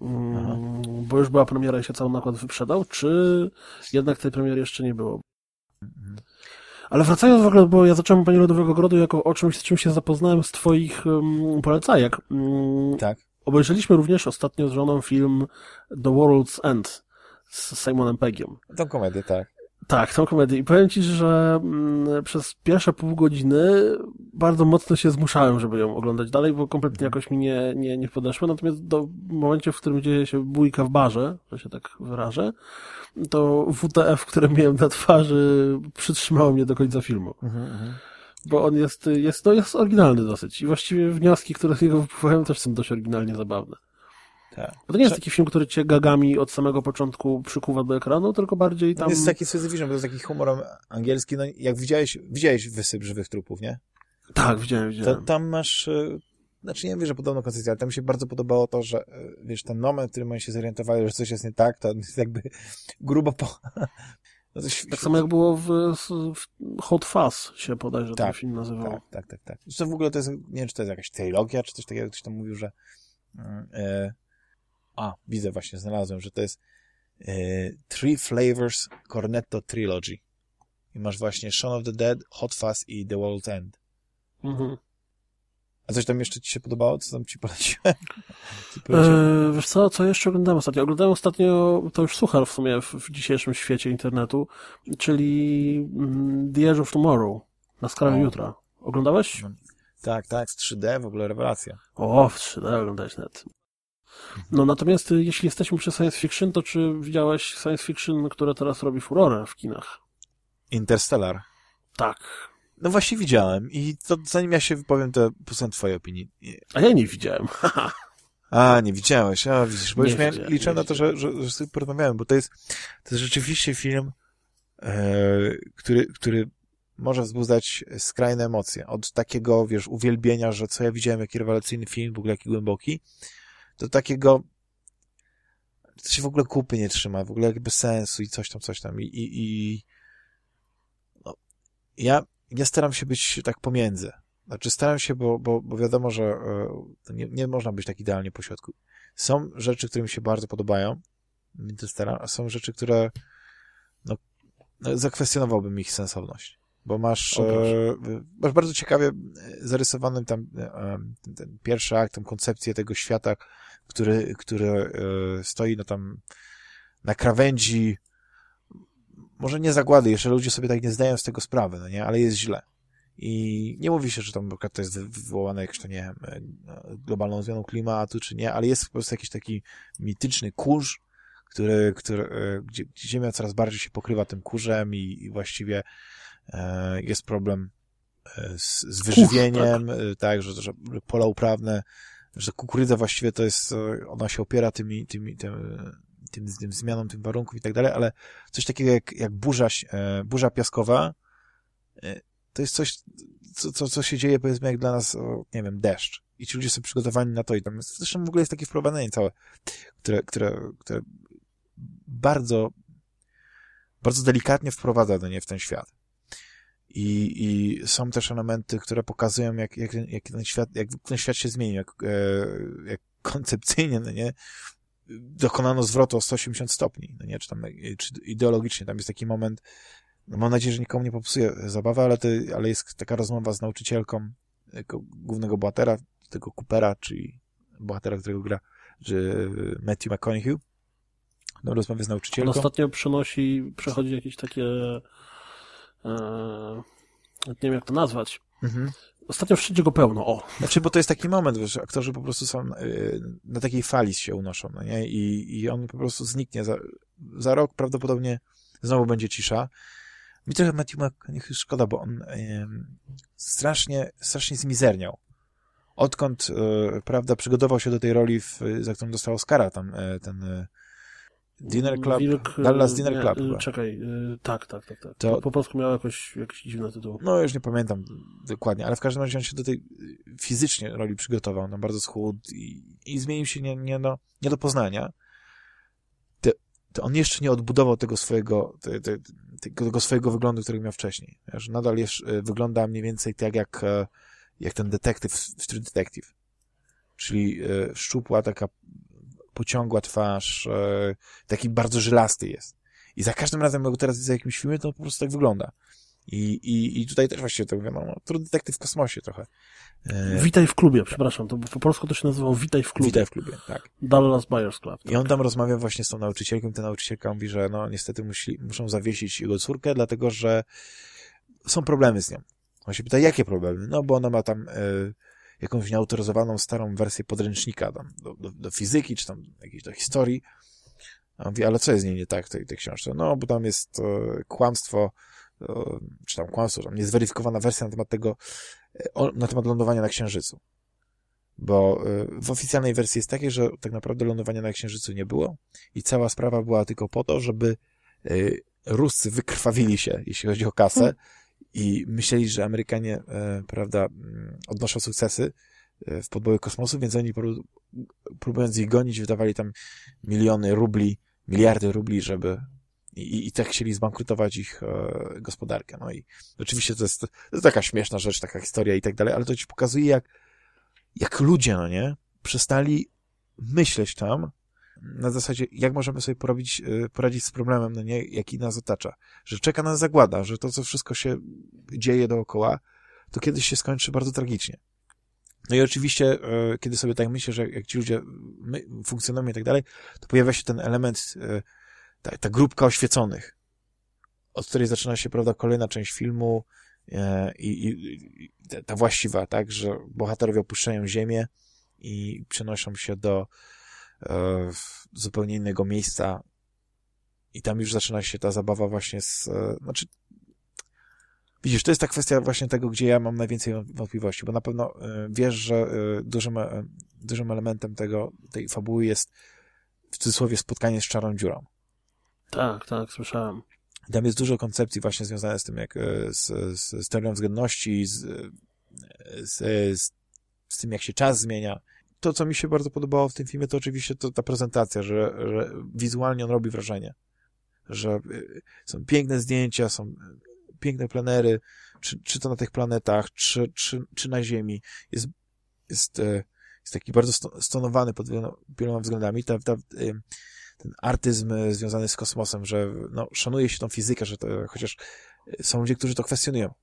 mm, bo już była premiera i się cały nakład wyprzedał, czy jednak tej premiery jeszcze nie było. Ale wracając w ogóle, bo ja zacząłem Panie Lodowego Grodu jako o czymś, z czym się zapoznałem z Twoich um, polecajek. Um, Tak. Obejrzeliśmy również ostatnio z żoną film The World's End z Simonem Peggiem. Tą komedię, tak. Tak, tą komedię. I powiem Ci, że mm, przez pierwsze pół godziny bardzo mocno się zmuszałem, żeby ją oglądać dalej, bo kompletnie jakoś mi nie, nie, nie podeszło. Natomiast do momencie, w którym dzieje się bójka w barze, że się tak wyrażę, to WTF, które miałem na twarzy, przytrzymało mnie do końca filmu. Mhm, Bo on jest, jest, no jest oryginalny dosyć. I właściwie wnioski, które z niego wypływają, też są dość oryginalnie zabawne. Tak. Bo to nie jest taki film, który cię gagami od samego początku przykuwa do ekranu, tylko bardziej tam... Tam... Jest taki bo to jest taki humor angielski, no jak widziałeś, widziałeś wysyp żywych trupów, nie? Tak, widziałem, To, widziałem. tam masz, e, znaczy nie wiem, że podobną koncepcję, ale tam mi się bardzo podobało to, że e, wiesz, ten moment, w którym oni się zorientowali, że coś jest nie tak, to jest jakby grubo po... No to Tak samo jak było w, w Hot Fuzz się bodajże ten Tak, film nazywał. Tak, tak, tak, tak. Zresztą w ogóle to jest, nie wiem, czy to jest jakaś trylogia, czy coś takiego, ktoś tam mówił, że e, a, widzę właśnie, znalazłem, że to jest e, Three Flavors Cornetto Trilogy. I masz właśnie Shaun of the Dead, Hot Fuzz i The World's End. Mhm. A coś tam jeszcze ci się podobało? Co tam ci poleciłem? Ci poleciłem? Eee, wiesz co, co jeszcze oglądałem ostatnio? Oglądałem ostatnio, to już suchar w sumie w, w dzisiejszym świecie internetu, czyli mm, The Edge of Tomorrow, na skalę jutra. Oglądałeś? Tak, tak, z 3D w ogóle rewelacja. O, w 3D oglądałeś net. No natomiast y, jeśli jesteśmy przy science fiction, to czy widziałeś science fiction, które teraz robi furorę w kinach? Interstellar. Tak. No właśnie widziałem i to zanim ja się wypowiem, to posłucham twojej opinii. A ja nie widziałem. A, nie widziałeś, a widzisz, bo Nie już miałem, widziałem, nie na to, że, że, że sobie porozmawiałem, bo to jest, to jest rzeczywiście film, e, który, który może wzbudzać skrajne emocje. Od takiego, wiesz, uwielbienia, że co ja widziałem, jaki rewelacyjny film, w ogóle jaki głęboki, do takiego, to się w ogóle kupy nie trzyma, w ogóle jakby sensu i coś tam, coś tam. I, i, i no, ja, ja staram się być tak pomiędzy. Znaczy staram się, bo, bo, bo wiadomo, że e, to nie, nie można być tak idealnie po środku. Są rzeczy, które mi się bardzo podobają, Interstellar, a są rzeczy, które no, no, zakwestionowałbym ich sensowność. Bo masz, e, masz bardzo ciekawie zarysowany tam e, ten, ten pierwszy akt, tą koncepcję tego świata, który, który e, stoi no, tam na krawędzi może nie zagłady, jeszcze ludzie sobie tak nie zdają z tego sprawy, no nie, ale jest źle. I nie mówi się, że tam na to jest wy- wywołane jakąś to, nie wiem, e, globalną zmianą klimatu, czy nie, ale jest po prostu jakiś taki mityczny kurz, który, który, e, gdzie, gdzie Ziemia coraz bardziej się pokrywa tym kurzem i, i właściwie e, jest problem e, z, z wyżywieniem, e, tak, że, że pola uprawne, że kukurydza właściwie to jest, e, ona się opiera tymi, tymi, tym, tym, tym zmianom, tym warunków i tak dalej, ale coś takiego jak, jak burza, e, burza piaskowa, e, to jest coś, co, co, co się dzieje, powiedzmy, jak dla nas, nie wiem, deszcz. I ci ludzie są przygotowani na to i tam jest, zresztą w ogóle jest takie wprowadzenie całe, które, które, które bardzo, bardzo delikatnie wprowadza do nie w ten świat. I, I są też elementy, które pokazują, jak, jak, jak ten świat, jak ten świat się zmienił, jak, e, jak koncepcyjnie, no nie, dokonano zwrotu o 180 stopni, no nie, czy tam, e, czy ideologicznie, tam jest taki moment, no mam nadzieję, że nikomu nie popsuje zabawy, ale, ale jest taka rozmowa z nauczycielką jako głównego bohatera, tego Coopera, czyli bohatera, którego gra że Matthew McConaughey. No, rozmawia z On nauczycielką. ostatnio przynosi, przechodzi jakieś takie, e, nie wiem jak to nazwać. Mhm. Ostatnio wszędzie go pełno, o. Znaczy, bo to jest taki moment, wiesz, aktorzy po prostu są y, na takiej fali się unoszą, no nie? I, i on po prostu zniknie. Za, za rok prawdopodobnie znowu będzie cisza. Mi trochę Matthew McConaughey szkoda, bo on y, strasznie, strasznie zmizerniał. Odkąd, y, prawda, przygotował się do tej roli, w, za którą dostał Oscara, tam y, ten y, Dinner Club, Wilk, e, Dallas Dinner nie, Club e, chyba. Czekaj, e, tak, tak, tak. tak. To- Po polsku miał jakoś, jakiś dziwny tytuł. No, już nie pamiętam dokładnie, ale w każdym razie on się do tej fizycznie roli przygotował, no bardzo schudł i, i zmienił się nie, nie, do, nie do poznania. To, to on jeszcze nie odbudował tego swojego, te, te, tego, swojego wyglądu, którego miał wcześniej. Wiesz, nadal jeszcze wygląda mniej więcej tak jak, jak ten detektyw w True Detective. Czyli szczupła, taka pociągła twarz, e, taki bardzo żylasty jest. I za każdym razem, jak go teraz widzę w jakimś filmie, to po prostu tak wygląda. I, i, i tutaj też właściwie to mówię, no, True Detective w kosmosie trochę. E, Witaj w klubie, przepraszam, to po polsku to się nazywało Witaj w klubie. Witaj w klubie, tak. Dallas Buyers Club. I on tam rozmawia właśnie z tą nauczycielką i ta nauczycielka mówi, że no niestety musi, muszą zawiesić jego córkę, dlatego że są problemy z nią. On się pyta, jakie problemy? No bo ona ma tam e, jakąś nieautoryzowaną starą wersję podręcznika tam, do, do, do fizyki, czy tam jakiejś do historii. A mówi, ale co jest z niej nie tak w tej, tej książce? No, bo tam jest e, kłamstwo, e, czy tam kłamstwo, tam niezweryfikowana wersja na temat tego, e, o, na temat lądowania na Księżycu. Bo e, w oficjalnej wersji jest takie, że tak naprawdę lądowania na Księżycu nie było i cała sprawa była tylko po to, żeby e, Ruscy wykrwawili się, jeśli chodzi o kasę i myśleli, że Amerykanie, e, prawda, mm, odnoszą sukcesy e, w podboju kosmosu, więc oni pró- próbując ich gonić, wydawali tam miliony rubli, miliardy rubli, żeby i, i tak chcieli zbankrutować ich e, gospodarkę. No i oczywiście to jest, to jest taka śmieszna rzecz, taka historia i tak dalej, ale to ci pokazuje, jak, jak ludzie, no nie, przestali myśleć tam, na zasadzie, jak możemy sobie porobić, y, poradzić z problemem, no nie, jaki nas otacza. Że czeka nas zagłada, że to, co wszystko się dzieje dookoła, to kiedyś się skończy bardzo tragicznie. No i oczywiście, y, kiedy sobie tak myślę, że jak ci ludzie funkcjonują i tak dalej, to pojawia się ten element, y, ta, ta grupka oświeconych, od której zaczyna się, prawda, kolejna część filmu i, i, i ta właściwa, tak, że bohaterowie opuszczają ziemię i przenoszą się do zupełnie innego miejsca i tam już zaczyna się ta zabawa właśnie z, e, znaczy widzisz, to jest ta kwestia właśnie tego, gdzie ja mam najwięcej wątpliwości, bo na pewno e, wiesz, że dużym, dużym elementem tego, tej fabuły jest w cudzysłowie spotkanie z czarną dziurą. Tak, tak, słyszałem. Tam jest dużo koncepcji właśnie związanych z tym, jak z, z, z teorią względności, z, z, z, z tym, jak się czas zmienia, to, co mi się bardzo podobało w tym filmie, to oczywiście to ta prezentacja, że, że wizualnie on robi wrażenie. Że y, są piękne zdjęcia, są piękne planery, czy, czy to na tych planetach, czy, czy, czy na Ziemi. Jest, jest, e, jest taki bardzo stonowany pod wieloma względami. Ta, ta, y, ten artyzm związany z kosmosem, że no, szanuje się tą fizykę, że to, chociaż są ludzie, którzy to kwestionują.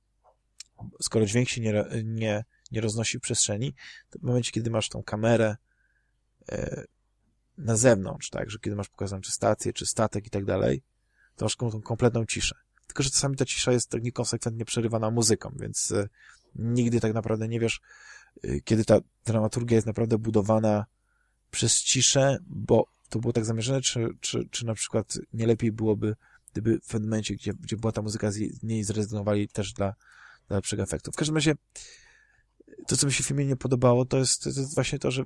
Skoro dźwięk się nie, nie, nie roznosi przestrzeni, to w momencie, kiedy masz tą kamerę e, na zewnątrz, tak, że kiedy masz pokazaną czy stację, czy statek i tak dalej, to masz tą kompletną ciszę. Tylko, że czasami ta cisza jest tak niekonsekwentnie przerywana muzyką, więc e, nigdy tak naprawdę nie wiesz, e, kiedy ta dramaturgia jest naprawdę budowana przez ciszę, bo to było tak zamierzone, czy, czy, czy na przykład nie lepiej byłoby, gdyby w pewnym momencie, gdzie, gdzie była ta muzyka, z niej zrezygnowali też dla, dla lepszego efektu. W każdym razie to, co mi się w filmie nie podobało, to jest, to jest właśnie to, że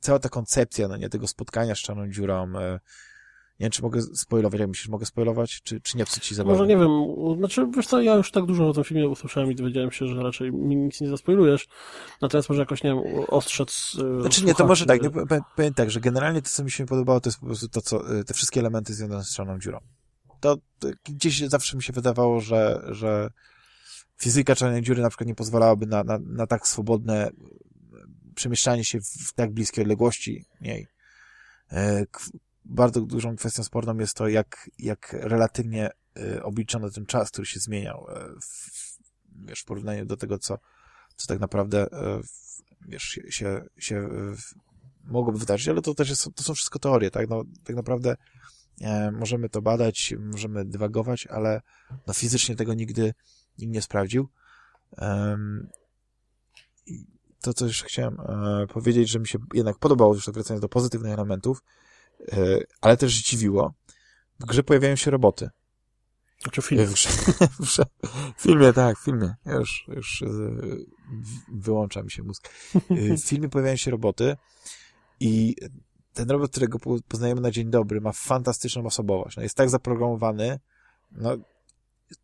cała ta koncepcja, no nie, tego spotkania z czarną dziurą, e, nie wiem, czy mogę spoilować, jak myślisz, mogę spoilować, czy, czy nie psuć ci zabawy? Może nie wiem, znaczy, wiesz co, ja już tak dużo o tym filmie usłyszałem i dowiedziałem się, że raczej mi nic nie zaspoilujesz, natomiast może jakoś, nie wiem, ostrzec... E, znaczy nie, to może tak, nie, powiem tak, że generalnie to, co mi się podobało, to jest po prostu to, co, e, te wszystkie elementy związane z czarną dziurą. To, to gdzieś zawsze mi się wydawało, że, że fizyka czarnej dziury na przykład nie pozwalałaby na, na, na tak swobodne przemieszczanie się w tak bliskiej odległości niej. E, bardzo dużą kwestią sporną jest to, jak, jak relatywnie e, obliczono ten czas, który się zmieniał e, w, wiesz, w porównaniu do tego, co, co tak naprawdę wiesz, się, się, się mogłoby wydarzyć, ale to też jest, to są wszystko teorie, tak? No, tak naprawdę możemy to badać, możemy dywagować, ale no, fizycznie tego nigdy nikt nie sprawdził. Um, to, co jeszcze chciałem e, powiedzieć, że mi się jednak podobało, już tak wracając do pozytywnych elementów, e, ale też zdziwiło, w grze pojawiają się roboty. Znaczy w filmie. W, w, w filmie, tak, w filmie. Już, już e, wyłącza mi się mózg. E, w filmie pojawiają się roboty i ten robot, którego poznajemy na dzień dobry, ma fantastyczną osobowość. No, jest tak zaprogramowany, no,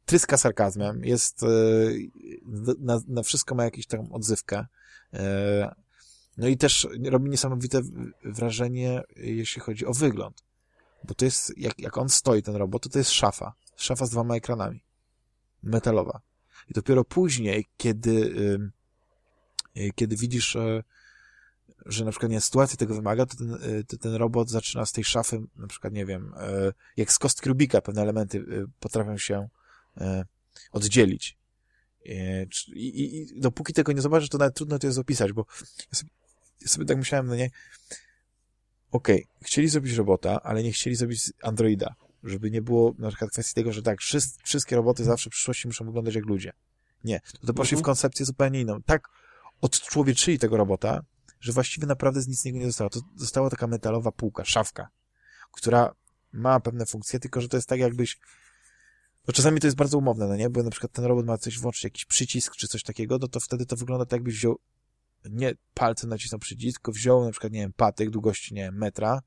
tryska sarkazmem, jest, e, na, na wszystko ma jakąś tam odzywkę. E, no i też robi niesamowite wrażenie, jeśli chodzi o wygląd. Bo to jest, jak, jak on stoi, ten robot, to to jest szafa. Szafa z dwoma ekranami. Metalowa. I dopiero później, kiedy, kiedy widzisz, e, że na przykład nie, sytuacja tego wymaga, to ten, to ten robot zaczyna z tej szafy, na przykład, nie wiem, jak z kostki Rubika pewne elementy potrafią się E, oddzielić. E, I, i, I, dopóki tego nie zobaczysz, to nawet trudno to jest opisać, bo ja sobie, ja sobie tak myślałem, no nie, okej, okay, chcieli zrobić robota, ale nie chcieli zrobić androida, żeby nie było na przykład kwestii tego, że tak, wszyscy, wszystkie roboty zawsze w przyszłości muszą wyglądać jak ludzie. Nie, to, to poszli w mhm. koncepcję zupełnie inną. Tak odczłowieczyli tego robota, że właściwie naprawdę z nic z niego nie zostało. To została taka metalowa półka, szafka, która ma pewne funkcje, tylko że to jest tak jakbyś bo czasami to jest bardzo umowne, no nie? Bo na przykład ten robot ma coś włączyć, jakiś przycisk czy coś takiego, no to wtedy to wygląda tak, jakbyś wziął nie palcem nacisnął przycisk, tylko wziął na przykład, nie wiem, patyk długości, nie wiem, metra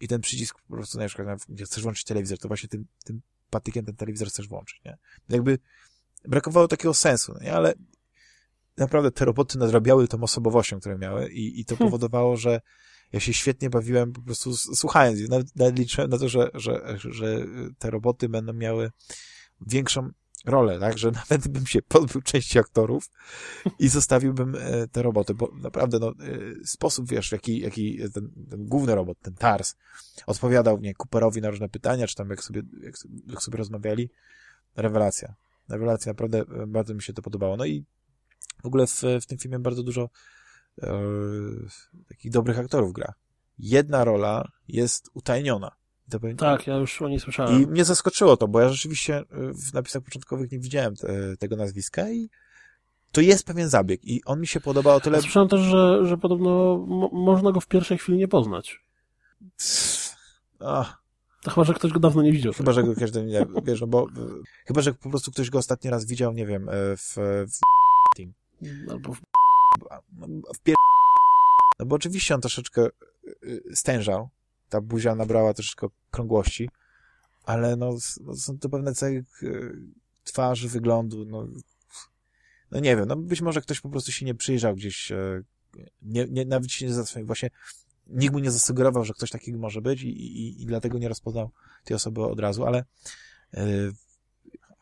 i ten przycisk po prostu na przykład, gdzie chcesz włączyć telewizor, to właśnie tym, tym patykiem ten telewizor chcesz włączyć, nie? Jakby brakowało takiego sensu, no nie? Ale naprawdę te roboty nadrabiały tą osobowością, które miały i, i to hmm. powodowało, że ja się świetnie bawiłem po prostu słuchając. Nawet, nawet liczyłem na to, że, że, że te roboty będą miały większą rolę, tak, że nawet bym się pozbył części aktorów i zostawiłbym e, te roboty, bo naprawdę, no, e, sposób, wiesz, jaki, jaki ten, ten główny robot, ten TARS, odpowiadał, nie, Cooperowi na różne pytania, czy tam jak sobie, jak, jak sobie rozmawiali, rewelacja. Rewelacja, naprawdę e, bardzo mi się to podobało. No i w ogóle w, w tym filmie bardzo dużo e, takich dobrych aktorów gra. Jedna rola jest utajniona. Powiem- Tak, ja już o niej słyszałem. i mnie zaskoczyło to, bo ja rzeczywiście y, w napisach początkowych nie widziałem te, tego nazwiska i to jest pewien zabieg i on mi się podobał o tyle... Ja Słyszałem też, że, że podobno mo można go w pierwszej chwili nie poznać. Ach, To chyba, że ktoś go dawno nie widział. chyba, że go każdy nie wiesz, no bo y, chyba, że po prostu ktoś go ostatni raz widział, nie wiem, y, w, w, Albo w... w pier... No bo oczywiście on troszeczkę y, stężał, ta buzia nabrała troszeczkę krągłości, ale no, no są to pewne cechy y, twarzy, wyglądu, no, no nie wiem, no być może ktoś po prostu się nie przyjrzał gdzieś, e, nie, nie, nawet się nie zastanowił, właśnie nikt mu nie zasugerował, że ktoś takiego może być i, i, i dlatego nie rozpoznał tej osoby od razu, ale yy,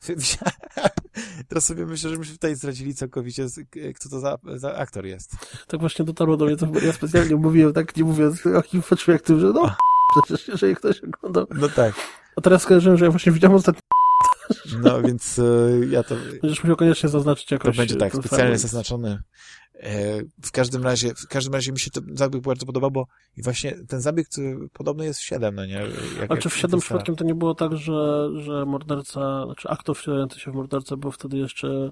teraz sobie myślę, że myśmy tutaj zdradzili całkowicie, kto to za, za aktor jest. Tak właśnie dotarło do mnie, to ja specjalnie mówiłem, tak nie mówiąc o kim Fatshack, że no, przecież jeżeli ktoś oglądał. No tak, A teraz skojarzyłem, że ja właśnie widziałem ostatnio, no więc e, ja to, będziesz musiał koniecznie zaznaczyć to jakoś. będzie tak, specjalnie zaznaczony. E, W każdym razie, w każdym razie mi się ten zabieg bardzo podobał, bo i właśnie ten zabieg podobny jest w 7, no nie? Jak, Ale czy w jak 7 Interstellar. przypadkiem to nie było tak, że, że morderca, znaczy aktor wcielający się w mordercę był wtedy jeszcze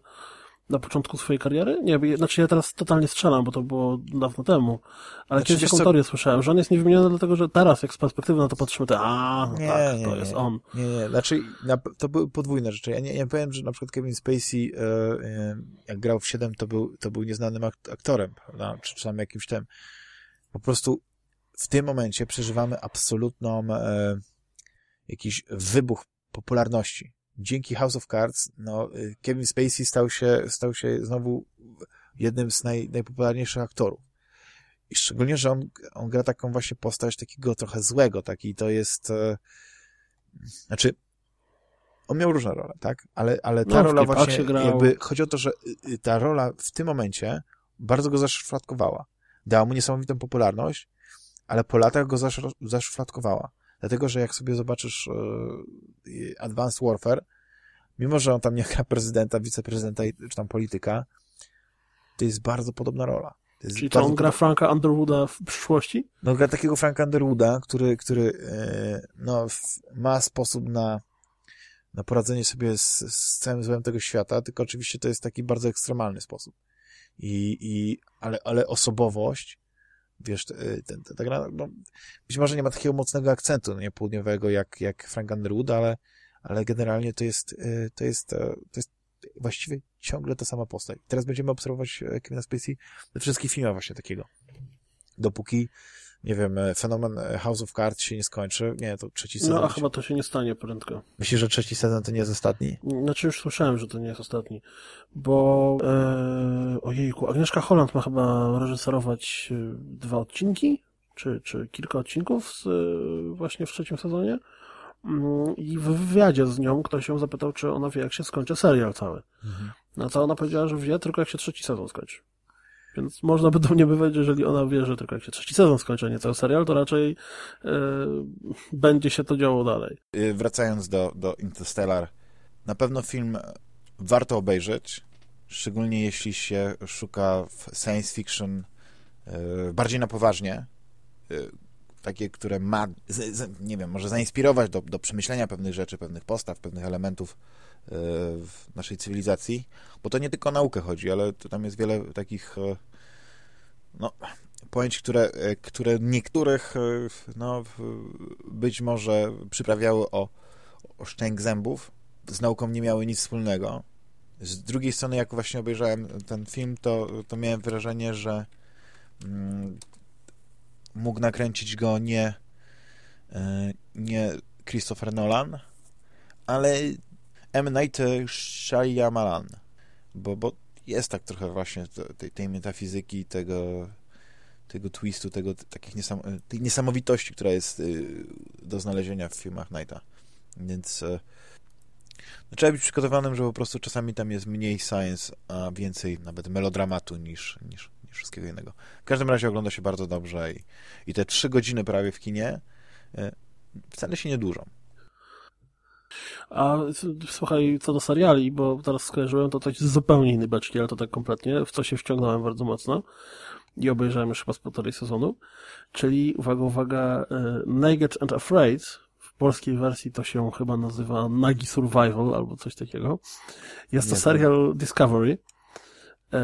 na początku swojej kariery? Nie, znaczy ja teraz totalnie strzelam, bo to było dawno temu. Ale Znaczy, kiedyś taką co- teorię słyszałem, że on jest niewymieniony dlatego, że teraz jak z perspektywy na to patrzymy, to a, no Nie, tak, nie, to nie. jest on. Nie, nie, znaczy na, to były podwójne rzeczy. Ja nie, nie powiem, że na przykład Kevin Spacey, e, e, jak grał w 7, to był, to był nieznanym ak- aktorem, prawda? Czy, czy tam jakimś tym. Po prostu w tym momencie przeżywamy absolutną e, jakiś wybuch popularności. Dzięki House of Cards, no, e, Kevin Spacey stał się, stał się znowu jednym z naj, najpopularniejszych aktorów. I szczególnie, że on, on gra taką właśnie postać takiego trochę złego, taki to jest... E, znaczy, on miał różne role, tak? Ale, ale ta No, rola właśnie, jakby, chodzi o to, że y, y, ta rola w tym momencie bardzo go zaszufladkowała. Dała mu niesamowitą popularność, ale po latach go zasz, zaszufladkowała. Dlatego, że jak sobie zobaczysz e, Advanced Warfare, mimo, że on tam nie gra prezydenta, wiceprezydenta czy tam polityka, to jest bardzo podobna rola. Czyli to on gra Franka Underwooda w przyszłości? no, gra takiego Franka Underwooda, który, który e, no, ma sposób na, na poradzenie sobie z, z całym złem tego świata, tylko oczywiście to jest taki bardzo ekstremalny sposób. I, i, ale, ale osobowość, wiesz, e, ten, ta, ta gra, no, być może nie ma takiego mocnego akcentu nie, południowego jak, jak Frank Underwood, ale, ale generalnie to jest, e, to jest, e, to jest właściwie ciągle ta sama postać. Teraz będziemy obserwować Kevina Spacey we wszystkich filmach właśnie takiego. Dopóki nie wiem, e, fenomen e, House of Cards się nie skończy. Nie, to trzeci sezon. No, a chyba to się nie stanie prędko. Myślisz, że trzeci sezon to nie jest ostatni? Znaczy już słyszałem, że to nie jest ostatni, bo e, ojejku, Agnieszka Holland ma chyba reżyserować e, dwa odcinki, czy, czy kilka odcinków z, właśnie w trzecim sezonie Mm, i w wywiadzie z nią ktoś ją zapytał, czy ona wie, jak się skończy serial cały. No to ona powiedziała, że wie tylko jak się trzeci sezon skończy. Więc można by domniemywać, że jeżeli ona wie, że tylko jak się trzeci sezon skończy, nie cały serial, to raczej e, będzie się to działo dalej. Y, Wracając do, do Interstellar, na pewno film warto obejrzeć, szczególnie jeśli się szuka w science fiction y, bardziej na poważnie, y, takie, które ma, nie wiem, może zainspirować do, do przemyślenia pewnych rzeczy, pewnych postaw, pewnych elementów y, w naszej cywilizacji, bo to nie tylko o naukę chodzi, ale to tam jest wiele takich y, no, pojęć, które, y, które niektórych no, być może przyprawiały o, o szczęk zębów, z nauką nie miały nic wspólnego. Z drugiej strony, jak właśnie obejrzałem ten film, to, to miałem wrażenie, że mm, mógł nakręcić go nie, e, nie Christopher Nolan, ale M. Night Shyamalan, bo, bo jest tak trochę właśnie te- tej, tej metafizyki, tego, tego twistu, tego takich niesam, tej niesamowitości, która jest y, do znalezienia w filmach Nighta. Więc e, No, trzeba być przygotowanym, że po prostu czasami tam jest mniej science, a więcej nawet melodramatu niż, niż wszystkiego innego. W każdym razie ogląda się bardzo dobrze i, i te trzy godziny prawie w kinie e, wcale się nie dużą. A słuchaj, co do seriali, bo teraz skojarzyłem to coś zupełnie innej beczki, ale to tak kompletnie, w co się wciągnąłem bardzo mocno i obejrzałem już chyba z półtorej sezonu, czyli, uwaga, uwaga, e, Naked and Afraid, w polskiej wersji to się chyba nazywa Nagi Survival albo coś takiego. Jest to serial Discovery. E,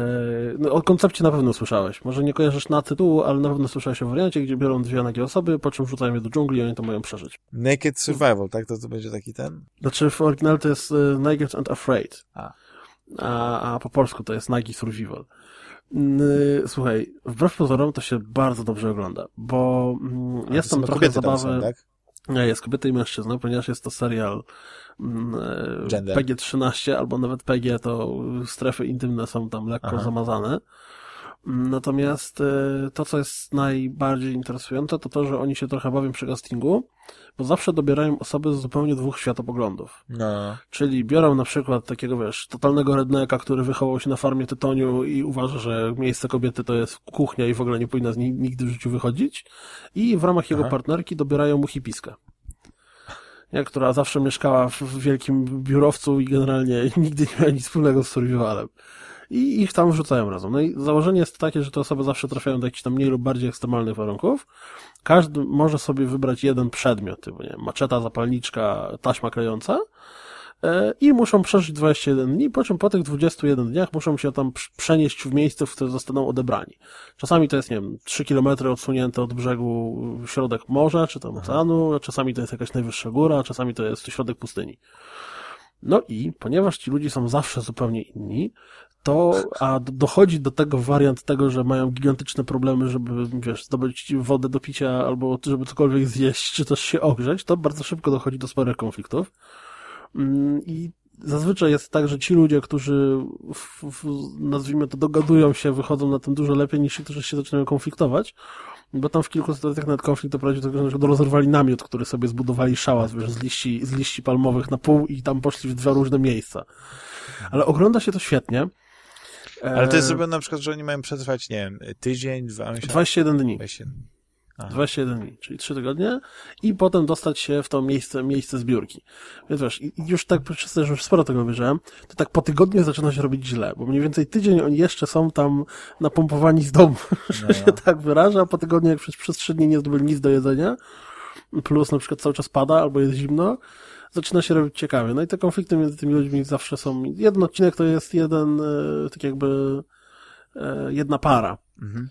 no, o koncepcie na pewno słyszałeś. Może nie kojarzysz na tytułu, ale na pewno słyszałeś o wariancie, gdzie biorą dwie nagie osoby, po czym rzucają je do dżungli i oni to mają przeżyć. Naked Survival, tak? To, to będzie taki ten? Znaczy w oryginale to jest uh, Naked and Afraid. A. a. A po polsku to jest Nagi Survival. Słuchaj, wbrew pozorom to się bardzo dobrze ogląda, bo mm, jest tam trochę zabawy... Są, tak? Nie, jest kobiety i mężczyzna, ponieważ jest to serial mm, e, PG-13 albo nawet PG, to strefy intymne są tam lekko Aha. zamazane. Natomiast e, to, co jest najbardziej interesujące, to to, że oni się trochę bawią przy castingu, bo zawsze dobierają osoby z zupełnie dwóch światopoglądów. No. Czyli biorą na przykład takiego, wiesz, totalnego redneka, który wychował się na farmie tytoniu i uważa, że miejsce kobiety to jest kuchnia i w ogóle nie powinna z niej nigdy w życiu wychodzić. I w ramach jego Aha. partnerki dobierają mu hipiskę. Ja, która zawsze mieszkała w wielkim biurowcu i generalnie nigdy nie miała nic wspólnego z survivalem i ich tam wrzucają razem. No i założenie jest takie, że te osoby zawsze trafiają do jakichś tam mniej lub bardziej ekstremalnych warunków. Każdy może sobie wybrać jeden przedmiot, typu, nie wiem, maczeta, zapalniczka, taśma klejąca e, i muszą przeżyć 21 dni, po czym po tych 21 dniach muszą się tam przenieść w miejsce, w które zostaną odebrani. Czasami to jest, nie wiem, 3 km odsunięte od brzegu środek morza, czy tam oceanu, czasami to jest jakaś najwyższa góra, czasami to jest środek pustyni. No i ponieważ ci ludzie są zawsze zupełnie inni, to, a dochodzi do tego wariant tego, że mają gigantyczne problemy, żeby, wiesz, zdobyć wodę do picia albo żeby cokolwiek zjeść, czy też się ogrzeć, to bardzo szybko dochodzi do sporych konfliktów. Mm, I zazwyczaj jest tak, że ci ludzie, którzy w, w, nazwijmy to dogadują się, wychodzą na tym dużo lepiej niż ci, którzy się zaczynają konfliktować, bo tam w kilku sytuacjach nawet konflikt doprowadził do tego, że rozerwali namiot, który sobie zbudowali szałas, wiesz, z liści, z liści palmowych na pół i tam poszli w dwa różne miejsca. Ale ogląda się to świetnie. Ale to jest zrobione na przykład, że oni mają przetrwać, nie wiem, tydzień, dwa miesiące? 21 dni. 21. 21 dni, czyli 3 tygodnie i potem dostać się w to miejsce, miejsce zbiórki. Więc wiesz, już tak przez to, że już sporo tego wyżyłem, to tak po tygodniu zaczyna się robić źle, bo mniej więcej tydzień oni jeszcze są tam napompowani z domu, że no. się tak wyraża, a po tygodniu jak przez, przez 3 dni nie zdobyli nic do jedzenia, plus na przykład cały czas pada albo jest zimno, zaczyna się robić ciekawie. No i te konflikty między tymi ludźmi zawsze są. Jeden odcinek to jest jeden, e, tak jakby e, jedna para. Mhm.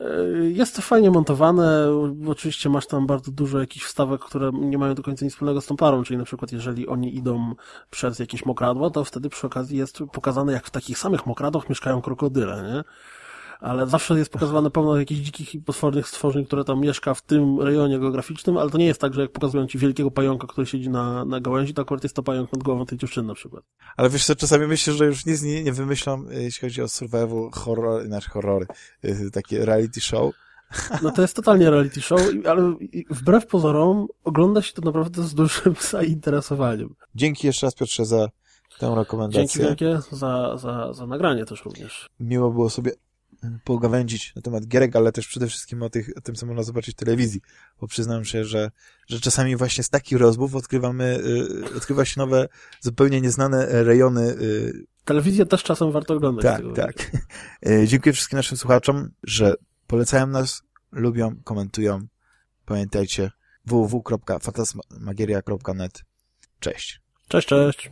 E, jest to fajnie montowane, oczywiście masz tam bardzo dużo jakichś wstawek, które nie mają do końca nic wspólnego z tą parą, czyli na przykład jeżeli oni idą przez jakieś mokradło, to wtedy przy okazji jest pokazane, jak w takich samych mokradłach mieszkają krokodyle, nie? Ale zawsze jest pokazywane pełno jakichś dzikich i potwornych stworzeń, które tam mieszka w tym rejonie geograficznym, ale to nie jest tak, że jak pokazują ci wielkiego pająka, który siedzi na, na gałęzi, to akurat jest to pająk nad głową tej dziewczyny na przykład. Ale wiesz co, czasami myślę, że już nic nie, nie wymyślą, e, jeśli chodzi o survival, horror, znaczy horrory, e, takie reality show, no to jest totalnie reality show, ale wbrew pozorom ogląda się to naprawdę z dużym zainteresowaniem. Dzięki jeszcze raz Piotrze za tę rekomendację. Dzięki wielkie za, za, za nagranie też również. Miło było sobie pogawędzić na temat gierek, ale też przede wszystkim o, tych, o tym, co można zobaczyć w telewizji, bo przyznam się, że, że czasami właśnie z takich rozmów odkrywamy, y, odkrywa się nowe, zupełnie nieznane rejony. Y, Telewizję też czasem warto oglądać. Tak, tak. Y, dziękuję wszystkim naszym słuchaczom, że polecają nas, lubią, komentują. Pamiętajcie www.fantasmagieria.net. Cześć. Cześć, cześć.